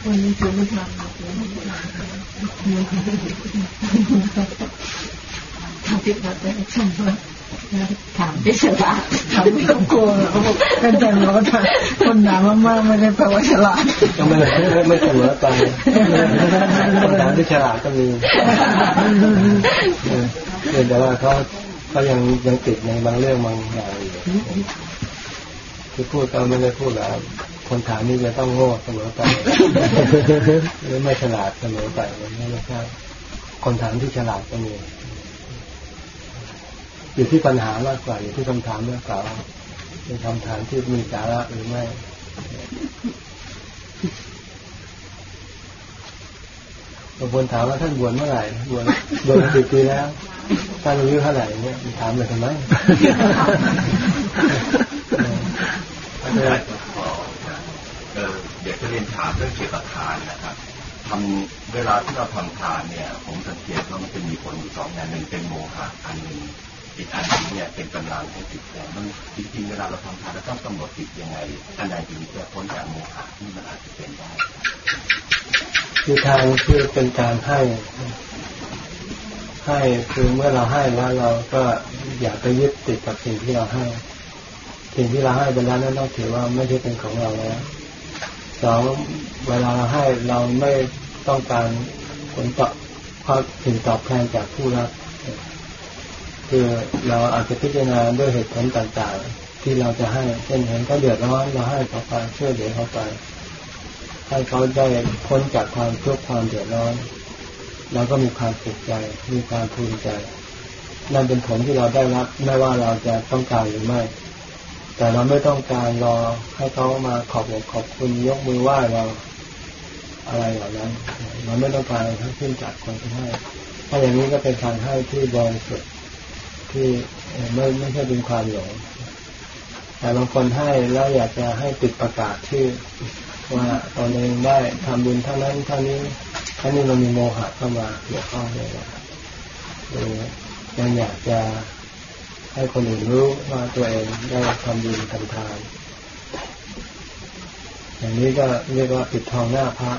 วันนี้คือไม่ทันทำติดมาแต่ฉันว่าถามที่ฉลาดถามที่เขากลัวเขาบอกเป็นแต่เราก็ถามคนถามมากๆไม่ได้แปลว่าฉลาดก็ไม่ไม่ไม่เสมอไปคนถามที่ฉลาดก็มีแต่ว่าเขาเขายังยังติดในบางเรื่องบางอย่างอยู่ที่พูดก็ไม่ได้พูดแล้ว คนถามนี่จะต้องโง่เสมอไป หรือไม่ฉลาดเสมอไปไม่ใช่คนถามที่ฉลาดก็มีอยู่ที่ปัญหามากกว่าอยู่ที่คำถามมากกว่าเป็นคำถามที่มีสาระหรือไม่บางคนถามว่าท่านบวชเมื่อไหร่บวชบวชสิบปีแล้วท่านอายุเท่าไหร่เนี่ยถามเลยทำไม เดี๋ยวจะเรียนถามเรื่องเกี่ยวกับทานนะครับทำเวลาที่เราทำทานเนี่ย ผมสังเกตว่ามันจะมีผลอยู่สองอย่างหนึ่งเป็นโมหะอันหนึ่งอีกอันนึงเนี่ยเป็นกำลังให้จิตใจมันจริงๆเวลาเราทำทานเราต้องกำหนดจิตยังไงอันใดถึงจะพ้นจากโมหะที่มันอาจจะเป็นได้คือทานคือเป็นการให้ให้คือเมื่อเราให้แล้วเราก็อย่าไปยึดติดกับสิ่งที่เราให้ สิ่งที่เราให้ไปแล้วนั่นต้องถือว่าไม่ใช่เป็นของเราแล้ว สองเวลาเราให้เราไม่ต้องการผลตอบความสิ่งตอบแทนจากผู้รับคือเราอาจจะพิจารณาด้วยเหตุผลต่างๆ ที่เราจะให้เช่นเห็นเขาเดือดร้อนเราให้เขาไปช่วยเหลือเขาไปให้เขาได้พ้นจากความทุกข์ความเดือดร้อนเราก็มีความสุขใจ มีความภูมิใจ นั่นเป็นผลที่เราได้รับ ไม่ว่าเราจะต้องการหรือไม่ แต่เราไม่ต้องการรอให้เขามาขอบอกขอบคุณยกมือไหว้เราอะไรเหล่านั้นเราไม่ต้องการทั้งสิ้นจากคนที่ให้ถ้าอย่างนี้ก็เป็นการให้ที่บริสุทธิ์ที่ไม่ไม่ใช่เป็นความหลงแต่บางคนให้แล้วอยากจะให้ติดประกาศชื่อว่าตอนเองได้ทำบุญเท่านั้นเท่านี้ท่านี้เรามีโมหะเข้ามาเกี่ยวข้องด้วยนะยังอยากจะ ให้คนอื่นรู้ว่าตัวเองได้ทำบุญทำทาน อย่างนี้ก็เรียกว่าปิดทองหน้าพระ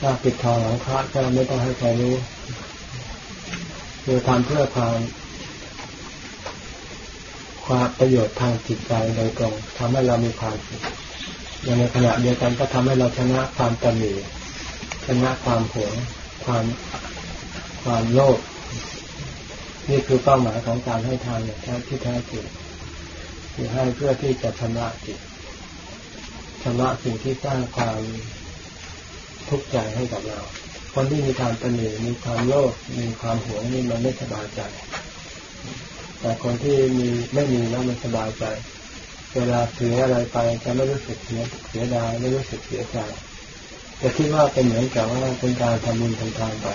ถ้าปิดทองหลังพระก็ไม่ต้องให้ใครรู้คือทำเพื่อความความประโยชน์ทางจิตใจโดยตรงทำให้เรามีความสุขอย่างในขณะเดียวกันก็ทำให้เราชนะความตนีชนะความหวงความความโลภ นี่คือเป้าหมายของการให้ทานอย่างแท้ที่แท้จริงคือให้เพื่อที่จะชำระจิตชำระสิ่งที่สร้างความทุกข์ใจให้กับเรา คนที่มีความตนีมีความโลภมีความหวงนี่มันไม่สบายใจ แต่คนที่มีไม่มีแล้วมันสบายใจ เวลาเสียอะไรไปจะไม่รู้สึกเสียเสียดายไม่รู้สึกเสียใจจะคิดว่าเป็นเหมือนกับว่าเป็นการทำบุญทำทานไป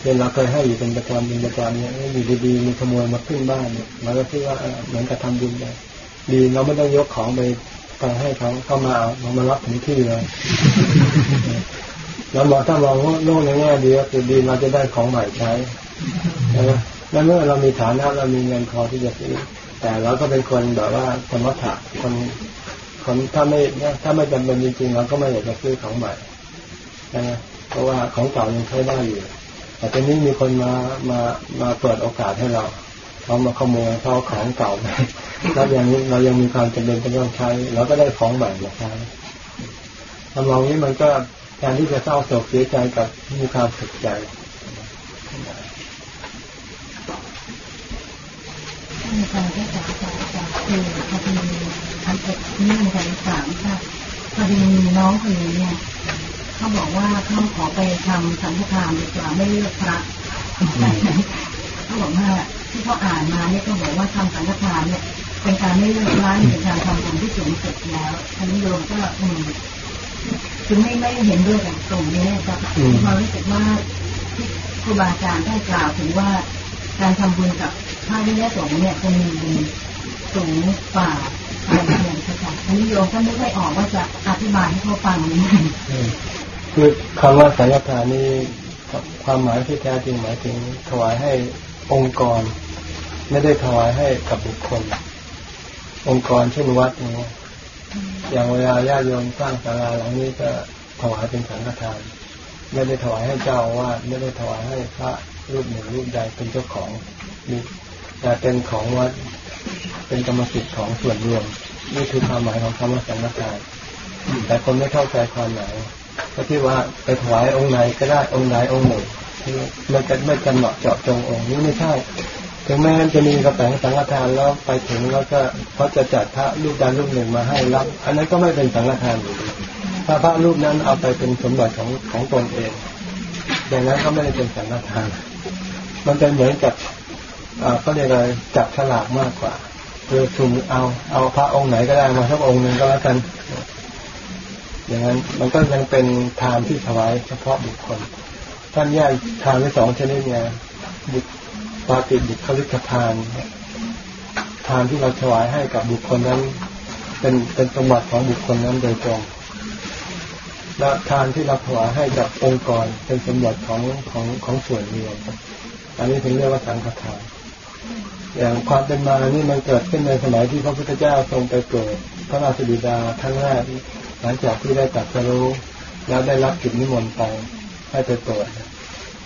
เช่นเราเคยให้อยู่เป็นประจำเป็นประจำเนี่ยอยู่ดีๆมีขโมยมาขึ้นบ้านเนี่ยเราก็คิดว่าเหมือนกับทำบุญไปดีเราไม่ต้องยกของไปไปให้เขาเข้ามาเอามารับถึงที่เลยแล้วมองถ้ามองโลกในแง่ดีก็คือดีเราจะได้ของใหม่ใช้นะแล้วเมื่อเรามีฐานะเรามีเงินพอที่จะซื้อแต่เราก็เป็นคนแบบว่าคนวัฏะคนคนถ้าไม่ถ้าไม่จำเป็นจริงๆเราก็ไม่อยากจะซื้อของใหม่นะเพราะว่าของเก่ายังใช้ได้อยู่ แต่ตอนนี้มีคนมามามาเปิดโอกาสให้เราเขามาขโมยเขาของเก่าไปแล้วอย่างนี้เรายังมีความจำเป็นต้องใช้เราก็ได้ของใหม่มาใช้ทำลองนี้มันก็แทนที่จะเศร้าโศกเสียใจกับมีความสุขใจอาจารย์ได้จากอาจารย์อาจารย์คือพอดีอันเอ็ดนี่อาจารย์ถามค่ะพอดีน้องคนนี้เนี่ย เขาบอกว่าเขาขอไปทำสังฆทานดีกว่าไม่เลือกพระเขาบอกว่าที่เขาอ่านมาเนี่ยเขาบอกว่าทำสังฆทานเนี่ยเป็นการไม่เลือกร้านเป็นการทำบุญที่สูงสุดแล้วท่านนิยมก็อืมคือไม่ไม่เห็นด้วยกับตรงนี้นะครับเรารู้สึกว่าที่ครูบาอาจารย์ได้กล่าวถึงว่า การทำบุญกับพระวิญาสงฆ์เนี่ยจะมีบุญสูงกว่าอะไรอย่างเงี้ยค่ะอันนี้โยมก็นึกไม่ออกว่าจะอธิบายให้เขาฟังยังไง คือคำว่าสังฆทานนี่ความหมายที่แท้จริงหมายถึงถวายให้องค์กร ไม่ได้ถวายให้กับบุคคล องค์กรเช่นวัดอย่างเงี้อย่างเวลาญาติโยมสร้างศาลาหลังนี้ก็ถวายเป็นสังฆทาน ไม่ได้ถวายให้เจ้าอาวาสไม่ได้ถวายให้พระรูปหนึ่งรูปใดเป็นเจ้าของมีแต่เป็นของวัดเป็นกรรมสิทธิ์ของส่วนรวมนี่คือความหมายของคำว่าสังฆทานแต่คนไม่เข้าใจความหมาย ก็ที่ว่าไปถวายองค์ไหนก็ได้องค์ไหนองค์หนึ่งไม่กันไม่กันเหมาะเจาะจงองค์นี้ไม่ใช่ถึงแม้จะมีกระแสงสังฆทานแล้วไปถึงแล้วก็เขาจะจัดพระรูปใดรูปหนึ่งมาให้รับ อันนั้นก็ไม่เป็นสังฆทานอยู่ดีถ้าพระรูปนั้นเอาไปเป็นสมบัติของของตนเองอย่างนั้นก็ไม่ได้เป็นสังฆทาน มันเป็นเหมือนกับเขาเรียกอะไรจับฉลากมากกว่าคือถุมเอาเอาพระองค์ไหนก็ได้มาสักองค์หนึ่งก็แล้วกัน อย่างนั้นมันก็ยังเป็นทานที่ถวายเฉพาะบุคคล ท่านแยกทานไว้สองชนิดเนี่ยบุปาติบุคลิกทาน ทานที่เราถวายให้กับบุคคลนั้น เป็นเป็นสมบัติของบุคคลนั้นโดยตรงและทานที่เราถวายให้กับองค์กรเป็นสมบัติของของของส่วนรวมอันนี้ถึงเรียกว่าสังฆทาน อย่างความเป็นมานี่มันเกิดขึ้นในสมัยที่พระพุทธเจ้าทรงไปเกิดพระราชบิดาครั้งแรก หลังจากที่ได้ตัดสรู้แล้วได้รับจุดนิมนต์ไปให้ไปเปิด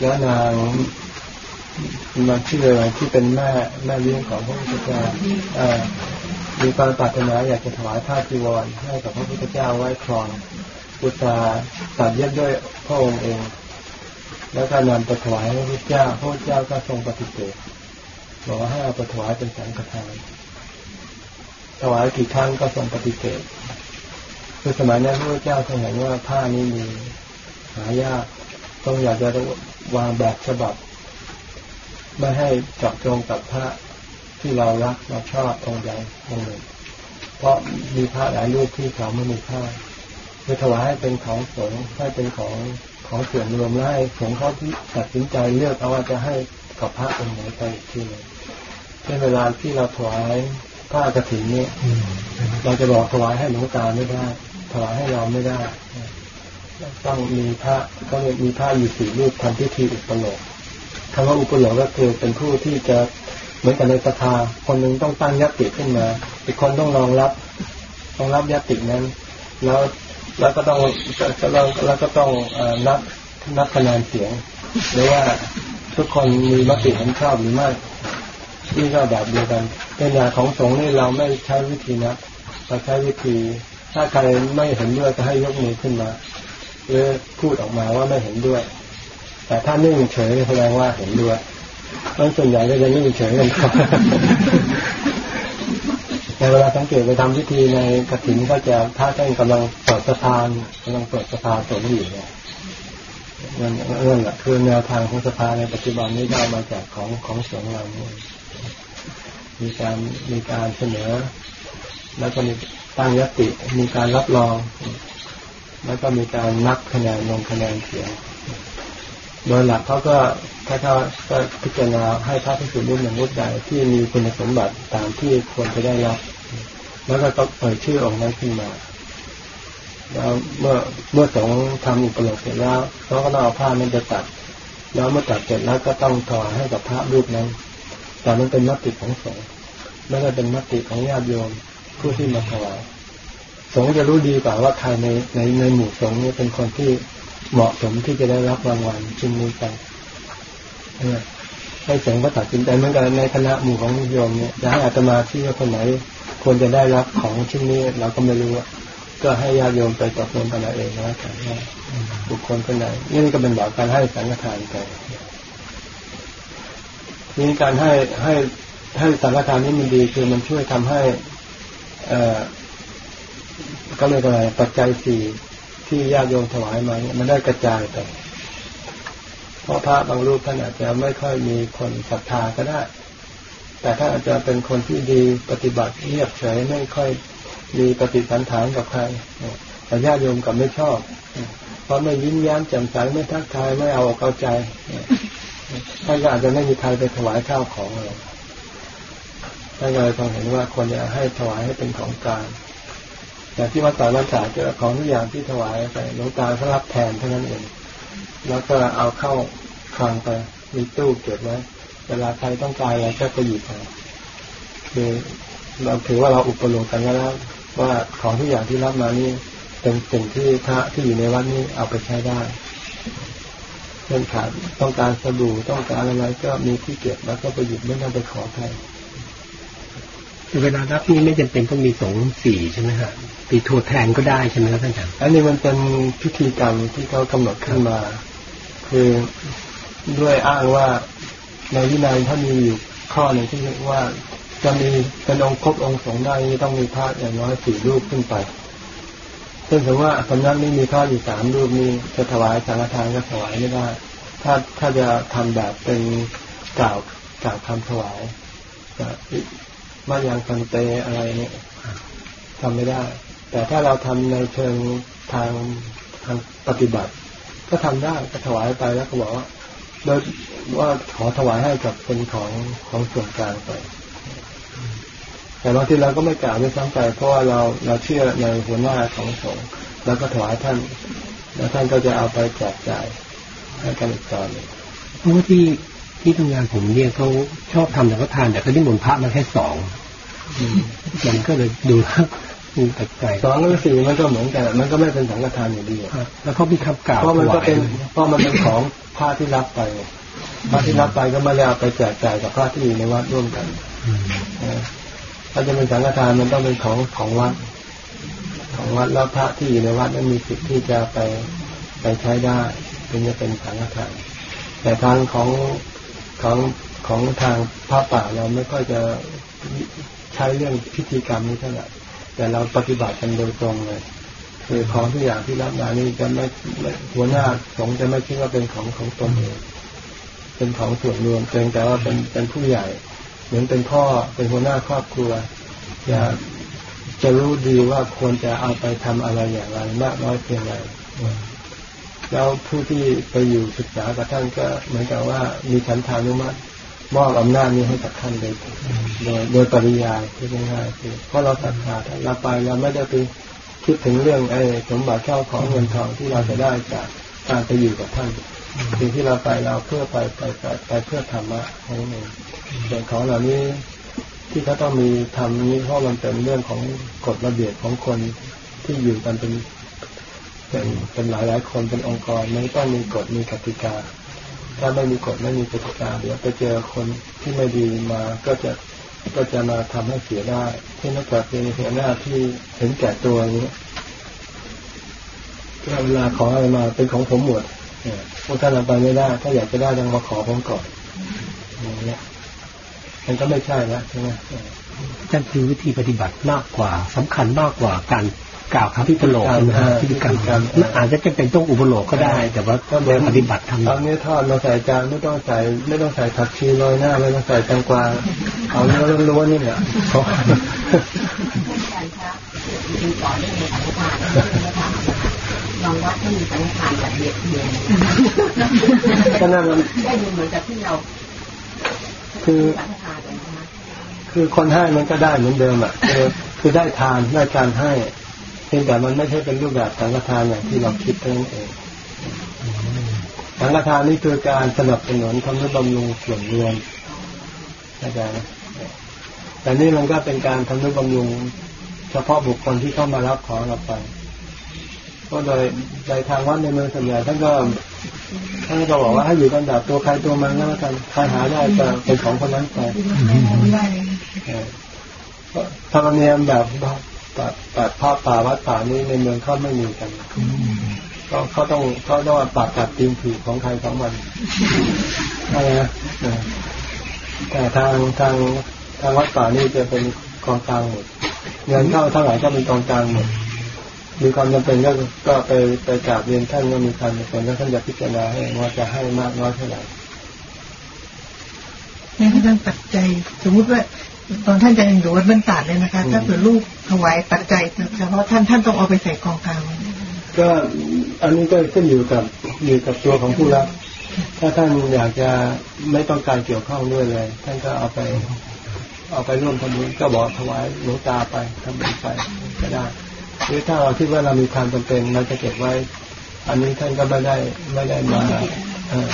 แล้วนางมันชื่ออะไรที่เป็นแม่แม่เลี้ยงของพระพุทธเจ้ามีความปรารถนาอยากจะถวายผ้าจีวรให้กับพระพุทธเจ้าไว้ครองอุตสาตัดเย็บด้วยพระองค์เอง แล้วก็นำไปถวายให้พระเจ้าพระเจ้าก็ทรงปฏิเสธบอกว่าให้เอาไปถวายเป็นสังฆทานถวายกี่ครั้งก็ทรงปฏิเสธ คือสมัยนั้นพระเจ้าทรงเห็นว่าผ้านี้มีหายากต้องอยากจะวางแบบฉบับ ไม่ให้เจาะจงกับพระที่เรารักเราชอบองค์ใดองค์หนึ่งเพราะมีพระหลายรูปที่เขาไม่มีผ้าคือถวายให้เป็นของสงฆ์ให้เป็นของของส่วนรวมแล้วให้สงฆ์เขาที่ตัดสินใจเลือกเอาว่าจะให้กับพระองค์ไหนไปอีกทีหนึ่งเช่นเวลาที่เราถวายผ้ากระถิ่นนี้เราจะบอกถวายให้หลวงตาไม่ได้ ถวายให้เราไม่ได้ ต้องมีพระก็มีพระอยู่สี่รูปทำพิธีอุปโลกคำว่าอุปโลกก็คือเป็นผู้ที่จะเหมือนกับในสภาคนหนึ่งต้องตั้งยัตติขึ้นมาอีกคนต้องรองรับต้องรับยัตตินั้น แล้วแล้วก็ต้องแล้วแล้วก็ต้องนับนับคะแนนเสียงหรือว่าทุกคนมีมติเห็นชอบหรือไม่นี่ก็แบบเดียวกันเป็นยาของสงฆ์นี่เราไม่ใช้วิธีนับเราใช้วิธี ถ้าใครไม่เห็นด้วยก็ให้ยกมือขึ้นมาหรือพูดออกมาว่าไม่เห็นด้วย แต่ถ้านิ่งเฉยแสดงว่าเห็นด้วยเพราะส่วนใหญ่ก็จะนิ่งเฉยกันครับในเวลาสังเกตไปทำพิธีในกระถิ่นก็จะถ้าท่านกำลังเปิดสะพานกำลังเปิดสะพานสงอยู่เนี่ยนั่นนั่นแหละคือแนวทางของสภาในปัจจุบันนี้ได้มาจากของของสงฆ์เรามีการมีการเสนอ แล้วก็มี ตั้งยติมีการรับรอง แล้วก็มีการนับคะแนนลงคะแนนเสียงโดยหลักเขาก็ถ้าเขาก็พิจารณาให้พระพิสุรุ่นหนึ่งรุ่นใดที่มีคุณสมบัติตามที่ควรจะได้รับ แล้วก็ต้องเปิดชื่อองค์นั้นขึ้นมาแล้วเมื่อเมื่อสงทำอุปโลกเสร็จแล้วเขาก็ต้องเอาผ้านั้นไปตัด แล้วเมื่อตัดเสร็จแล้วก็ต้องถวายให้กับพระรูปนั้น แต่มันเป็นมติของสงฆ์ไม่ได้เป็นมติของญาติโยม ผู้ที่มาถวายสงฆ์จะรู้ดีกว่าว่าใครในในในหมู่สงฆ์นี้เป็นคนที่เหมาะสมที่จะได้รับรางวัลชิ้นนี้ไปให้สงฆ์ก็ตัดสินใจเหมือนกันในคณะหมู่ของโยมเนี่ยจะให้อาตมาที่ว่าคนไหน ควรจะได้รับของชิ้นนี้ เราก็ไม่รู้ก็ให้ญาติโยมไปตกลงกันเองนะกันว่าบุคคลคนไหนนี่ก็เป็นแบบการให้สังฆทานไปนี่การให้ให้ให้สังฆทานนี้มันดีคือมันช่วยทำให้ ก็เลยกอะไรปัจจัยสี่ที่ญาติโยมถวายมาเนี่ยมันได้กระจายไป เพราะพระบางรูปท่านอาจจะไม่ค่อยมีคนศรัทธาก็ได้ แต่ถ้าอาจจะเป็นคนที่ดีปฏิบัติเงียบเฉยไม่ค่อยมีปฏิสันฐานกับใครแต่ญาติโยมกับไม่ชอบ เพราะไม่ยิ้มแย้มแจ่มใสไม่ทักทายไม่เอาอกเอาใจท่านก็อาจจะไม่มีใครไปถวายข้าวของอะไร ท่านเลยต้องเห็นว่าควรจะให้ถวายให้เป็นของกลางอย่างที่วัดสารวัดสาเจอของทุกอย่างที่ถวายไปหลวงตาเขารับแทนเท่านั้นเองแล้วก็เอาเข้าคลังไปมีตู้เก็บไว้เวลาใครต้องการอะไรก็ไปหยิบมาคือเราถือว่าเราอุปโลกกันแล้วว่าของทุกอย่างที่รับมานี่เป็นสิ่งที่พระที่อยู่ในวัดนี้เอาไปใช้ได้เช่นขาดต้องการสบู่ต้องการอะไรก็มีที่เก็บแล้วก็ไปหยิบไม่ต้องไปขอใคร เวลารับนี่ไม่จำเป็นต้องมีสงสี่ใช่ไหมฮะปีทัวแทนก็ได้ใช่ไหมครับท่านอาจารย์อันนี้มันเป็นพิธีกรรมที่เขากำหนดขึ้นมา คือด้วยอ้างว่าในวินัยถ้ามีอยู่ข้อหนึ่งที่เรียกว่าจะมีเป็นองค์ครบองค์สงได้ต้องมีพระอย่างน้อยสี่รูปขึ้นไปเช่นสมมติว่าสำนักนี้มีพระอยู่สามรูปนี้จะถวายสังฆทานก็ถวายไม่ได้ถ้าถ้าจะทำแบบเป็นกล่าวกล่าวคำถวาย มายังคันเตอะไรเนี่ยทำไม่ได้ แต่ถ้าเราทำในเชิงทางทางปฏิบัติ ก็ทำได้ก็ถวายไปแล้วก็บอกว่าโดยว่าขอถวายให้กับเป็นของของส่วนกลางไป แต่บางทีเราก็ไม่กล่าวด้วยซ้ำไป เพราะว่าเราเราเชื่อในหัวหน้าของสงฆ์แล้วก็ถวายท่าน แล้วท่านก็จะเอาไปแจกจ่ายให้กันอีกต่อหนึ่งเพราะว่าที่ ที่ทำงานผมเนี่ยเขาชอบทำแต่ก็ทานแต่เขาได้มนต์พระมาแค่สองมันก็เลยดูดูแปลกสองหรือสี่มันก็เหมือนกันมันก็ไม่เป็นสังฆทานอยู่ดีอะๆแล้วเขามีคำกล่าวเพราะมันก็เป็นถวายเพราะมันเป็นของพระที่รับไปพระที่รับไปก็ไม่ได้เอาไปแจกจ่ายกับพระที่อยู่ในวัดร่วมกันอืมนะถ้าจะเป็นสังฆทานมันต้องเป็นของของวัด ของวัดแล้วพระที่อยู่ในวัดนั้นมีสิทธิ์ที่จะไปไปใช้ได้ถึงจะเป็นสังฆทานแต่ทางของ ของของทางพระป่าเราไม่ค่อยจะใช้เรื่องพิธีกรรมนี้เท่าไหร่แต่เราปฏิบัติกันโดยตรงเลยคือของทุกอย่างที่รับมานี่จะไม่ไม่หัวหน้าสงจะไม่คิดว่าเป็นของของตนเองเป็นของส่วนรวมเพียงแต่ว่าเป็นเป็นผู้ใหญ่ เหมือนเป็นพ่อเป็นหัวหน้าครอบครัวจะจะรู้ดีว่าควรจะเอาไปทำอะไรอย่างไรมากน้อยเพียงไร แล้วผู้ที่ไปอยู่ศึกษากับท่านก็เหมือนกับว่ามีฉันทานุมัติมอบอำนาจนี้ให้กับท่านโดยโดยโดยปริยายที่ง่ายๆคือเพราะเราศรัทธาท่านเราไปเราไม่ได้ไปคิดถึงเรื่องไอ้สมบัติเข้าของเงินทองที่เราจะได้จากการไปอยู่กับท่านสิ่งที่เราไปเราเพื่อไปไปไปไปเพื่อธรรมะเท่านั้เองส่วนของเหล่านี้ที่เขาต้องมีทำนี้เพราะมันเป็นเรื่องของกฎระเบียบของคนที่อยู่กันเป็น เป็นเป็นหลายหลายคนเป็นองค์กรไมันต้องมีกฎมีกติกา ถ้าไม่มีกฎไม่มีกติกาเดี๋ยวไปเจอคนที่ไม่ดีมาก็จะก็จะมาทำให้เสียได้เช่นถ้ากิดเป็นหัวหน้าที่เห็นแก่ตัวอย่างนี้ก็เวลาขออะไรมาเป็นของผมหมดเนี่ยพวกท่านเอาไปไม่ได้ ถ้าอยากจะได้ต้องมาขอผมก่อนอย่างเงี้ยมันก็ไม่ใช่แล้วใช่ไหมนั่นคือวิธีปฏิบัติมากกว่าสำคัญมากกว่าการ กล่าวคำพิปโลกใช่ไหมฮะพิธีกรรมมันอาจจะเป็นต้องอุปโลกก็ได้ แต่ว่าก็โดยปฏิบัติทำเอาเนื้อทอดมาใส่จานไม่ต้องใส่ไม่ต้องใส่ผักชีโรยหน้าไม่ต้องใส่แตงกวาเอาเนื้อล้วนๆนี่แหละเพราะอาจารย์คะจริงๆก่อนที่มีสังฆทานที่ไม่ทำบางวัดก็มีสังฆทานแบบเบียดเบียนก็นั่นมันได้ดูเหมือนกับที่เราคือสังฆทานกันนะคะคือคนให้มันก็ได้เหมือนเดิมอะคือคือได้ทานได้การให้เพียงแต่มันไม่ใช่เป็นรูปแบบสังฆทานอย่างที่เราคิดเท่านั้นเองสังฆทานนี่คือการสนับสนุนทำนุบำรุงส่วนรวมเข้าใจไหมแต่นี่มันก็เป็นการทำนุบำรุงเฉพาะบุคคลที่เข้ามารับของเราไปก็โดยในทางวัดในเมืองส่วนใหญ่ท่านก็ท่านก็บอกว่าให้อยู่กันแบบตัวใครตัวมันก็แล้วกันใครหาได้ก็เป็นของคนนั้นไปเออก็ธรรมเนียมแบบ แบบแบบภาพป่าวัดป่านี้ในเมืองเขาไม่มีกันเขาเขาต้องเขาต้องปากกัดตีนผีของใครของมันใช่ไหมเออแต่ทางทางทางวัดป่านี่จะเป็นกองกลางหมดเงินเข้าเท่าไหร่ก็เป็นกองกลางหมดมีความจำเป็นก็ก็ไปไปกราบเรียนท่านว่ามีความจำเป็นแล้วท่านจะพิจารณาให้ว่าจะให้มากน้อยเท่าไหร่แม้กระทั่งปัจจัย สมมุติว่า ตอนท่านจะอยู่วัดบ้านตาดเลยนะคะ ถ้าเผื่อลูกถวายปัจจัยเฉพาะท่านท่านต้องเอาไปใส่กองกลางไว้ก็อันนี้ก็ขึ้นอยู่กับอยู่กับตัวของผู้รับ ถ้าท่านอยากจะไม่ต้องการเกี่ยวข้องด้วยเลย ท่านก็เอาไป เอาไปร่วมทำบุญก็บอกถวายหลวงตาไปทำบุญไปก็ได้หรือถ้าเราคิดว่าเรามีความจำเป็นเราจะเก็บไว้ อันนี้ท่านก็ไม่ได้ไม่ได้มาเอ่อ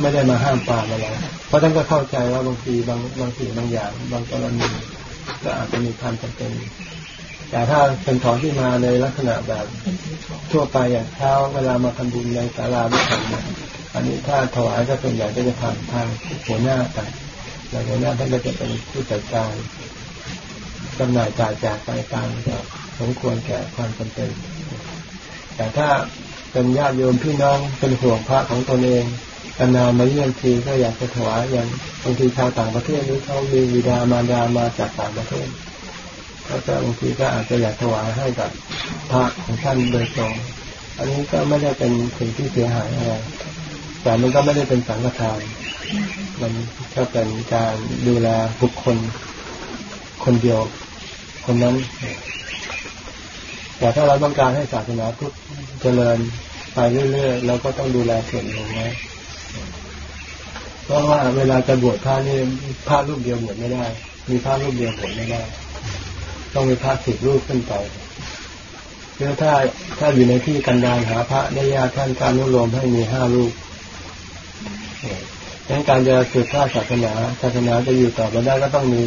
ไม่ได้มาห้ามปรามอะไร เพราะท่านก็เข้าใจว่าบางทีบางบางสิ่งบางอย่าง บางกรณีก็อาจจะมีความจำเป็น แต่ถ้าเป็นของที่มาในลักษณะแบบทั่วไปอย่างเช้าเวลามาทำบุญในศาลาวิหารเนี่ยอันนี้ถ้าถวายก็ส่วนใหญ่ก็จะผ่านทางหัวหน้าไปแล้วหัวหน้าท่านก็จะเป็นผู้จัดการจำหน่ายจ่ายแจกไปตามแบบสมควรแก่ความจำเป็น แต่ถ้าเป็นญาติโยมพี่น้องเป็นห่วงพระของตนเอง นานๆมาเยี่ยมทีก็อยากจะถวายอย่างบางทีชาวต่างประเทศนี้เขามีวิดามารดามาจากต่างประเทศก็จะบางทีก็อาจจะอยากถวายให้กับพระของท่านโดยตรง อันนี้ก็ไม่ได้เป็นสิ่งที่เสียหายอะไรแต่มันก็ไม่ได้เป็นสังฆทานมันก็เป็นการดูแลบุคคลคนเดียว คนนั้น แต่ถ้าเราต้องการให้ศาสนาพุทธเจริญไปเรื่อยๆเราก็ต้องดูแลส่วนหนึ่งนะ เพราะว่าเวลาจะบวชพระนี่พระรูปเดียวบวชไม่ได้ มีพระรูปเดียวบวชไม่ได้ ต้องมีพระสิบรูปขึ้นไปหรือถ้าถ้าอยู่ในที่กันดารหาพระได้ยากท่านการนุโลมให้มีห้ารูปดังนั้นการจะสืบทอดศาสนาศาสนาจะอยู่ต่อไปได้ก็ต้องมี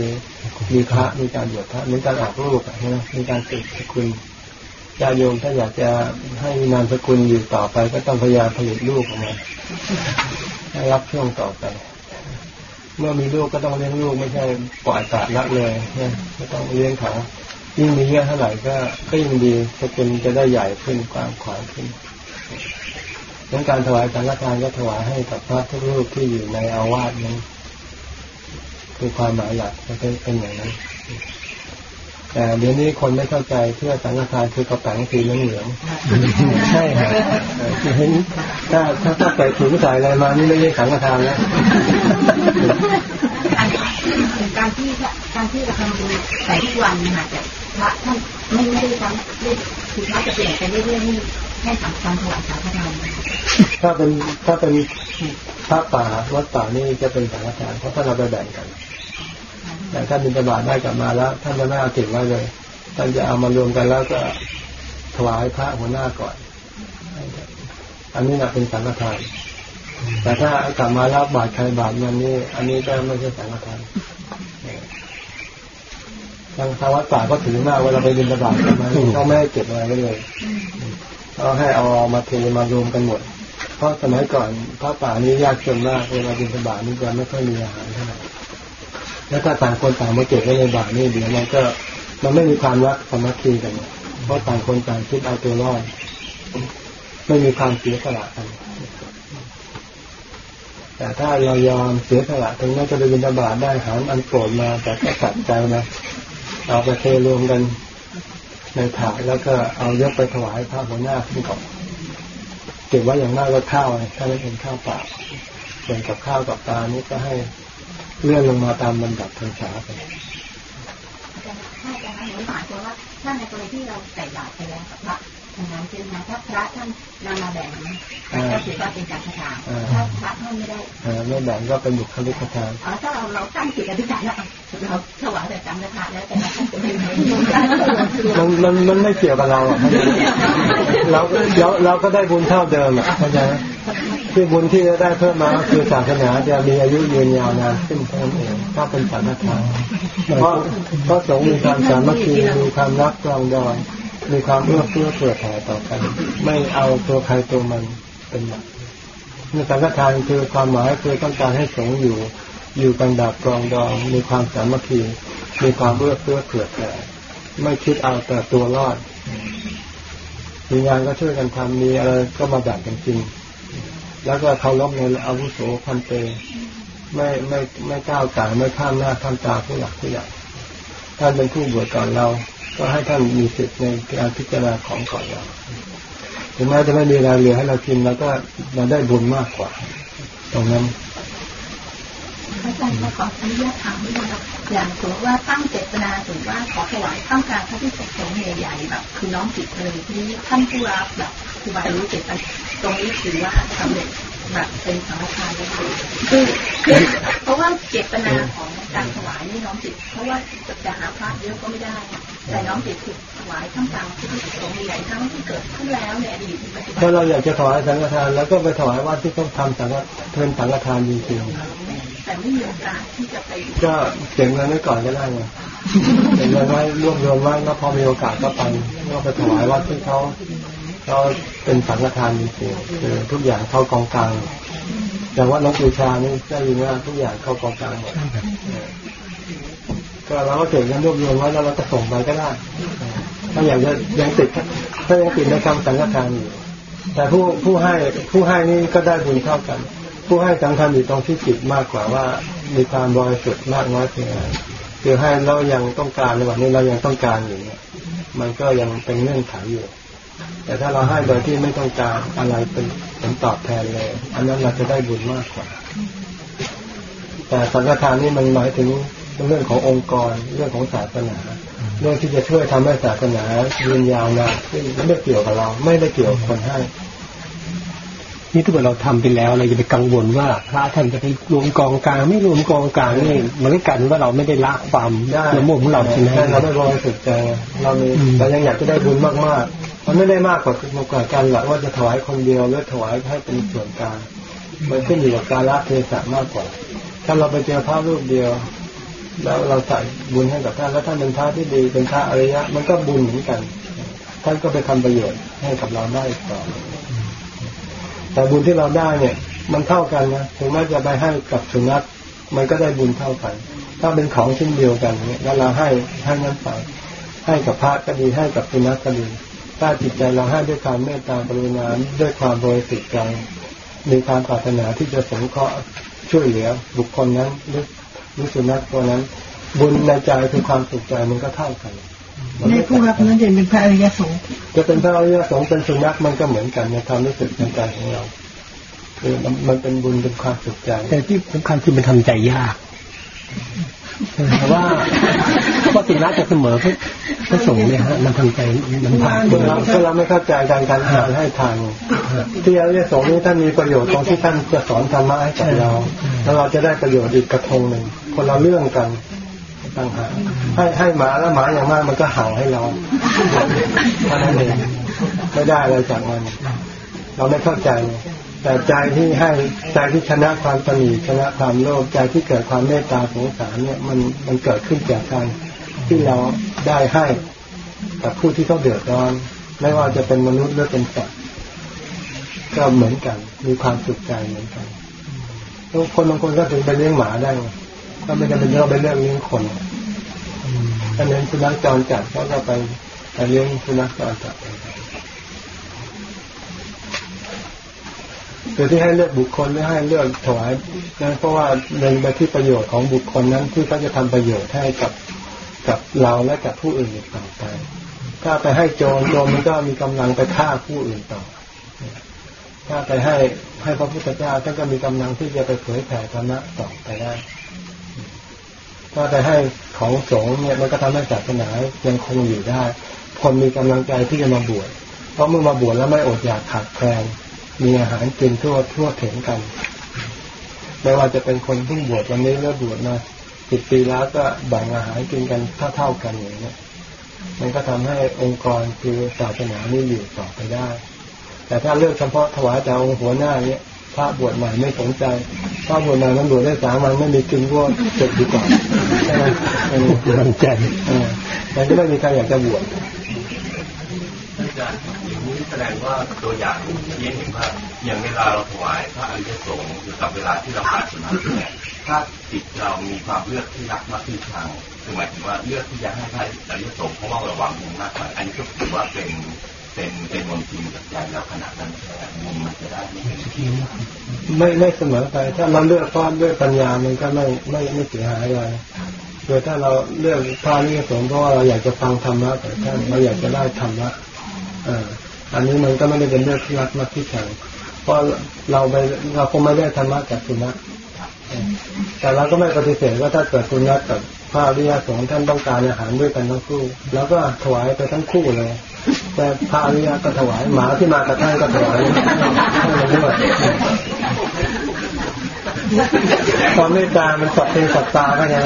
มีพระมีการบวชพระมีการออกลูกอะนะมีการสืบสกุล ญาโยมถ้าอยากจะให้นามสกุลอยู่ต่อไป ก็ต้องพยายามผลิตลูกออกมาให้รับช่วงต่อไป เมื่อมีลูกก็ต้องเลี้ยงลูกไม่ใช่ปล่อยปละละเลยนะก็ต้องเลี้ยงเขายิ่งมีเยอะเท่าไหร่ก็ก็ยิ่งดีสกุลจะได้ใหญ่ขึ้นกว้างขวางขึ้นดังการถวายสังฆทานก็ถวายให้กับพระทุกรูปที่อยู่ในอาวาสนั้นคือความหมายหลักจะเป็นอย่างนั้น แต่เดี๋ยวนี้คนไม่เข้าใจเพื่อสังฆทานคือกระแป๋งสีเหลืองๆใช่ฮะเห็นถ้าถ้าถ้าใส่ถุงใส่อะไรมานี่ไม่ใช่สังฆทานแล้วการที่การที่เราทำบุญแต่ทุกวันนะคะแต่พระท่านไม่ไม่ได้ซ้ำไม่คือพระจะเปลี่ยนไปเรื่อยๆนี่แค่สำคัญถวายสาธารณถ้าเป็นถ้าเป็นพระป่าวัดป่านี่จะเป็นสังฆทานเพราะท่านเราไปแบ่งกัน แต่ท่านบิณฑบาตได้กลับมาแล้ว ท่านจะไม่เอาเก็บไว้เลย ท่านจะเอามารวมกันแล้วก็ถวายพระหัวหน้าก่อน อันนี้นะเป็นสังฆทาน แต่ถ้ากลับมารับบาตรใครบาตรมันนี่ อันนี้ก็ไม่ใช่สังฆทานทางทางวัดป่าก็ถือมากเวลาไปบิณฑบาตกลับมาเขาไม่เก็บอะไรไว้เลยเขาให้เอามาเทมารวมกันหมด เพราะสมัยก่อนพระป่านี้ยากจนมากเวลาบิณฑบาตนี่จะไม่ค่อยมีอาหารเท่าไหร่ แล้วถ้าต่างคนต่างมาเก็บไว้ในบาทนี่เดี๋ยวมันก็มันไม่มีความรักสามัคคีกันเพราะต่างคนต่างคิดเอาตัวรอดไม่มีความเสียสละกัน แต่ถ้าเรายอมเสียสละถึงแม้จะไปบินบาตได้หารอันโปรดมา แต่ก็ตัดใจนะเอาไปเทรวมกันในถาดแล้วก็เอายกไปถวายพระหัวหน้าขึ้นก่อนเก็บไว้อย่างมากก็ข้าวถ้าไม่เป็นข้าวเปล่าส่วนกับข้าวกับปลานี่ก็ให้ เลื่อนลงมาตามลำดับทางช้าไปถ้าให้หนูหมายความว่าถ้าในกรณีที่เราใส่บาตรไปแล้วกับพระ ทางนั้นใช่ไหมถ้าพระท่านนำมาแบ่งนะก็ถือว่าเป็นการกระทำถ้าพระท่านไม่ได้อ่าไม่แบ่งก็เป็นบุคลิกทานอ๋อถ้าเราเราตั้งจิตอธิษฐานแล้วเราถวายแต่สังฆทานแล้วแต่ท่านจะไม่ได้มันมันมันไม่เกี่ยวกับเราอะเราเราเราก็ได้บุญเท่าเดิมอะเข้าใจไหมที่บุญที่จะได้เพิ่มมาก็คือศาสนาจะมีอายุยืนยาวนานขึ้นเท่านั้นเองถ้าเป็นสังฆทานเพราะเพราะสงฆ์มีความสามัคคีมีความรักกลองดอน มีความเอื้อเฟื้อเผื่อแผ่ต่อกัน ไม่เอาตัวใครตัวมันเป็นหลักนี่สังฆทานคือความหมายคือต้องการให้สงฆ์อยู่อยู่กันแบบกรองดอง มีความสามัคคีมีความเอื้อเฟื้อเผื่อแผ่ไม่คิดเอาแต่ตัวรอดมีงานก็ช่วยกันทำมีอะไรก็มาแบ่งกันกินแล้วก็เคารพในอาวุโสพันเตไม่ไม่ไม่ก้าวไก่ายไม่ข้ามหน้าข้ามตาผู้หลักผู้ใหญ่ท่านเป็นผู้บวชก่อนเรา ก็ให้ท่านมีสิทธิ์ในการพิจารณาของก่อนเราถึงแม้จะไม่มีรายเหลือให้เรากินเราก็เราได้บุญมากกว่า ตรงนั้นอาจารย์มาขออนุญาตถามนิดนึงครับอย่างสมมติว่าตั้งเจตนาถึงว่าขอถวายท่ามกางพระพิสุสงฆ์ใหญ่ๆแบบ คือน้องจิตเลยที่ท่านผู้รับแบบครูบารู้เจตนาตรงนี้ถือว่าสำเร็จ แบบเป็นสังฆทานได้เลยคือคือเพราะว่าเจตนาของการถวายนี่น้องจิตเพราะว่าจะหาพระเยอะก็ไม่ได้ แต่น้องจิตคือถวายท่ามกลางพระพิสุสงฆ์ใหญ่ๆทั้งที่เกิดขึ้นแล้วในอดีตปัจจุบันถ้าเราอยากจะถวายสังฆทานแล้วก็ไปถวายวัดที่ต้องทำสังฆเทินสังฆทานจริงๆแต่ไม่มีโอกาสที่จะไปก็เก็บเงินไว้ก่อนก็ได้ไงเก็บเงินไว้รวบรวมไว้แล้วพอมีโอกาสก็ไปก็ไปถวายวัดที่เขา เขาเป็นสังฆทานจริงๆคือทุกอย่างเข้ากองกลางอย่างว่าหลวงปู่ชานี่ได้ยินว่าทุกอย่างเข้ากองกลางหมดเออก็เราก็เก็บเงินรวบรวมไว้แล้วเราก็ส่งไปก็ได้ถ้าอยากจะยังติดถ้ายังติดในคำสังฆทานอยู่แต่ผู้ผู้ให้ผู้ให้นี่ก็ได้บุญเท่ากัน ผู้ให้สังฆทานอยู่ตรงที่จิตมากกว่าว่ามีความบริสุทธิ์มากน้อยเพียงไรคือให้เรายังต้องการในวันนี้เรายังต้องการอยู่เนี่ยมันก็ยังเป็นเงื่อนไขอยู่ แต่ถ้าเราให้โดยที่ไม่ต้องการอะไรเป็นผลตอบแทนเลย อันนั้นเราจะได้บุญมากกว่า แต่สังฆทานนี่มันหมายถึงเรื่องขององค์กรเรื่องของศาสนาเรื่องที่จะช่วยทำให้ศาสนายืนยาวนานขึ้นไม่ได้เกี่ยวกับเรา ไม่ได้เกี่ยวกับคนให้นี่ถ้าเกิดเราทำไปแล้วเราจะไปกังวลว่าพระท่านจะไปรวมกองกลางไม่รวมกองกลางนี่มันก็กลายเป็นว่าเราไม่ได้ละความได้ละโมบของเราใช่ไหมแต่เราไม่บริสุทธิ์ใจเรามีอืมเรายังอยากจะได้บุญมากๆ มันไม่ได้มากกว่ามากกว่ากันหรอกว่าจะถวายคนเดียวหรือถวายให้เป็นส่วนกลางมันขึ้นอยู่กับการละเทศะมากกว่า ถ้าเราไปเจอพระรูปเดียว แล้วเราใส่บุญให้กับท่านแล้วท่านเป็นพระที่ดีเป็นพระอริยะ มันก็บุญเหมือนกัน ท่านก็ไปทำประโยชน์ให้กับเราได้ต่อแต่บุญที่เราได้เนี่ย มันเท่ากันนะถึงแม้จะไปให้กับสุนัขมันก็ได้บุญเท่ากัน ถ้าเป็นของชิ้นเดียวกันเนี่ยแล้วเราให้ให้นั้นไปให้กับพระก็ดีให้กับสุนัขก็ดี ถ้าจิตใจเราให้ด้วยความเมตตากรุณาด้วยความบริสุทธิ์ใจมีความปรารถนาที่จะสงเคราะห์ช่วยเหลือ บุคคลนั้นหรือหรือสุนัขตัวนั้น บุญในใจคือความสุขใจมันก็เท่ากันในผู้รับนั้นจะเป็นพระอริยสงฆ์จะเป็นพระอริยสงฆ์เป็นสุนัขมันก็เหมือนกันในความรู้สึกในใจของเราคือมันมันเป็นบุญเป็นความสุขใจแต่ที่สำคัญคือมันทำใจยาก แต่ว่าปกติละจะเสมอพระพระสงฆ์เนี่ยฮะมันทำใจมันผ่านเราถ้าเราไม่เข้าใจการการการให้ทานที่อริยสงฆ์นี่ท่านมีประโยชน์ตรงที่ท่านจะสอนธรรมะให้กับเราแล้วเราจะได้ประโยชน์อีกกระทงหนึ่งคนเราเรื่องกันต่างหากให้ให้หมาแล้วหมาอย่างมากมันก็เห่าให้เราเท่านั้นเองไม่ได้อะไรจากมันเราไม่เข้าใจ แต่ใจที่ให้ใจที่ชนะความตนีชนะความโลภใจที่เกิดความเมตตาสงสารเนี่ยมันมันเกิดขึ้นจากการที่เราได้ให้กับผู้ที่เขาเดือดร้อน ไม่ว่าจะเป็นมนุษย์หรือเป็นสัตว์ก็เหมือนกัน มีความสุขใจเหมือนกันแล้วคนบางคนก็ถึงไปเลี้ยงหมาได้ก็ไม่จำเป็นต้องไปเลี้ยงเลี้ยงคนถ้าเน้นสุนัขจรจัดเขาก็ไปไปเลี้ยงสุนัขจรจัด คือที่ให้เลือกบุคคลไม่ให้เลือกถวายนั้นเพราะว่าเล็งไปที่ประโยชน์ของบุคคลนั้นที่เขาจะทำประโยชน์ให้กับกับเราและกับผู้อื่นต่อไปถ้าไปให้โจรโจรมันก็มีกำลังไปฆ่าผู้อื่นต่อ ถ้าไปให้ให้พระพุทธเจ้าท่านก็มีกำลังที่จะไปเผยแผ่ธรรมะต่อไปได้ถ้าไปให้ของสงฆ์เนี่ยมันก็ทำให้ศาสนายังคงอยู่ได้ คนมีกำลังใจที่จะมาบวชเพราะเมื่อมาบวชแล้วไม่อดอยากขาดแคลน มีอาหารกินทั่วทั่วถึงกันไม่ว่าจะเป็นคนเพิ่งบวชวันนี้เลิกบวชมาสิบปีแล้วก็แบ่งอาหารกินกันเท่าเท่าๆกันอย่างนี้ยมันก็ทำให้องค์กรคือศาสนานี่อยู่ต่อไปได้ แต่ถ้าเลือกเฉพาะถวายแต่องค์หัวหน้าเนี้ยพระบวชใหม่ไม่สนใจพระบวชใหม่มันบวชได้สามวันไม่มีกินก็จบดีกว่าใช่ไหมเออมันใจเออแต่ก็ไม่มีใครอยากจะบวชอาจารย์อย่างนี้ แสดงว่าตัวอย่างที่เห็นว่าอย่างเวลาเราถวายพระอริยสงฆ์หรือกับเวลาที่เราขาดสุนัขเนี่ยถ้าจิตเรามีความเลือกที่รักมากที่ชังคือหมายถึงว่าเลือกที่จะให้พระอริยสงฆ์เพราะว่าเราหวังบุญมากกว่าอันนี้ก็ถือว่าเป็นเป็นเป็นมนทินกับใจเราขนาดนั้นไมบุญมันจะได้ไม่เป็นไม่ไม่เสมอไป ถ้าเราเลือกพราะด้วยปัญญามันก็ไม่ไม่ไม่เสียหายอะไรโดยถ้าเราเลือกพระนิยสงฆ์เพราะว่าเราอยากจะฟังธรรมะแต่ท่านเราอยากจะได้ธรรมะ อันนี้มันก็ไม่ได้เป็นเรื่องที่รักมากที่ชังเพราะเราไปเราคงไม่ได้ธรรมะจากสุนัขแต่เราก็ไม่ปฏิเสธว่าถ้าเกิดสุนัขกับพระอริยสงฆ์ท่านต้องการอาหารด้วยกันทั้งคู่ แล้วก็ถวายไปทั้งคู่เลย แต่พระอริยก็ถวายหมาที่มากับท่านก็ถวายให้ด้วยความเมตตามันสัตเป็นสัตตาก็ยัง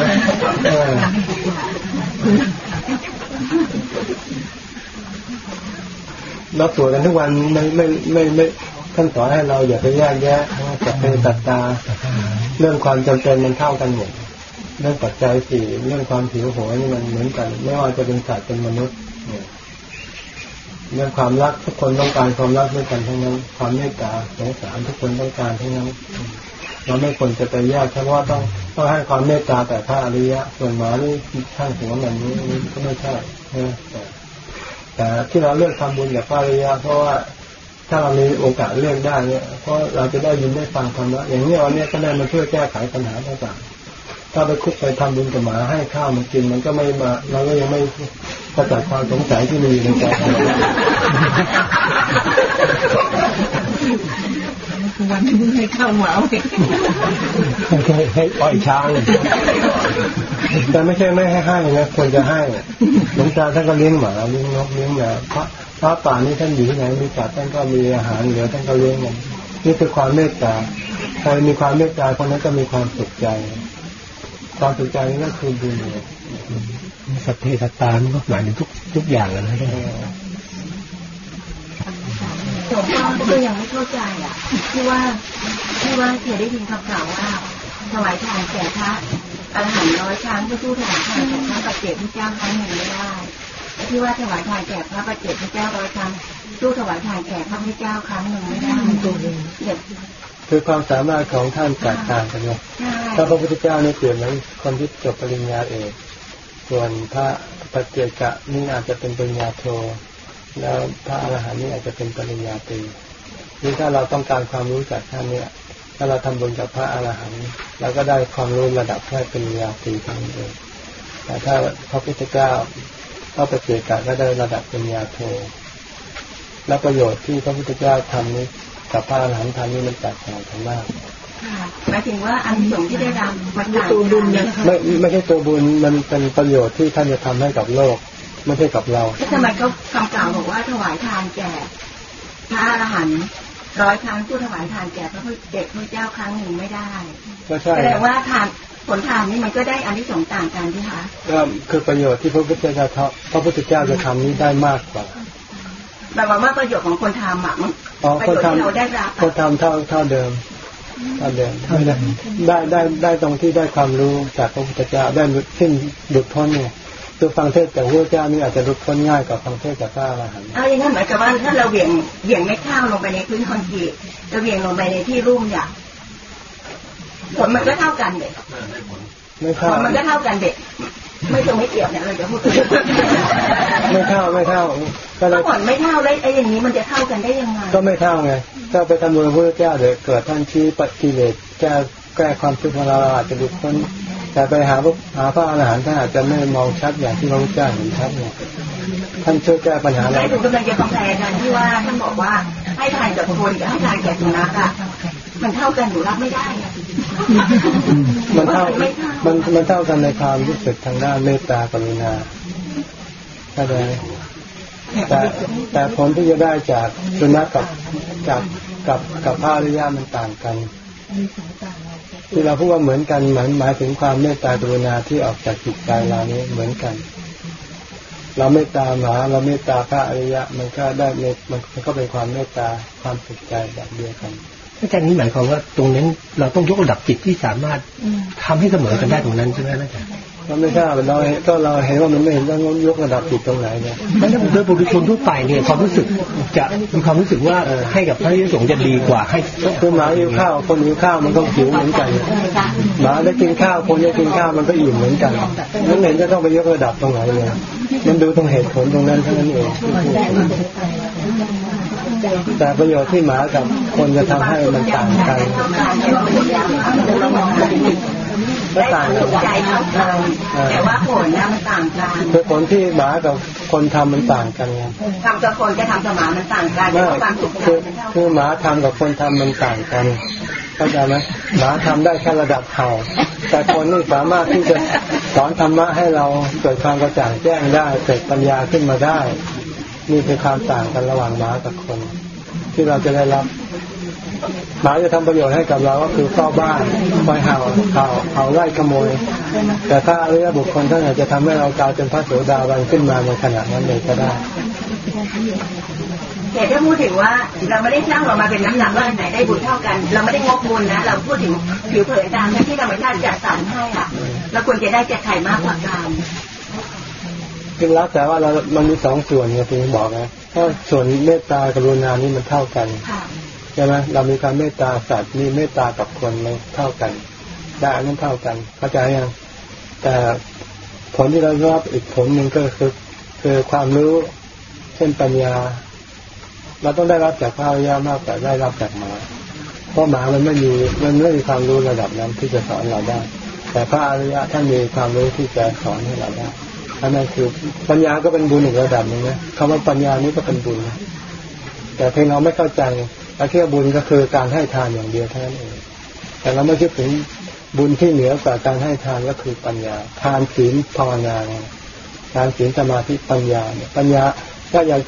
เออเราสวดกันทุกวันไม่ไม่ไม่ไม่ท่านสอนให้เราอย่าไปแยกแยะสัตเป็นสัตตา เรื่องความจำเป็นมันเท่ากันหมดเรื่องปัจจัยสี่เรื่องความผิวโหยนี่มันเหมือนกัน ไม่ว่าจะเป็นสัตว์เป็นมนุษย์เรื่องความรักทุกคนต้องการความรักด้วยกันทั้งนั้น ความเมตตาสงสารทุกคนต้องการทั้งนั้นเราไม่ควรจะไปแยกเฉพาะต้องต้องให้ความเมตตาแต่พระอริยะส่วนหมานี่ช่างหัวแบบนี้ก็ไม่ใช่แต่ แต่ที่เราเลือกทำบุญกับพระอริยะเพราะว่าถ้าเรามีโอกาสเลือกได้เนี่ยเพราะเราจะได้ยินได้ฟังธรรมะอย่างนี้วันนี้ก็ได้มาช่วยแก้ไขปัญหาต่างๆถ้าไปคุกไปทำบุญกับหมาให้ข้าวมันกินมันก็ไม่มาเราก็ยังไม่กระจัดความสงสัยที่มีในใจ วันที่ให้ข้าวหมาเให้ปล่อยช้างแต่ไม่ใช่ไม่ให้ให้นะควรจะให้หลวงตาท่านก็เลี้ยงหมาเลี้ยงนกเลี้ยงแมวพระพระป่านี้ท่านอยู่ที่ไหนมีสัตว์ท่านก็มีอาหารเหลือท่านก็เลี้ยงมันนี่คือความเมตตาใครมีความเมตตาคนนั้นก็มีความสุขใจ ความสุขใจนี่ก็คือบุญสัตเทสัตตามันก็หมายถึงทุกทุกอย่างนะหล วงพ่อก็ยังไม่เข้าใจอะที่ว่าที่ว่าเคยได้ยินคำกล่าวว่าถวายทานแก่พระอรหันต์ร้อยครั้งก็สู้ถวายทานแก่พระปัจเจกพระเจ้าครั้งหนึ่งไม่ได้ที่ว่าถวายทานแก่พระปัจเจกพระเจ้าร้อยครั้งสู้ถวายทานแก่พระพุทธเจ้าครั้งหนึ่งไม่ได้ตัวเองคือความสามารถของท่านแตกต่างกันเลยถ้าพระพุทธเจ้าเนี่ยเปลี่ยนเหมือนคนที่จบปริญญาเอกส่วนพระปัจเจกะนี่อาจจะเป็นปริญญาโท แล้วพระอรหันต์นี่อาจจะเป็นปริญญาตรีนี่ถ้าเราต้องการความรู้จากท่านเนี่ย ถ้าเราทำบุญกับพระอรหันต์เราก็ได้ความรู้ระดับแค่ปริญญาตรีเท่านั้นเองแต่ถ้าพระพุทธเจ้าพระปฏิเจกะก็ได้ระดับปริญญาโทและประโยชน์ที่พระพุทธเจ้าทำนี้กับพระอรหันต์ทำนี้มันแตกต่างกันมากหมายถึงว่าอันสงที่ได้รับมันต่างตัวบุญไม่ไม่ใช่ตัวบุญมันเป็นประโยชน์ที่ท่านจะทำให้กับโลก ไม่ใช่กับเราทำไมเขาคำกล่าวบอกว่าถวายทานแก่พระอรหันต์ร้อยครั้งผู้ถวายทานแก่พระพุทธเจ้าพระเจ้าครั้งหนึ่งไม่ได้ก็ใช่แสดงว่าทานผลทานนี้มันก็ได้อันที่สองต่างกันที่คะก็คือประโยชน์ที่พระพุทธเจ้าพระพุทธเจ้าจะทำนี้ได้มากกว่าแต่ว่าประโยชน์ของคนทำอะมันประโยชน์ที่เราได้รับคนทำเท่าเท่าเดิมเท่าเดิมได้ได้ได้ตรงที่ได้ความรู้จากพระพุทธเจ้าได้สิ้นหลุดพ้นเนี่ย คือฟังเทศจากพระเจ้านี่อาจจะรุดพ้นง่ายกว่าฟังเทศจากพระอรหันต์เอาอย่างนั้นหมายกับว่าถ้าเราเหวี่ยงเหวี่ยงไม่ข้าวลงไปในพื้นคอนกรีตเราเหวี่ยงลงไปในที่รุ่มอย่างผลมันก็เท่ากันเด็กไม่เท่ามันก็เท่ากันเด็กไม่ตรงไม่เกี่ยวเนี่ยเราจะพูดไม่เท่าไม่เท่าก็เลยผลไม่เท่าได้ไอ้อย่างนี้มันจะเท่ากันได้ยังไงก็ไม่เท่าไงถ้าไปทำบุญพระเจ้าเดี๋ยวเกิดท่านชี้ปฏิเลสแก้แก้ความทุกข์ของเราอาจจะดุดพ้น แต่ไปหาพวกหาพระอรหันต์ท่านอาจจะไม่มองชัดอย่างที่พระพุทธเจ้าเห็นชัดเนี่ยท่านช่วยแก้ปัญหาอะไรถูกกำลังจะคอมแพร์กันที่ว่าท่านบอกว่าให้ทานกับคนกับให้ทานแก่สุนัขอะมันเท่ากันหนูรับไม่ได้มันเท่ามันมันเท่ากันในความรู้สึกทางด้านเมตตากรุณาเข้าใจแต่แต่ผลที่จะได้จากสุนัขกับกับกับกับพระอริยามันต่างกัน ที่เราพูดว่าเหมือนกันหมายหมายถึงความเมตตากรุณาที่ออกจากจิตใจเรานี้เหมือนกัน เราเมตตาหมาเราเมตตาพระอริยะ มันก็ได้เมตมันก็เป็นความเมตตาความสุขใจแบบเดียวกันอาจารย์นี้หมายความว่าตรงนั้นเราต้องยกระดับจิตที่สามารถทำให้เสมอกันได้ตรงนั้นใช่ไหมอาจารย์ ก็ไม่ทราบเราก็เราเห็นว่ามันไม่เห็นต้องยกระดับจิตตรงไหนเนี่ยไม่ใช่โดยบุคคลทั่วไปเนี่ยความรู้สึกจะมีความรู้สึกว่าให้กับพระยสงฆ์จะดีกว่าให้คือหมาหิวข้าวคนหิวข้าวมันก็หิวเหมือนกันหมาได้กินข้าวคนได้กินข้าวมันก็อิ่มเหมือนกันนั่นเห็นจะต้องไปยกระดับตรงไหนเนี่ยมันดูตรงเหตุผลตรงนั้นเท่านั้นเองแต่ประโยชน์ที่หมากับคนจะทำให้มันต่างกัน ก็ต่างกันใจเท่ากันแต่ว่าผลนะมันต่างกันคือผลที่หมากับคนทำมันต่างกันไงทำกับคนก็ทำกับหมามันต่างกันไม่ความสุขคือมันเท่าคือหมาทำกับคนทำมันต่างกันเข้าใจไหมหมาทำได้แค่ระดับเห่าแต่คนนี่สามารถที่จะสอนธรรมะให้เราเกิดความกระจ่างแจ้งได้เกิดปัญญาขึ้นมาได้นี่คือความต่างกันระหว่างหมากับคน ที่เราจะได้รับ หมาจะทำประโยชน์ให้กับเราก็คือเฝ้าบ้านคอยเห่าเห่าเห่าไล่ขโมย แต่ถ้าอริยบุคคลท่านอาจจะทำให้เรากลายเป็นพระโสดาบันขึ้นมาในขณะนั้นเลยก็ได้แต่ถ้าพูดถึงว่าเราไม่ได้สร้างออกมาเป็นน้ำหนักว่าอันไหนได้บุญเท่ากัน เราไม่ได้งกบุญนะ เราพูดถึงผิวเผยตามที่ธรรมชาติจัดสรรให้อะเราควรจะได้แจกไข่มากกว่ากันซึ่งแล้วแต่ว่าเรา มันมีสองส่วนไงที่บอกนะถ้าส่วนเมตตากรุณานี่มันเท่ากันค่ะ ใช่ไหมเรามีความเมตตาสัตว์มีเมตตากับคนมันเท่ากันได้อันนั้นเท่ากัน เข้าใจยังแต่ผลที่เราได้รับอีกผลหนึ่งก็คือ คือความรู้เช่นปัญญา เราต้องได้รับจากพระอริยมากกว่าได้รับจากหมาเพราะหมามันไม่มีมันไม่มีความรู้ระดับนั้นที่จะสอนเราได้ แต่พระอริยะท่านมีความรู้ที่จะสอนให้เราได้อันนั้นคือปัญญาก็เป็นบุญอีกระดับหนึ่งนะคำว่าปัญญานี้ก็เป็นบุญนะแต่เพียงเราไม่เข้าใจ เราเชื่อบุญก็คือการให้ทานอย่างเดียวเท่านั้นเอง แต่เราไม่คิดถึงบุญที่เหนือกว่าการให้ทานก็คือปัญญา ทานศีลภาวนาทานศีลสมาธิปัญญาเนี่ยปัญญาถ้าอยาก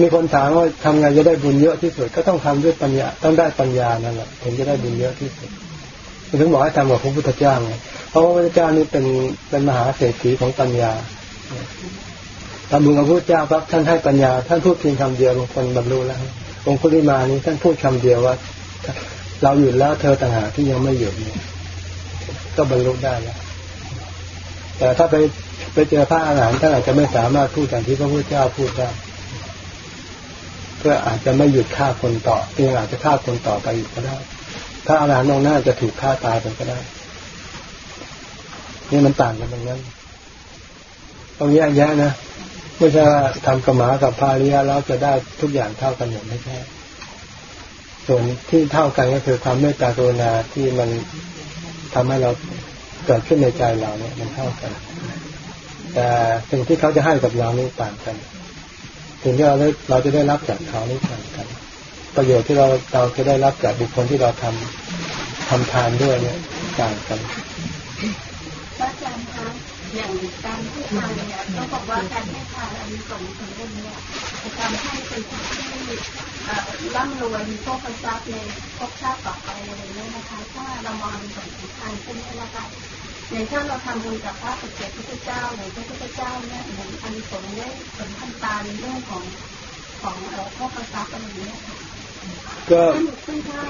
มีคนถามว่าทำไงจะได้บุญเยอะที่สุดก็ต้องทำด้วยปัญญาต้องได้ปัญญานั่นแหละถึงจะได้บุญเยอะที่สุดถึงบอกให้ทำกับพระพุทธเจ้าไงเพราะว่าพระพุทธเจ้านี่เป็นเป็นมหาเศรษฐีของปัญญาทำบุญกับพระพุทธเจ้าปั๊บท่านให้ปัญญา ท่านพูดเพียงคำเดียวบางคนบรรลุแล้ว องคุลิมานี้ท่านพูดคำเดียวว่า เราหยุดแล้วเธอต่างหากที่ยังไม่หยุดเนี่ยก็บรรลุได้แล้วแต่ถ้าไปไปเจอพระอาหารหันต์ท่านอาจจะไม่สามารถพูดอย่างที่พระพุทธเจ้าพูดได้เพื่ออาจจะไม่หยุดฆ่าคนต่อเพียงอาจจะฆ่าคนต่อไปอีกก็ได้พระอาหารหันต์องค์หน้าจะถูกฆ่าตายไปก็ได้นี่มันต่างกันตรงนั้นต้องแยกแยะนะ ไม่ใช่ว่าทำกรรมากับพาริยะแล้วจะได้ทุกอย่างเท่ากันหมดไม่ใช่ส่วนที่เท่ากันก็คือความเมตตากรุณาที่มันทำให้เราเกิดขึ้นในใจเราเนี่ยมันเท่ากัน แต่สิ่งที่เขาจะให้กับเรานี่ต่างกันสิ่งที่เราเราจะได้รับจากเขานี่ต่างกัน ประโยชน์ที่เราเราจะได้รับจากบุคคลที่เราทำทำทานด้วยเนี่ยต่างกันพระอาจารย์คะ อย่างการให้ทานเนี่ยต้องบอกว่าการให้ทานอันนี้ส่งผลบุญเนี่ยจะทำให้เป็นผู้ที่อ่อร่ำรวยมีโชคทรัพย์ในภพชาติต่อไปอะไรอย่างเงี้ยนะคะ ถ้าเรามองในส่วนของทานใช่ไหมล่ะคะอย่างถ้าเราทำบุญกับพระสมเจพระพุทธเจ้าหรือพระพุทธเจ้าเนี่ยเหมือนอันนี้ผลได้ผลทันตาในเรื่องของของโชคทรัพย์อะไรอย่างเงี้ยก็ซึ่งถ้า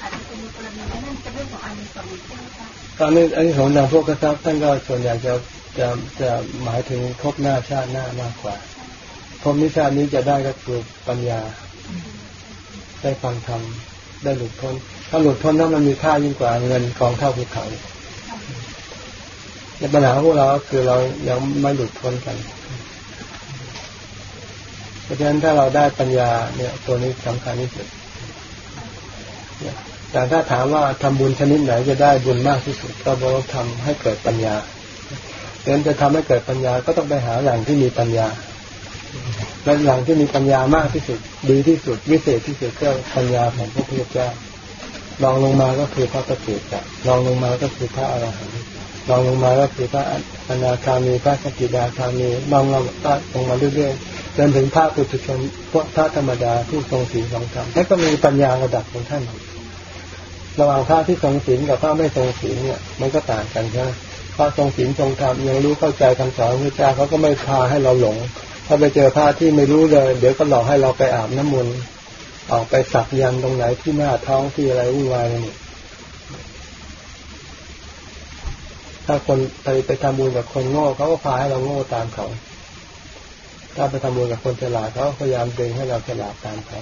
อย่างถ้าจะอาจจะเป็นกรณีนั้นนั่นเรื่องของอันนี้สองใช่ไหมคะตอนนี้อันนี้ของนางพวกกระซับท่านก็ส่วนใหญ่จะจะจะหมายถึงครบหน้าชาติหน้ามากกว่าพรหมนิชานี้จะได้ก็คือปัญญา ได้ฟังธรรมได้หลุดพ้นถ้าหลุดพ้นนั้นมันมีค่ายิ่งกว่าเงินกองเท่าภูเขาในปัญหาของพวกเราคือเรายังไม่หลุดพ้นกันเพราะฉะนั้นถ้าเราได้ปัญญาเนี่ย ตัวนี้สำคัญที่สุด แต่ถ้าถามว่าทำบุญชนิดไหนจะได้บุญมากที่สุด ก็บอกว่าทำให้เกิดปัญญาดังนั้นจะทำให้เกิดปัญญาก็ต้องไปหาแหล่งที่มีปัญญาและแหล่งที่มีปัญญามากที่สุด ดีที่สุด วิเศษที่สุดก็ปัญญาของพระพุทธเจ้าลองลงมาก็คือพระปฏิเจ้าลองลงมาก็คือพระอรหันต์ลองลงมาก็คือพระอนาคามีพระสกิดาคามีลองลงก็ลงมาเรื่อยๆ จนถึงพระปุถุชนพวกพระธรรมดาผู้ทรงศีลทรงธรรมแล้วก็มีปัญญาระดับของท่านระหว่างพระที่ทรงศีลกับพระไม่ทรงศีลเนี่ย มันก็ต่างกันใช่ไหมพระทรงศีลทรงธรรมยังรู้เข้าใจคำสอนพระเจ้าเขาก็ไม่พาให้เราหลง ถ้าไปเจอพระที่ไม่รู้เลย เดี๋ยวก็หลอกให้เราไปอาบน้ำมนต์ออกไปสักยันต์ตรงไหนที่หน้าท้องที่อะไรวุ่นวายนี่ถ้าคนไปไปทำบุญกับคนโง่เขาก็พาให้เราโง่ตามเขา ถ้าไปทำบุญกับคนฉลาดเขาพยายามดึงให้เราฉลาดตามเขา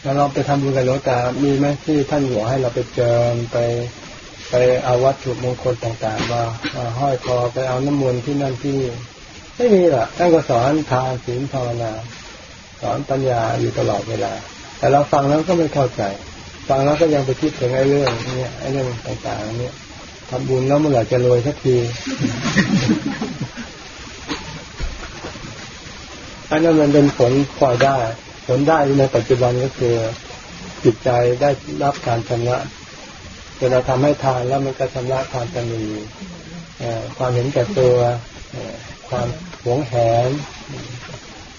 แล้วเราไปทำบุญกับหลวงตา มีไหมที่ท่านหัวให้เราไปเจิมไปไปเอาวัตถุมงคลต่างๆมามาห้อยคอไปเอาน้ำมนต์ที่นั่นที่ไม่มีหรอกท่านก็สอนทานศีลภาวนา สอนปัญญาอยู่ตลอดเวลา แต่เราฟังแล้วก็ไม่เข้าใจ ฟังแล้วก็ยังไปคิดถึงไอ้เรื่องเนี้ยไอ้เรื่องต่างๆเนี้ย ทำบุญแล้วเมื่อไหร่จะรวยสักทีอันนั้นมันเป็นผลพอยได้ ผลได้ในปัจจุบันก็คือจิตใจได้รับการชำระเวลาทำให้ทานแล้วมันก็ชำระความตนีความเห็นแก่ตัวความหวงแหน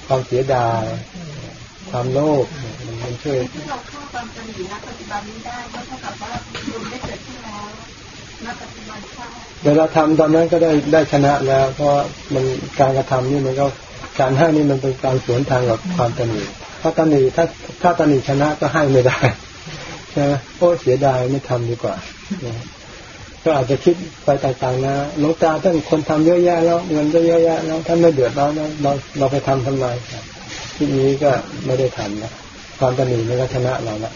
ความเสียดายความโลภมันช่วยที่เราเข้าความตนีณปัจจุบันนี้ได้ก็เท่ากับว่าบุญได้ เวลาทำตอนนั้นก็ได้ได้ชนะแล้ว เพราะมันการกระทำนี่มันก็การให้นี่มันเป็นการสวนทางกับความตนีถ้าตนีถ้าถ้าตนีชนะก็ให้ไม่ได้ใช่ไหมโอ้เสียดายไม่ทำดีกว่าก็อาจจะคิดไปต่างๆนะหลวงตาท่านคนทำเยอะแยะแล้วเงินก็เยอะแยะแล้วท่านไม่เดือดร้อนนะเราเราไปทำทำไมที่นี้ก็ไม่ได้ทำนะความตนีมันก็ชนะเราละ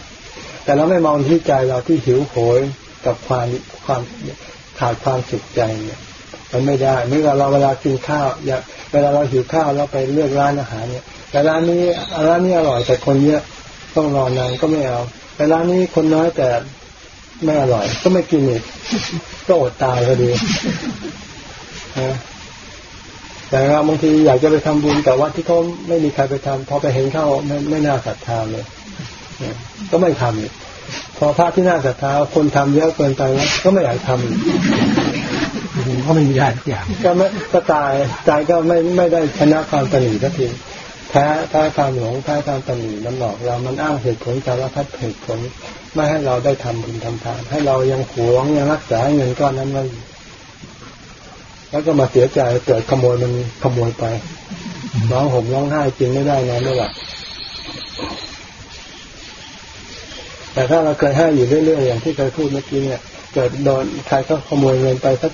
แต่เราไม่มองที่ใจเราที่หิวโหย กับความความขาดความสุขใจเนี่ยมันไม่ได้เมื่อเราเวลากินข้าวอยากเวลาเราหิวข้าวเราไปเลือกร้านอาหารเนี่ย แต่ร้านนี้ร้านนี้อร่อยแต่คนเยอะต้องรอนานก็ไม่เอา แต่ร้านนี้คนน้อยแต่ไม่อร่อย ก็ไม่กินอีกก็อดตายพอดีนะแต่เราบางทีอยากจะไปทำบุญแต่ว่าที่เขาไม่มีใครไปทำพอไปเห็นเข้าไม่ไม่น่าศรัทธาเลยก็ไม่ทำ พอพระที่น่าศรัทธาคนทำเยอะเกินไปแล้วก็ไม่อยากทำก็ไม่มีได้ทุกอย่างก็ไม่ก็ตายใจก็ไม่ไม่ได้ชนะความตนีสักทีแพ้แพ้ความหลงแพ้ความตนีมันหลอกเรามันอ้างเหตุผลสารพัดเหตุผลไม่ให้เราได้ทำบุญทำทานให้เรายังหวงยังรักษาเงินก้อนนั้นไว้แล้วก็มาเสียใจเกิดขโมยมันขโมยไปร้องห่มร้องไห้กินไม่ได้นอนไม่หลับ แต่ถ้าเราเคยให้อยู่เรื่อยๆอย่างที่เคยพูดเมื่อกี้เนี่ยเกิดโดนใครก็ขโมยเงินไปสัก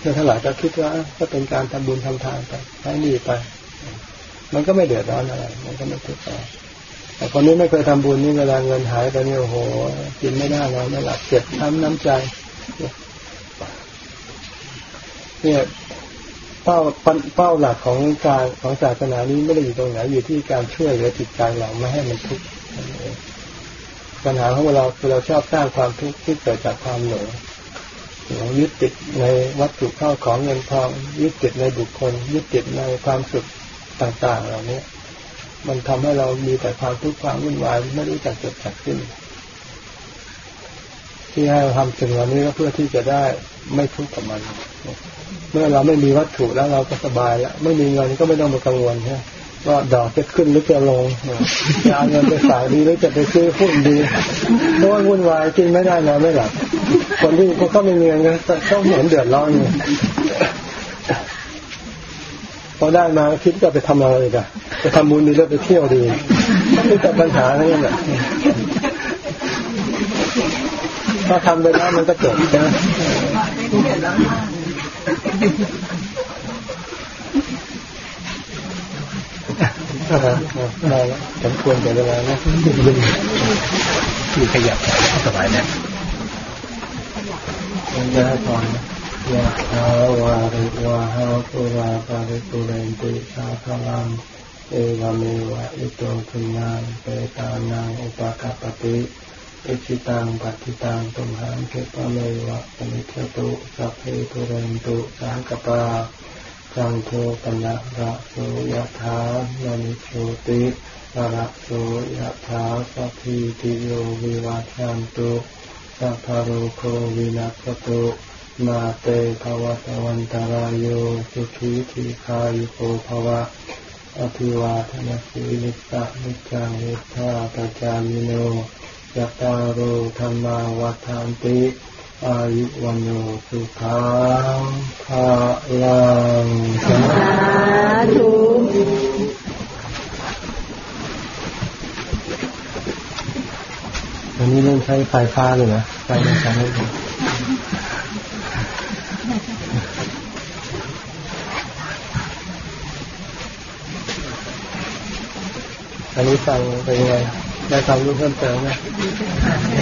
เท่าไหร่ก็คิดว่าก็เป็นการทำบุญทำทานไปให้ดีไป มันก็ไม่เดือดร้อนอะไร มันก็ไม่ทุกข์อะไรแต่คนนี้ไม่เคยทำบุญนี่เวลาเงินหายไปนี่โอ้โหกินไม่ได้นอนไม่หลับเจ็บน้ำน้ำใจ เนี่ยเป้าเป้าหลักของการของศาสนานี้ไม่ได้อยู่ตรงไหนอยู่ที่การช่วยเหลือจิตใจเราไม่ให้มันทุกข์ ปัญหาของเราคือเราชอบสร้างความทุกข์ที่เกิดจากความหลงหลงยึดติดในวัตถุเข้าของเงินทองยึดติดในบุคคล ยึดติดในความสุขต่างๆ เหล่านี้มันทำให้เรามีแต่ความทุกข์ความวุ่นวายไม่รู้จักจบจักสิ้นที่ให้เราทำสิ่งเหล่านี้ก็เพื่อที่จะได้ไม่ทุกข์กับมัน เมื่อเราไม่มีวัตถุแล้วเราก็สบายแล้วไม่มีเงินก็ไม่ต้องมากังวลใช่ไหม ว่าดอกจะขึ้นหรือจะลงจะเอาเงินไปฝากดีหรือจะไปซื้อหุ้นดีเพราะว่าวุ่นวายกินไม่ได้นอนไม่หลับคนที่เขาไม่มีเงินก็ต้องเหมือนเดือดร้อนพอได้มาคิดจะไปทำอะไรกันไปทำบุญดีแล้วไปเที่ยวดีไม่แต่ปัญหาอะไรนั่นแหละถ้าทำไปแล้วมันก็จบใช่ ไหมได้แล้วสมควรแก่เวลานะคือขยับสบายนะมันจะให้พรนยะถาวาริวะหาปุราปาริปุเรนติสาคลังเอวเมวะอิโตทุนังเปตานังอุปกัปติอิชิตังปัติตังตุมหังเกปะเมวะปนิชตุสัพเพตุเรนตุสังกปา สังโฆปนะระโสยถามณิโชติระโสยถาสัพพิติโยวิวัชันตุสัพพโรโควินัสตุมาเตภวตวันตารโยสุขีทีคายุโกภวะอภิวาทนาสีลิสะนิจังนิธาปจามิโนยตาโรธรรมาวัฏานติ อายุวันโนสุขังภาลังสาธุอันนี้เริ่มใช้ไฟฟ้าเลยนะไฟไม่ใช้ไม่ได้อันนี้ฟังเป็นไง ได้ความรู้เพิ่มเติมนะ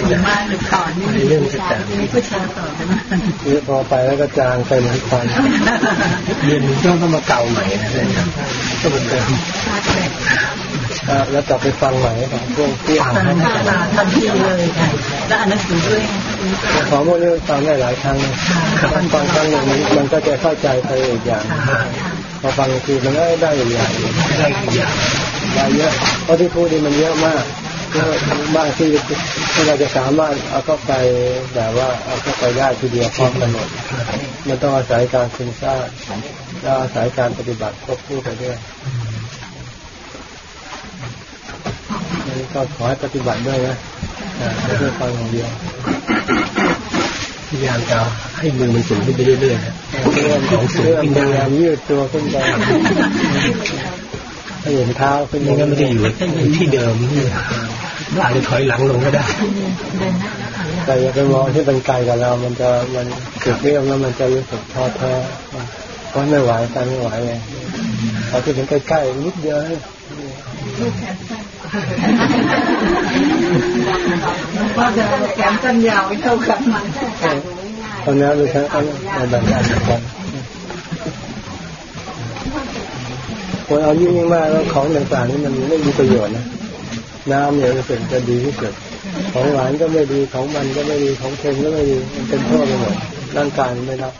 ดีมากเลยก่อนนี่เรื่องจะแต่มีผู้ชายต่อไปมากนี่พอไปแล้วก็จางไปเหมือนควันเรียนก็ต้องมาเก่าใหม่นะต้องมาเติมอะแล้วกลับไปฟังใหม่ของพวกที่อ่านฟังมาทันทีเลยค่ะแล้วอ่านหนังสือด้วยของพวกนี้ฟังได้หลายครั้งนะฟังครั้งหนึ่งมันก็จะเข้าใจไปอีกอย่างพอฟังทีมันก็ได้อีกอย่างได้อีกอย่างได้เยอะเพราะที่พูดนี่มันเยอะมาก เยอะมากที่ที่เราจะสามารถเอาเข้าไปแบบว่าเอาเข้าไปได้ทีเดียวพร้อมกันหมดมันต้องอาศัยการซึมซาบแล้วอาศัยการปฏิบัติควบคู่ไปด้วยนี่ก็ขอให้ปฏิบัติด้วยนะอ่าไม่ใช่ฟังอย่างเดียวพยายามจะให้มือมันสูงขึ้นไปเรื่อยๆนะเรื่องของสูงเรื่องขึ้นพได้ยายามยืดตัวขึ้นไปให้ เห็นเท้าขึ้นไม่งั้นมันจะอยู่ที่เดิมนี่อาจจะถอยหลังลงก็ได้แต่อย่าไปมองที่เป็นไกลกับเรา มันจะมันจุดเรื่องแล้วมันจะรู้สึกท้อแท้เพราะไม่ไหวกันไม่ไหวเลยพอที่ถึงใกล้ๆนิดเดียวให้ว่าจะแขนสั้นยาวไม่เท่ากันมันตอนนี้ดูทั้งอันในแบ่งกันกัน คนเอายิ่งมากแล้วของต่างๆนี่มันไม่มีประโยชน์นะน้ำเนี่ยรู้สึกจะดีที่สุดของหวานก็ไม่ดีของมันก็ไม่ดีของเค็มก็ไม่ดีมันเป็นโทษไปหมดร่างกายมันไม่รับ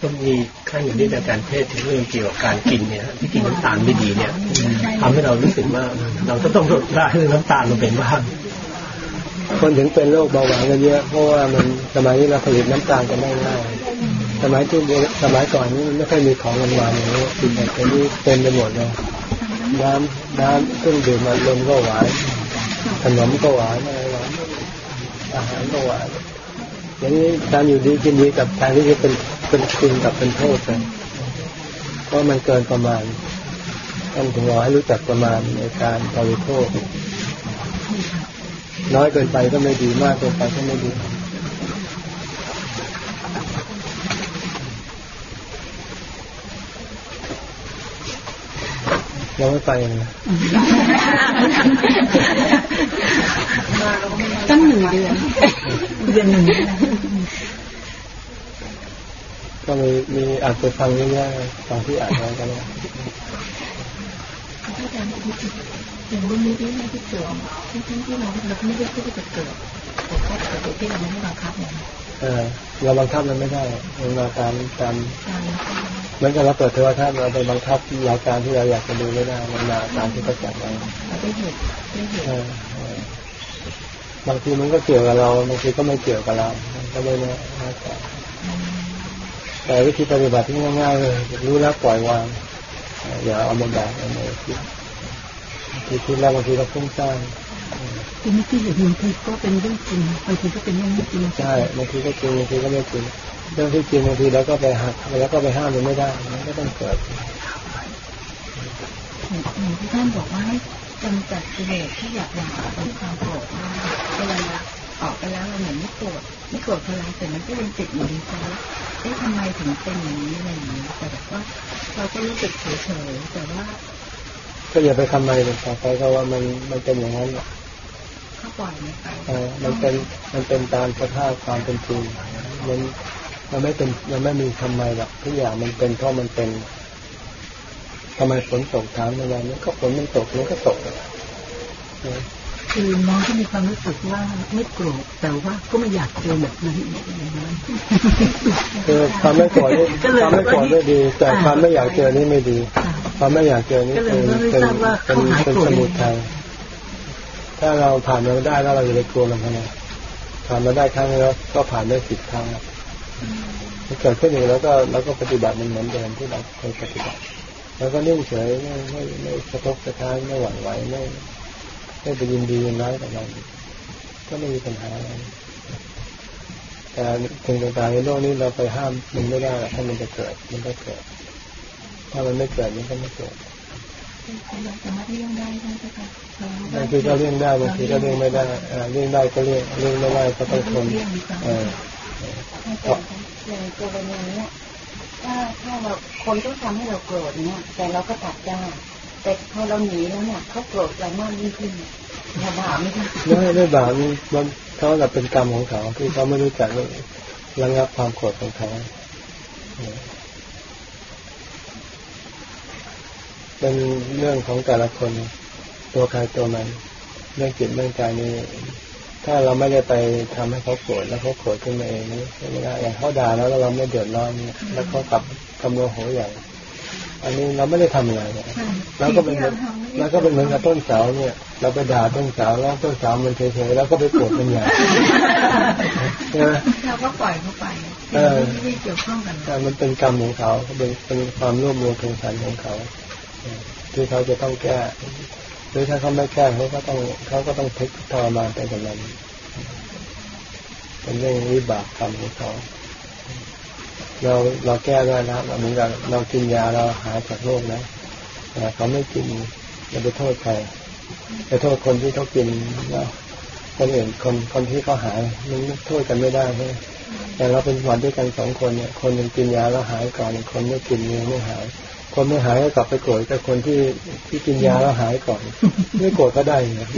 ก็มีขั้นอย่างที่อาจารย์เทศถึงเรื่องเกี่ยวกับการกินเนี่ยที่กินน้ำตาลไม่ดีเนี่ยทำให้เรารู้สึกว่าเราก็ต้องลดละเรื่องน้ำตาลลงเป็นบ้างคนถึงเป็นโรคเบาหวานกันเยอะเพราะว่ามันสมัยนี้เราผลิตน้ำตาลกันได้ง่าย สมัยที่สมัยก่อนนี่มันไม่ค่อยมีของหวานอย่างนี้กินแต่นี้เต็มไปหมดเลยน้ำน้ำเครื่องดื่มมันลมก็หวานขนมก็หวานอะไรหวานอาหารก็หวานอย่างนี้การอยู่ดีกินดีกับการที่จะเป็นเป็นคุณกับเป็นโทษกันเพราะมันเกินประมาณต้องถึงรอให้รู้จักประมาณในการบริโภคน้อยเกินไปก็ไม่ดีมากเกินไปก็ไม่ดี เราไม่ไปนะตั้งหนึ่งเดือนเดือนหนึ่งก็มีมีอาจจะฟังเยอะๆฟังที่อ่านไว้ก็ได้อย่างรุ่นนี้ที่ไม่ได้เกิดที่ที่ที่เราเราไม่ได้ที่จะเกิดแต่ก็เกิดโดยที่เราไม่ได้บังคับเนี่ย เออเราบังคับมันไม่ได้มันมาตามตามการเหมือนกับเราเปิดโทรทัศน์เราไปบังคับรายการที่เราอยากจะดูไม่ได้มันมาตามที่เขาจัดไว้เราได้เหตุได้เหตุเออเออบางทีมันก็เกี่ยวกับเราบางทีก็ไม่เกี่ยวกับเรามันก็ไม่แน่ไม่แน่แต่วิธีปฏิบัติที่ง่ายๆเลยรู้แล้วปล่อยวางเอออย่าเอามาแบกเอามาคิดคิดคิดแล้วบางทีเราฟุ้งซ่าน ทีนี้ที่อยู่บางทีก็เป็นเรื่องจริงบางทีก็เป็นเรื่องไม่จริงใช่บางทีก็จริงบางทีก็ไม่จริงเรื่องที่จริงบางทีเราก็ไปหักแล้วก็ไปห้ามมันไม่ได้มันก็ต้องเกิดอย่างที่ท่านบอกว่าให้กำจัดกิเลสที่อยากอยากเป็นความโกรธว่าเวลาออกไปแล้วเราเหมือนไม่โกรธไม่โกรธพลังแต่มันก็ยังติดอยู่ในใจเอ๊ะทำไมถึงเป็นอย่างนี้อะไรอย่างนี้แต่แบบว่าเราก็รู้สึกเฉยๆแต่ว่า ก็อย่าไปทำอะไรเลยต่อไปก็ว่ามันมันเป็นอย่างนั้นแหละ เขาปล่อยมันไปเออมันเป็นมันเป็นตามสภาพความเป็นจริงมันมันไม่เป็นมันไม่มีทำไมหรอกทุกอย่างมันเป็นเพราะมันเป็นทำไมฝนตกถามทำไมมันก็ฝนมันตกมันก็ตกเออคือน้องที่มีความรู้สึกว่าไม่โกรธแต่ว่าก็ไม่อยากเจอแบบนั้นอย่างนั้นคือความไม่โกรธนี่ก็เลยความไม่โกรธไม่ดี แต่ความไม่อยากเจอนี่ไม่ดี ความไม่อยากเจอนี่ก็เลยเป็นไม่เป็นทราบว่าเป็นเขาหายเป็นโกรธสมุทัย ถ้าเราผ่านมาได้แล้วเราจะไปกลัวมันทำไมผ่านมาได้ครั้งแล้วก็ผ่านได้สิบครั้งแล้วมันเกิดขึ้นอีกแล้วก็เราก็ปฏิบัติมันเหมือนเดิมที่เราเคยปฏิบัติ แล้วก็นิ่งเฉยไม่ไม่ไม่สะทบกสะท้านไม่หวั่นไหวไม่ไม่ไปยินดียินร้ายกับมันก็ไม่มีปัญหาอะไรแต่สิ่งต่างๆในโลกนี้เราไปห้ามมันไม่ได้ถ้ามันจะเกิดมันก็เกิด ถ้ามันไม่เกิดมันก็ไม่เกิด บางทีก็เลี่ยงได้บางทีก็เลี่ยงไม่ได้เอ่อเลี่ยงได้ก็เลี่ยงเลี่ยงไม่ได้ก็ต้องทนเอออย่างกรณีเนี้ยถ้าถ้าเราคนต้องทำให้เราโกรธเนี่ยแต่เราก็ตัดได้แต่พอเราหนีแล้วเนี่ยเขาโกรธเรามากยิ่งขึ้นบาปไหมคะไม่ไม่บาปนี่มันเขาแบบเป็นกรรมของเขาที่เขาไม่รู้จักระงับความโกรธของเขา เป็นเรื่องของแต่ละคน ตัวใครตัวมันเรื่องจิตเรื่องใจนี่ถ้าเราไม่ได้ไปทำให้เขาโกรธแล้วเขาโกรธขึ้นมาเองนี่ไม่ได้อย่างเขาด่าแล้วเราไม่เดือดร้อนเนี่ยแล้วเขากลับกำลังโหใหญ่อันนี้เราไม่ได้ทำอะไรเนี่ยแล้วก็เป็นแล้วก็เป็นเหมือนกับต้นเสาเนี่ย เราไปด่าต้นเสาแล้วต้นเสามันเฉยๆแล้วก็ไปโกรธมันใหญ่ใช่ไหมเราก็ปล่อยเขาไปเออไม่ได้เกี่ยวข้องกันแต่มันเป็นกรรมของเขาเป็นเป็นความร่วมมือของสันของเขา ที่เขาจะต้องแก้หรือถ้าเขาไม่แก้เขาก็ต้องเขาก็ต้องทุกข์ทรมานไปกับมันเป็นเรื่องวิบากกรรมของเขาเราเราแก้ได้นะเหมือนกับเรากินยาเราหายจากโรคนะแต่เขาไม่กินจะไปโทษใครไปโทษคนที่เขากินแล้วคนอื่นคนคนที่เขาหายมันโทษกันไม่ได้ใช่ไหมแต่เราเป็นหวัดด้วยกันสองคนเนี่ย คนหนึ่งกินยาแล้วหายก่อนคนไม่กินยังไม่หาย คนไม่หายก็กลับไปโกรธกับคนที่ที่กินยาแล้วหายก่อน ไม่โกรธก็ได้นะ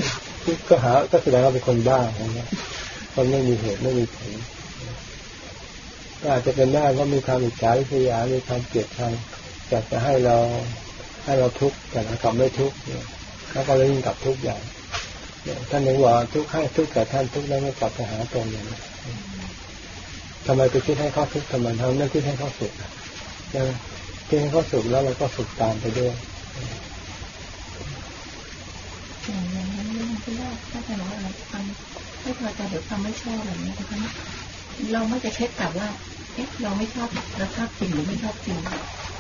ก็หาก็แสดงว่าเป็นคนบ้าอย่างเงี้ยคนไม่มีเหตุไม่มีผลก็อาจจะเป็นได้ว่ามีความอิจฉาริษยามีความเกลียดชังอยากจะให้เราให้เราทุกข์แต่เรากลับไม่ทุกข์เนี่ยแล้วก็เลยยิ่งกลับทุกข์อย่างเนี่ยท่านยังบอกทุกข์ให้ทุกข์แต่ท่านทุกข์แล้วไม่กลับไปหาตรงอย่างนี้ทำไมไปคิดให้เขาทุกข์ทำไมทำไม่คิดให้เขาสุขอะ ใช่ไหมคิดให้เขาสุขแล้วเราก็สุขตามไปด้วยอย่างนั้นเรื่องที่ว่าถ้าจะบอกว่าเราทำไม่พอใจหรือทำไม่ชอบอะไรนี้นะคะเราไม่จะเช็คกลับว่าเอ๊ะเราไม่ชอบเราชอบจริงหรือไม่ชอบจริง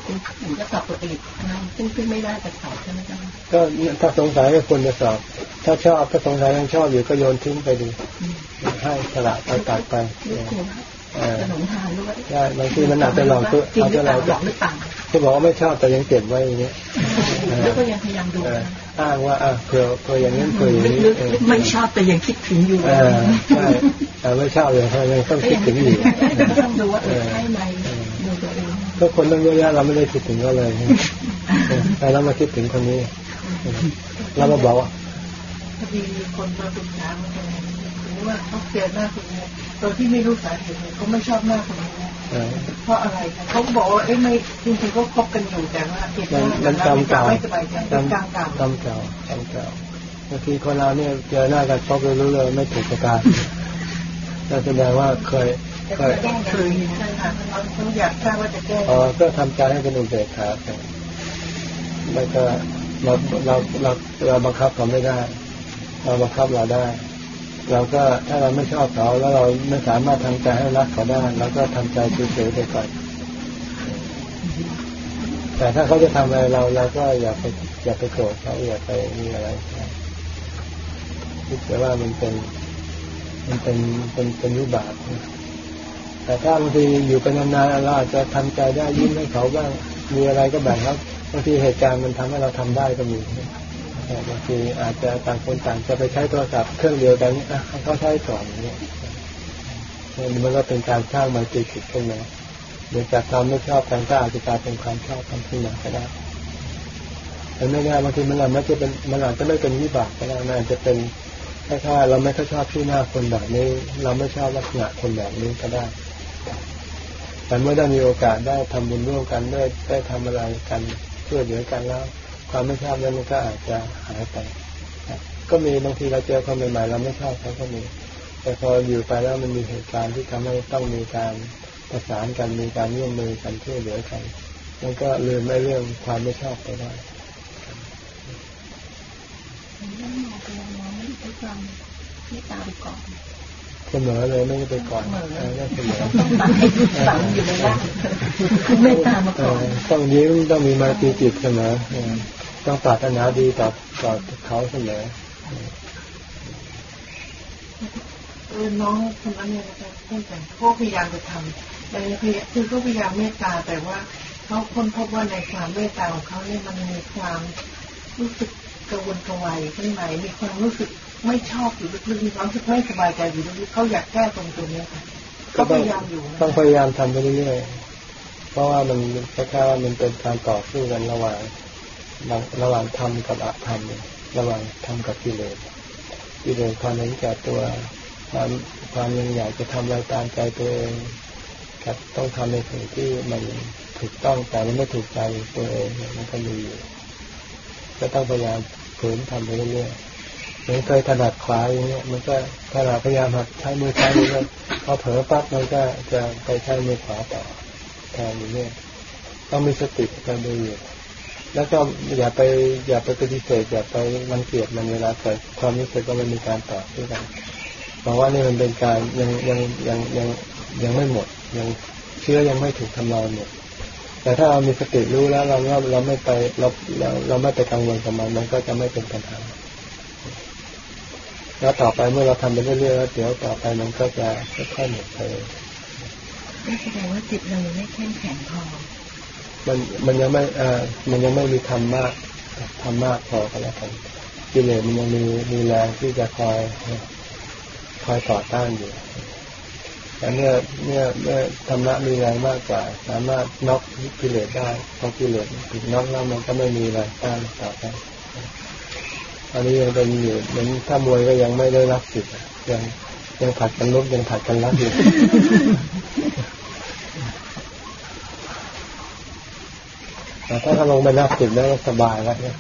ถึงจะตอบตัวเองนะซึ่งซึ่งไม่ได้จะตอบใช่ไหมจ๊ะก็ถ้าสงสัยก็ควรจะสอบ ถ้าชอบถ้าสงสัยยังชอบอยู่ก็โยนทิ้งไปดีให้สละไปตัดไป นึกถึงเออขนมทานด้วยได้บางทีมันอาจจะหลอกตัวจริงอาจหรืจะอหเปลล่าอกหลอกหรือเปล่าที่บอกว่าไม่ชอบแต่ยังเก็บไว้อย่างเงี้ยเออแล้วก็ยังพยายามดูเอออ้างว่าอะเผื่อเผื่ออย่างนั้นเผื่ออย่างนี้ลึกเออๆไม่ชอบแต่ยังคิดถึงอยู่เออใช่แต่ไม่ชอบเลยเขายังต้องคิดถึงอยู่ก็ต้องดูว่าเออใช่ไหมดูตัวเองก็คนตั้งเยอะแยะเราไม่ได้คิดถึงเขาเลยเออแต่เรามาคิดถึงคนนี้เออเรามาบอกว่าพอดีมีคนมาปรึกษาเหมือนกันถึง ว่าเขาเกลียดหน้าคนนี้โดยที่ไม่รู้สาเหตุเลยเขาไม่ชอบหน้าคนนี้เออเพราะอะไรคะเขาบอกว่าเอ้ไม่จริงๆเขาคบกันอยู่แต่ว่าเกลียดหมันน้ามันกรรมเก่าไม่สบายใจเป็นกรรมเก่ากรรมเก่ากรรมเก่าบางทีคนเราเนี่ยเจอหน้ากันพบเลยรู้เลยไม่ถูกประการนั่นแสดงว่าเคยเคยคือใช่ค่ะเขาอยากทราบว่าจะแก้อ๋อก็ทำใจให้เป็นอุเบกขาไปแล้วก็เราเราเราเราบังคับเขาไม่ได้ เราบังคับเราได้ เราก็ถ้าเราไม่ชอบเขาแล้วเราไม่สามารถทำใจให้รักเขาได้เราก็ทำใจเฉยๆไปก่อนแต่ถ้าเขาจะทำอะไรเราเราก็อย่าไปอย่าไปโกรธเขาอย่าไปมีอะไรคิดว่ามันเป็น มันเป็นเป็นเป็นวิบากแต่ถ้าบางทีอยู่ไปนานๆเราอาจจะทำใจได้ยิ้มให้เขาบ้างมีอะไรก็แบ่งครับบางทีเหตุการณ์มันทำให้เราทำได้ก็มี บางทีอาจจะต่างคนต่างจะไปใช้โทรศัพท์เครื่องเดียวกันอะให้เขาใช้ก่อนอย่างนี้มันก็เป็นการสร้างมันติจิตขึ้นมาโดยจากความไม่ชอบกันก็อาจจะกลายเป็นความชอบกันขึ้นมาก็ได้แต่ไม่แน่บางทีมันอาจจะเป็นมันอาจจะไม่เป็นวิบากก็ได้มันอาจจะเป็นถ้าถ้าเราไม่ค่อยชอบที่หน้าคนแบบนี้ เราไม่ชอบลักษณะคนแบบนี้ก็ได้ แต่เมื่อได้มีโอกาสได้ทำบุญร่วมกันได้ได้ทำอะไรกันช่วยเหลือกันแล้ว ความไม่ชอบนั้นมันก็อาจจะหายไปก็มีบางทีเราเจอคนใหม่ๆเราไม่ชอบเขาก็มี แต่พออยู่ไปแล้วมันมีเหตุการณ์ที่ทำให้ต้องมีการประสานกันมีการร่วมมือกันช่วยเหลือกันมันก็ลืมไม่เรื่องความไม่ชอบไปได้เรื่องมองไปมองไม่ได้ความที่ตาไปก่อนเสมอเลยไม่ได้ไปก่อนเออเสมอต้องตายฝังอยู่ในร่างไม่ตามมาเอก่ออนต้องยิ้มต้องมีมาตีจิตเสมอเออ ต้องปรารถนาดีต่อต่อเขาเสมอเออน้องคนนั้นเนี่ยนะคะเพื่อนกันเขาพยายามจะทำแต่พยายามคือเขาพยายามเมตตาแต่ว่าเขาค้นพบว่าในความเมตตาของเขาเนี่ยมันมีความรู้สึกกระวนกระวายข้างในมีความรู้สึกไม่ชอบอยู่ลึกๆมีความรู้สึกไม่สบายใจอยู่ลึกๆเขาอยากแก้ตรงตัวเนี้ยค่ะเขาพยายามอยู่นะต้องพยายามทำไปเรื่อยๆเพราะว่ามันคล้ายๆว่ามันเป็นการต่อสู้กันระหว่าง ระหว่างธรรมกับอธรรมระหว่างธรรมกับกิเลสกิเลสความเห็นแก่ตัวความความยังอยากจะทำอะไรตามใจตัวเองกับต้องทำในสิ่งที่มันถูกต้องแต่มันไม่ถูกใจตัวเองมันก็มีอยู่ก็ต้องพยายามฝืนทำไปเรื่อยๆเหมือนเคยถนัดขวาอย่างเงี้ย มันก็ถ้าเราพยายามหัดใช้มือซ้ายมันก็พอเผลอปั๊บมันก็จะไปใช้มือขวาต่อแทนอย่างเงี้ยต้องมีสติการดูอยู่ แล้วก็อย่าไปอย่าไปปฏิเสธอย่าไปมันเกลียดมันเวลาเกิดความรู้สึกก็มันมีการต่อด้วยกันบอกว่านี่มันเป็นการยังยังยังยังยังไม่หมด ยังเชื้อยังไม่ถูกทำลายหมดแต่ถ้าเรามีสติรู้แล้วเราเราเราไม่ไปเราเราเราไม่ไปกังวลกับมันมันก็จะไม่เป็นปัญหาแล้วต่อไปเมื่อเราทำไปเรื่อยๆแล้วเดี๋ยวต่อไปมันก็จะค่อยๆหมดไปแสดงว่าจิตเรายังไม่เข้มแข็งพอ มันมันยังไม่เอ่อมันยังไม่มีธรรมะธรรมะพอก็แล้วกันกิเลสมันยังมีมีแรงที่จะคอยคอยต่อต้านอยู่แต่เมื่อเมื่อเมื่อธรรมะมีแรงมากกว่า สามารถน็อกกิเลสได้พอกิเลสถูกน็อกแล้วมันก็ไม่มีแรงต้านต่อไปตอนนี้ยังเป็นอยู่เหมือนถ้ามวยก็ยังไม่ได้รับสิทธิ์ยังยังผัดกันลุกยังผัดกันรับอยู่ แต่ถ้าเราลงไปนับสิบแล้วสบายแล้วเนี่ย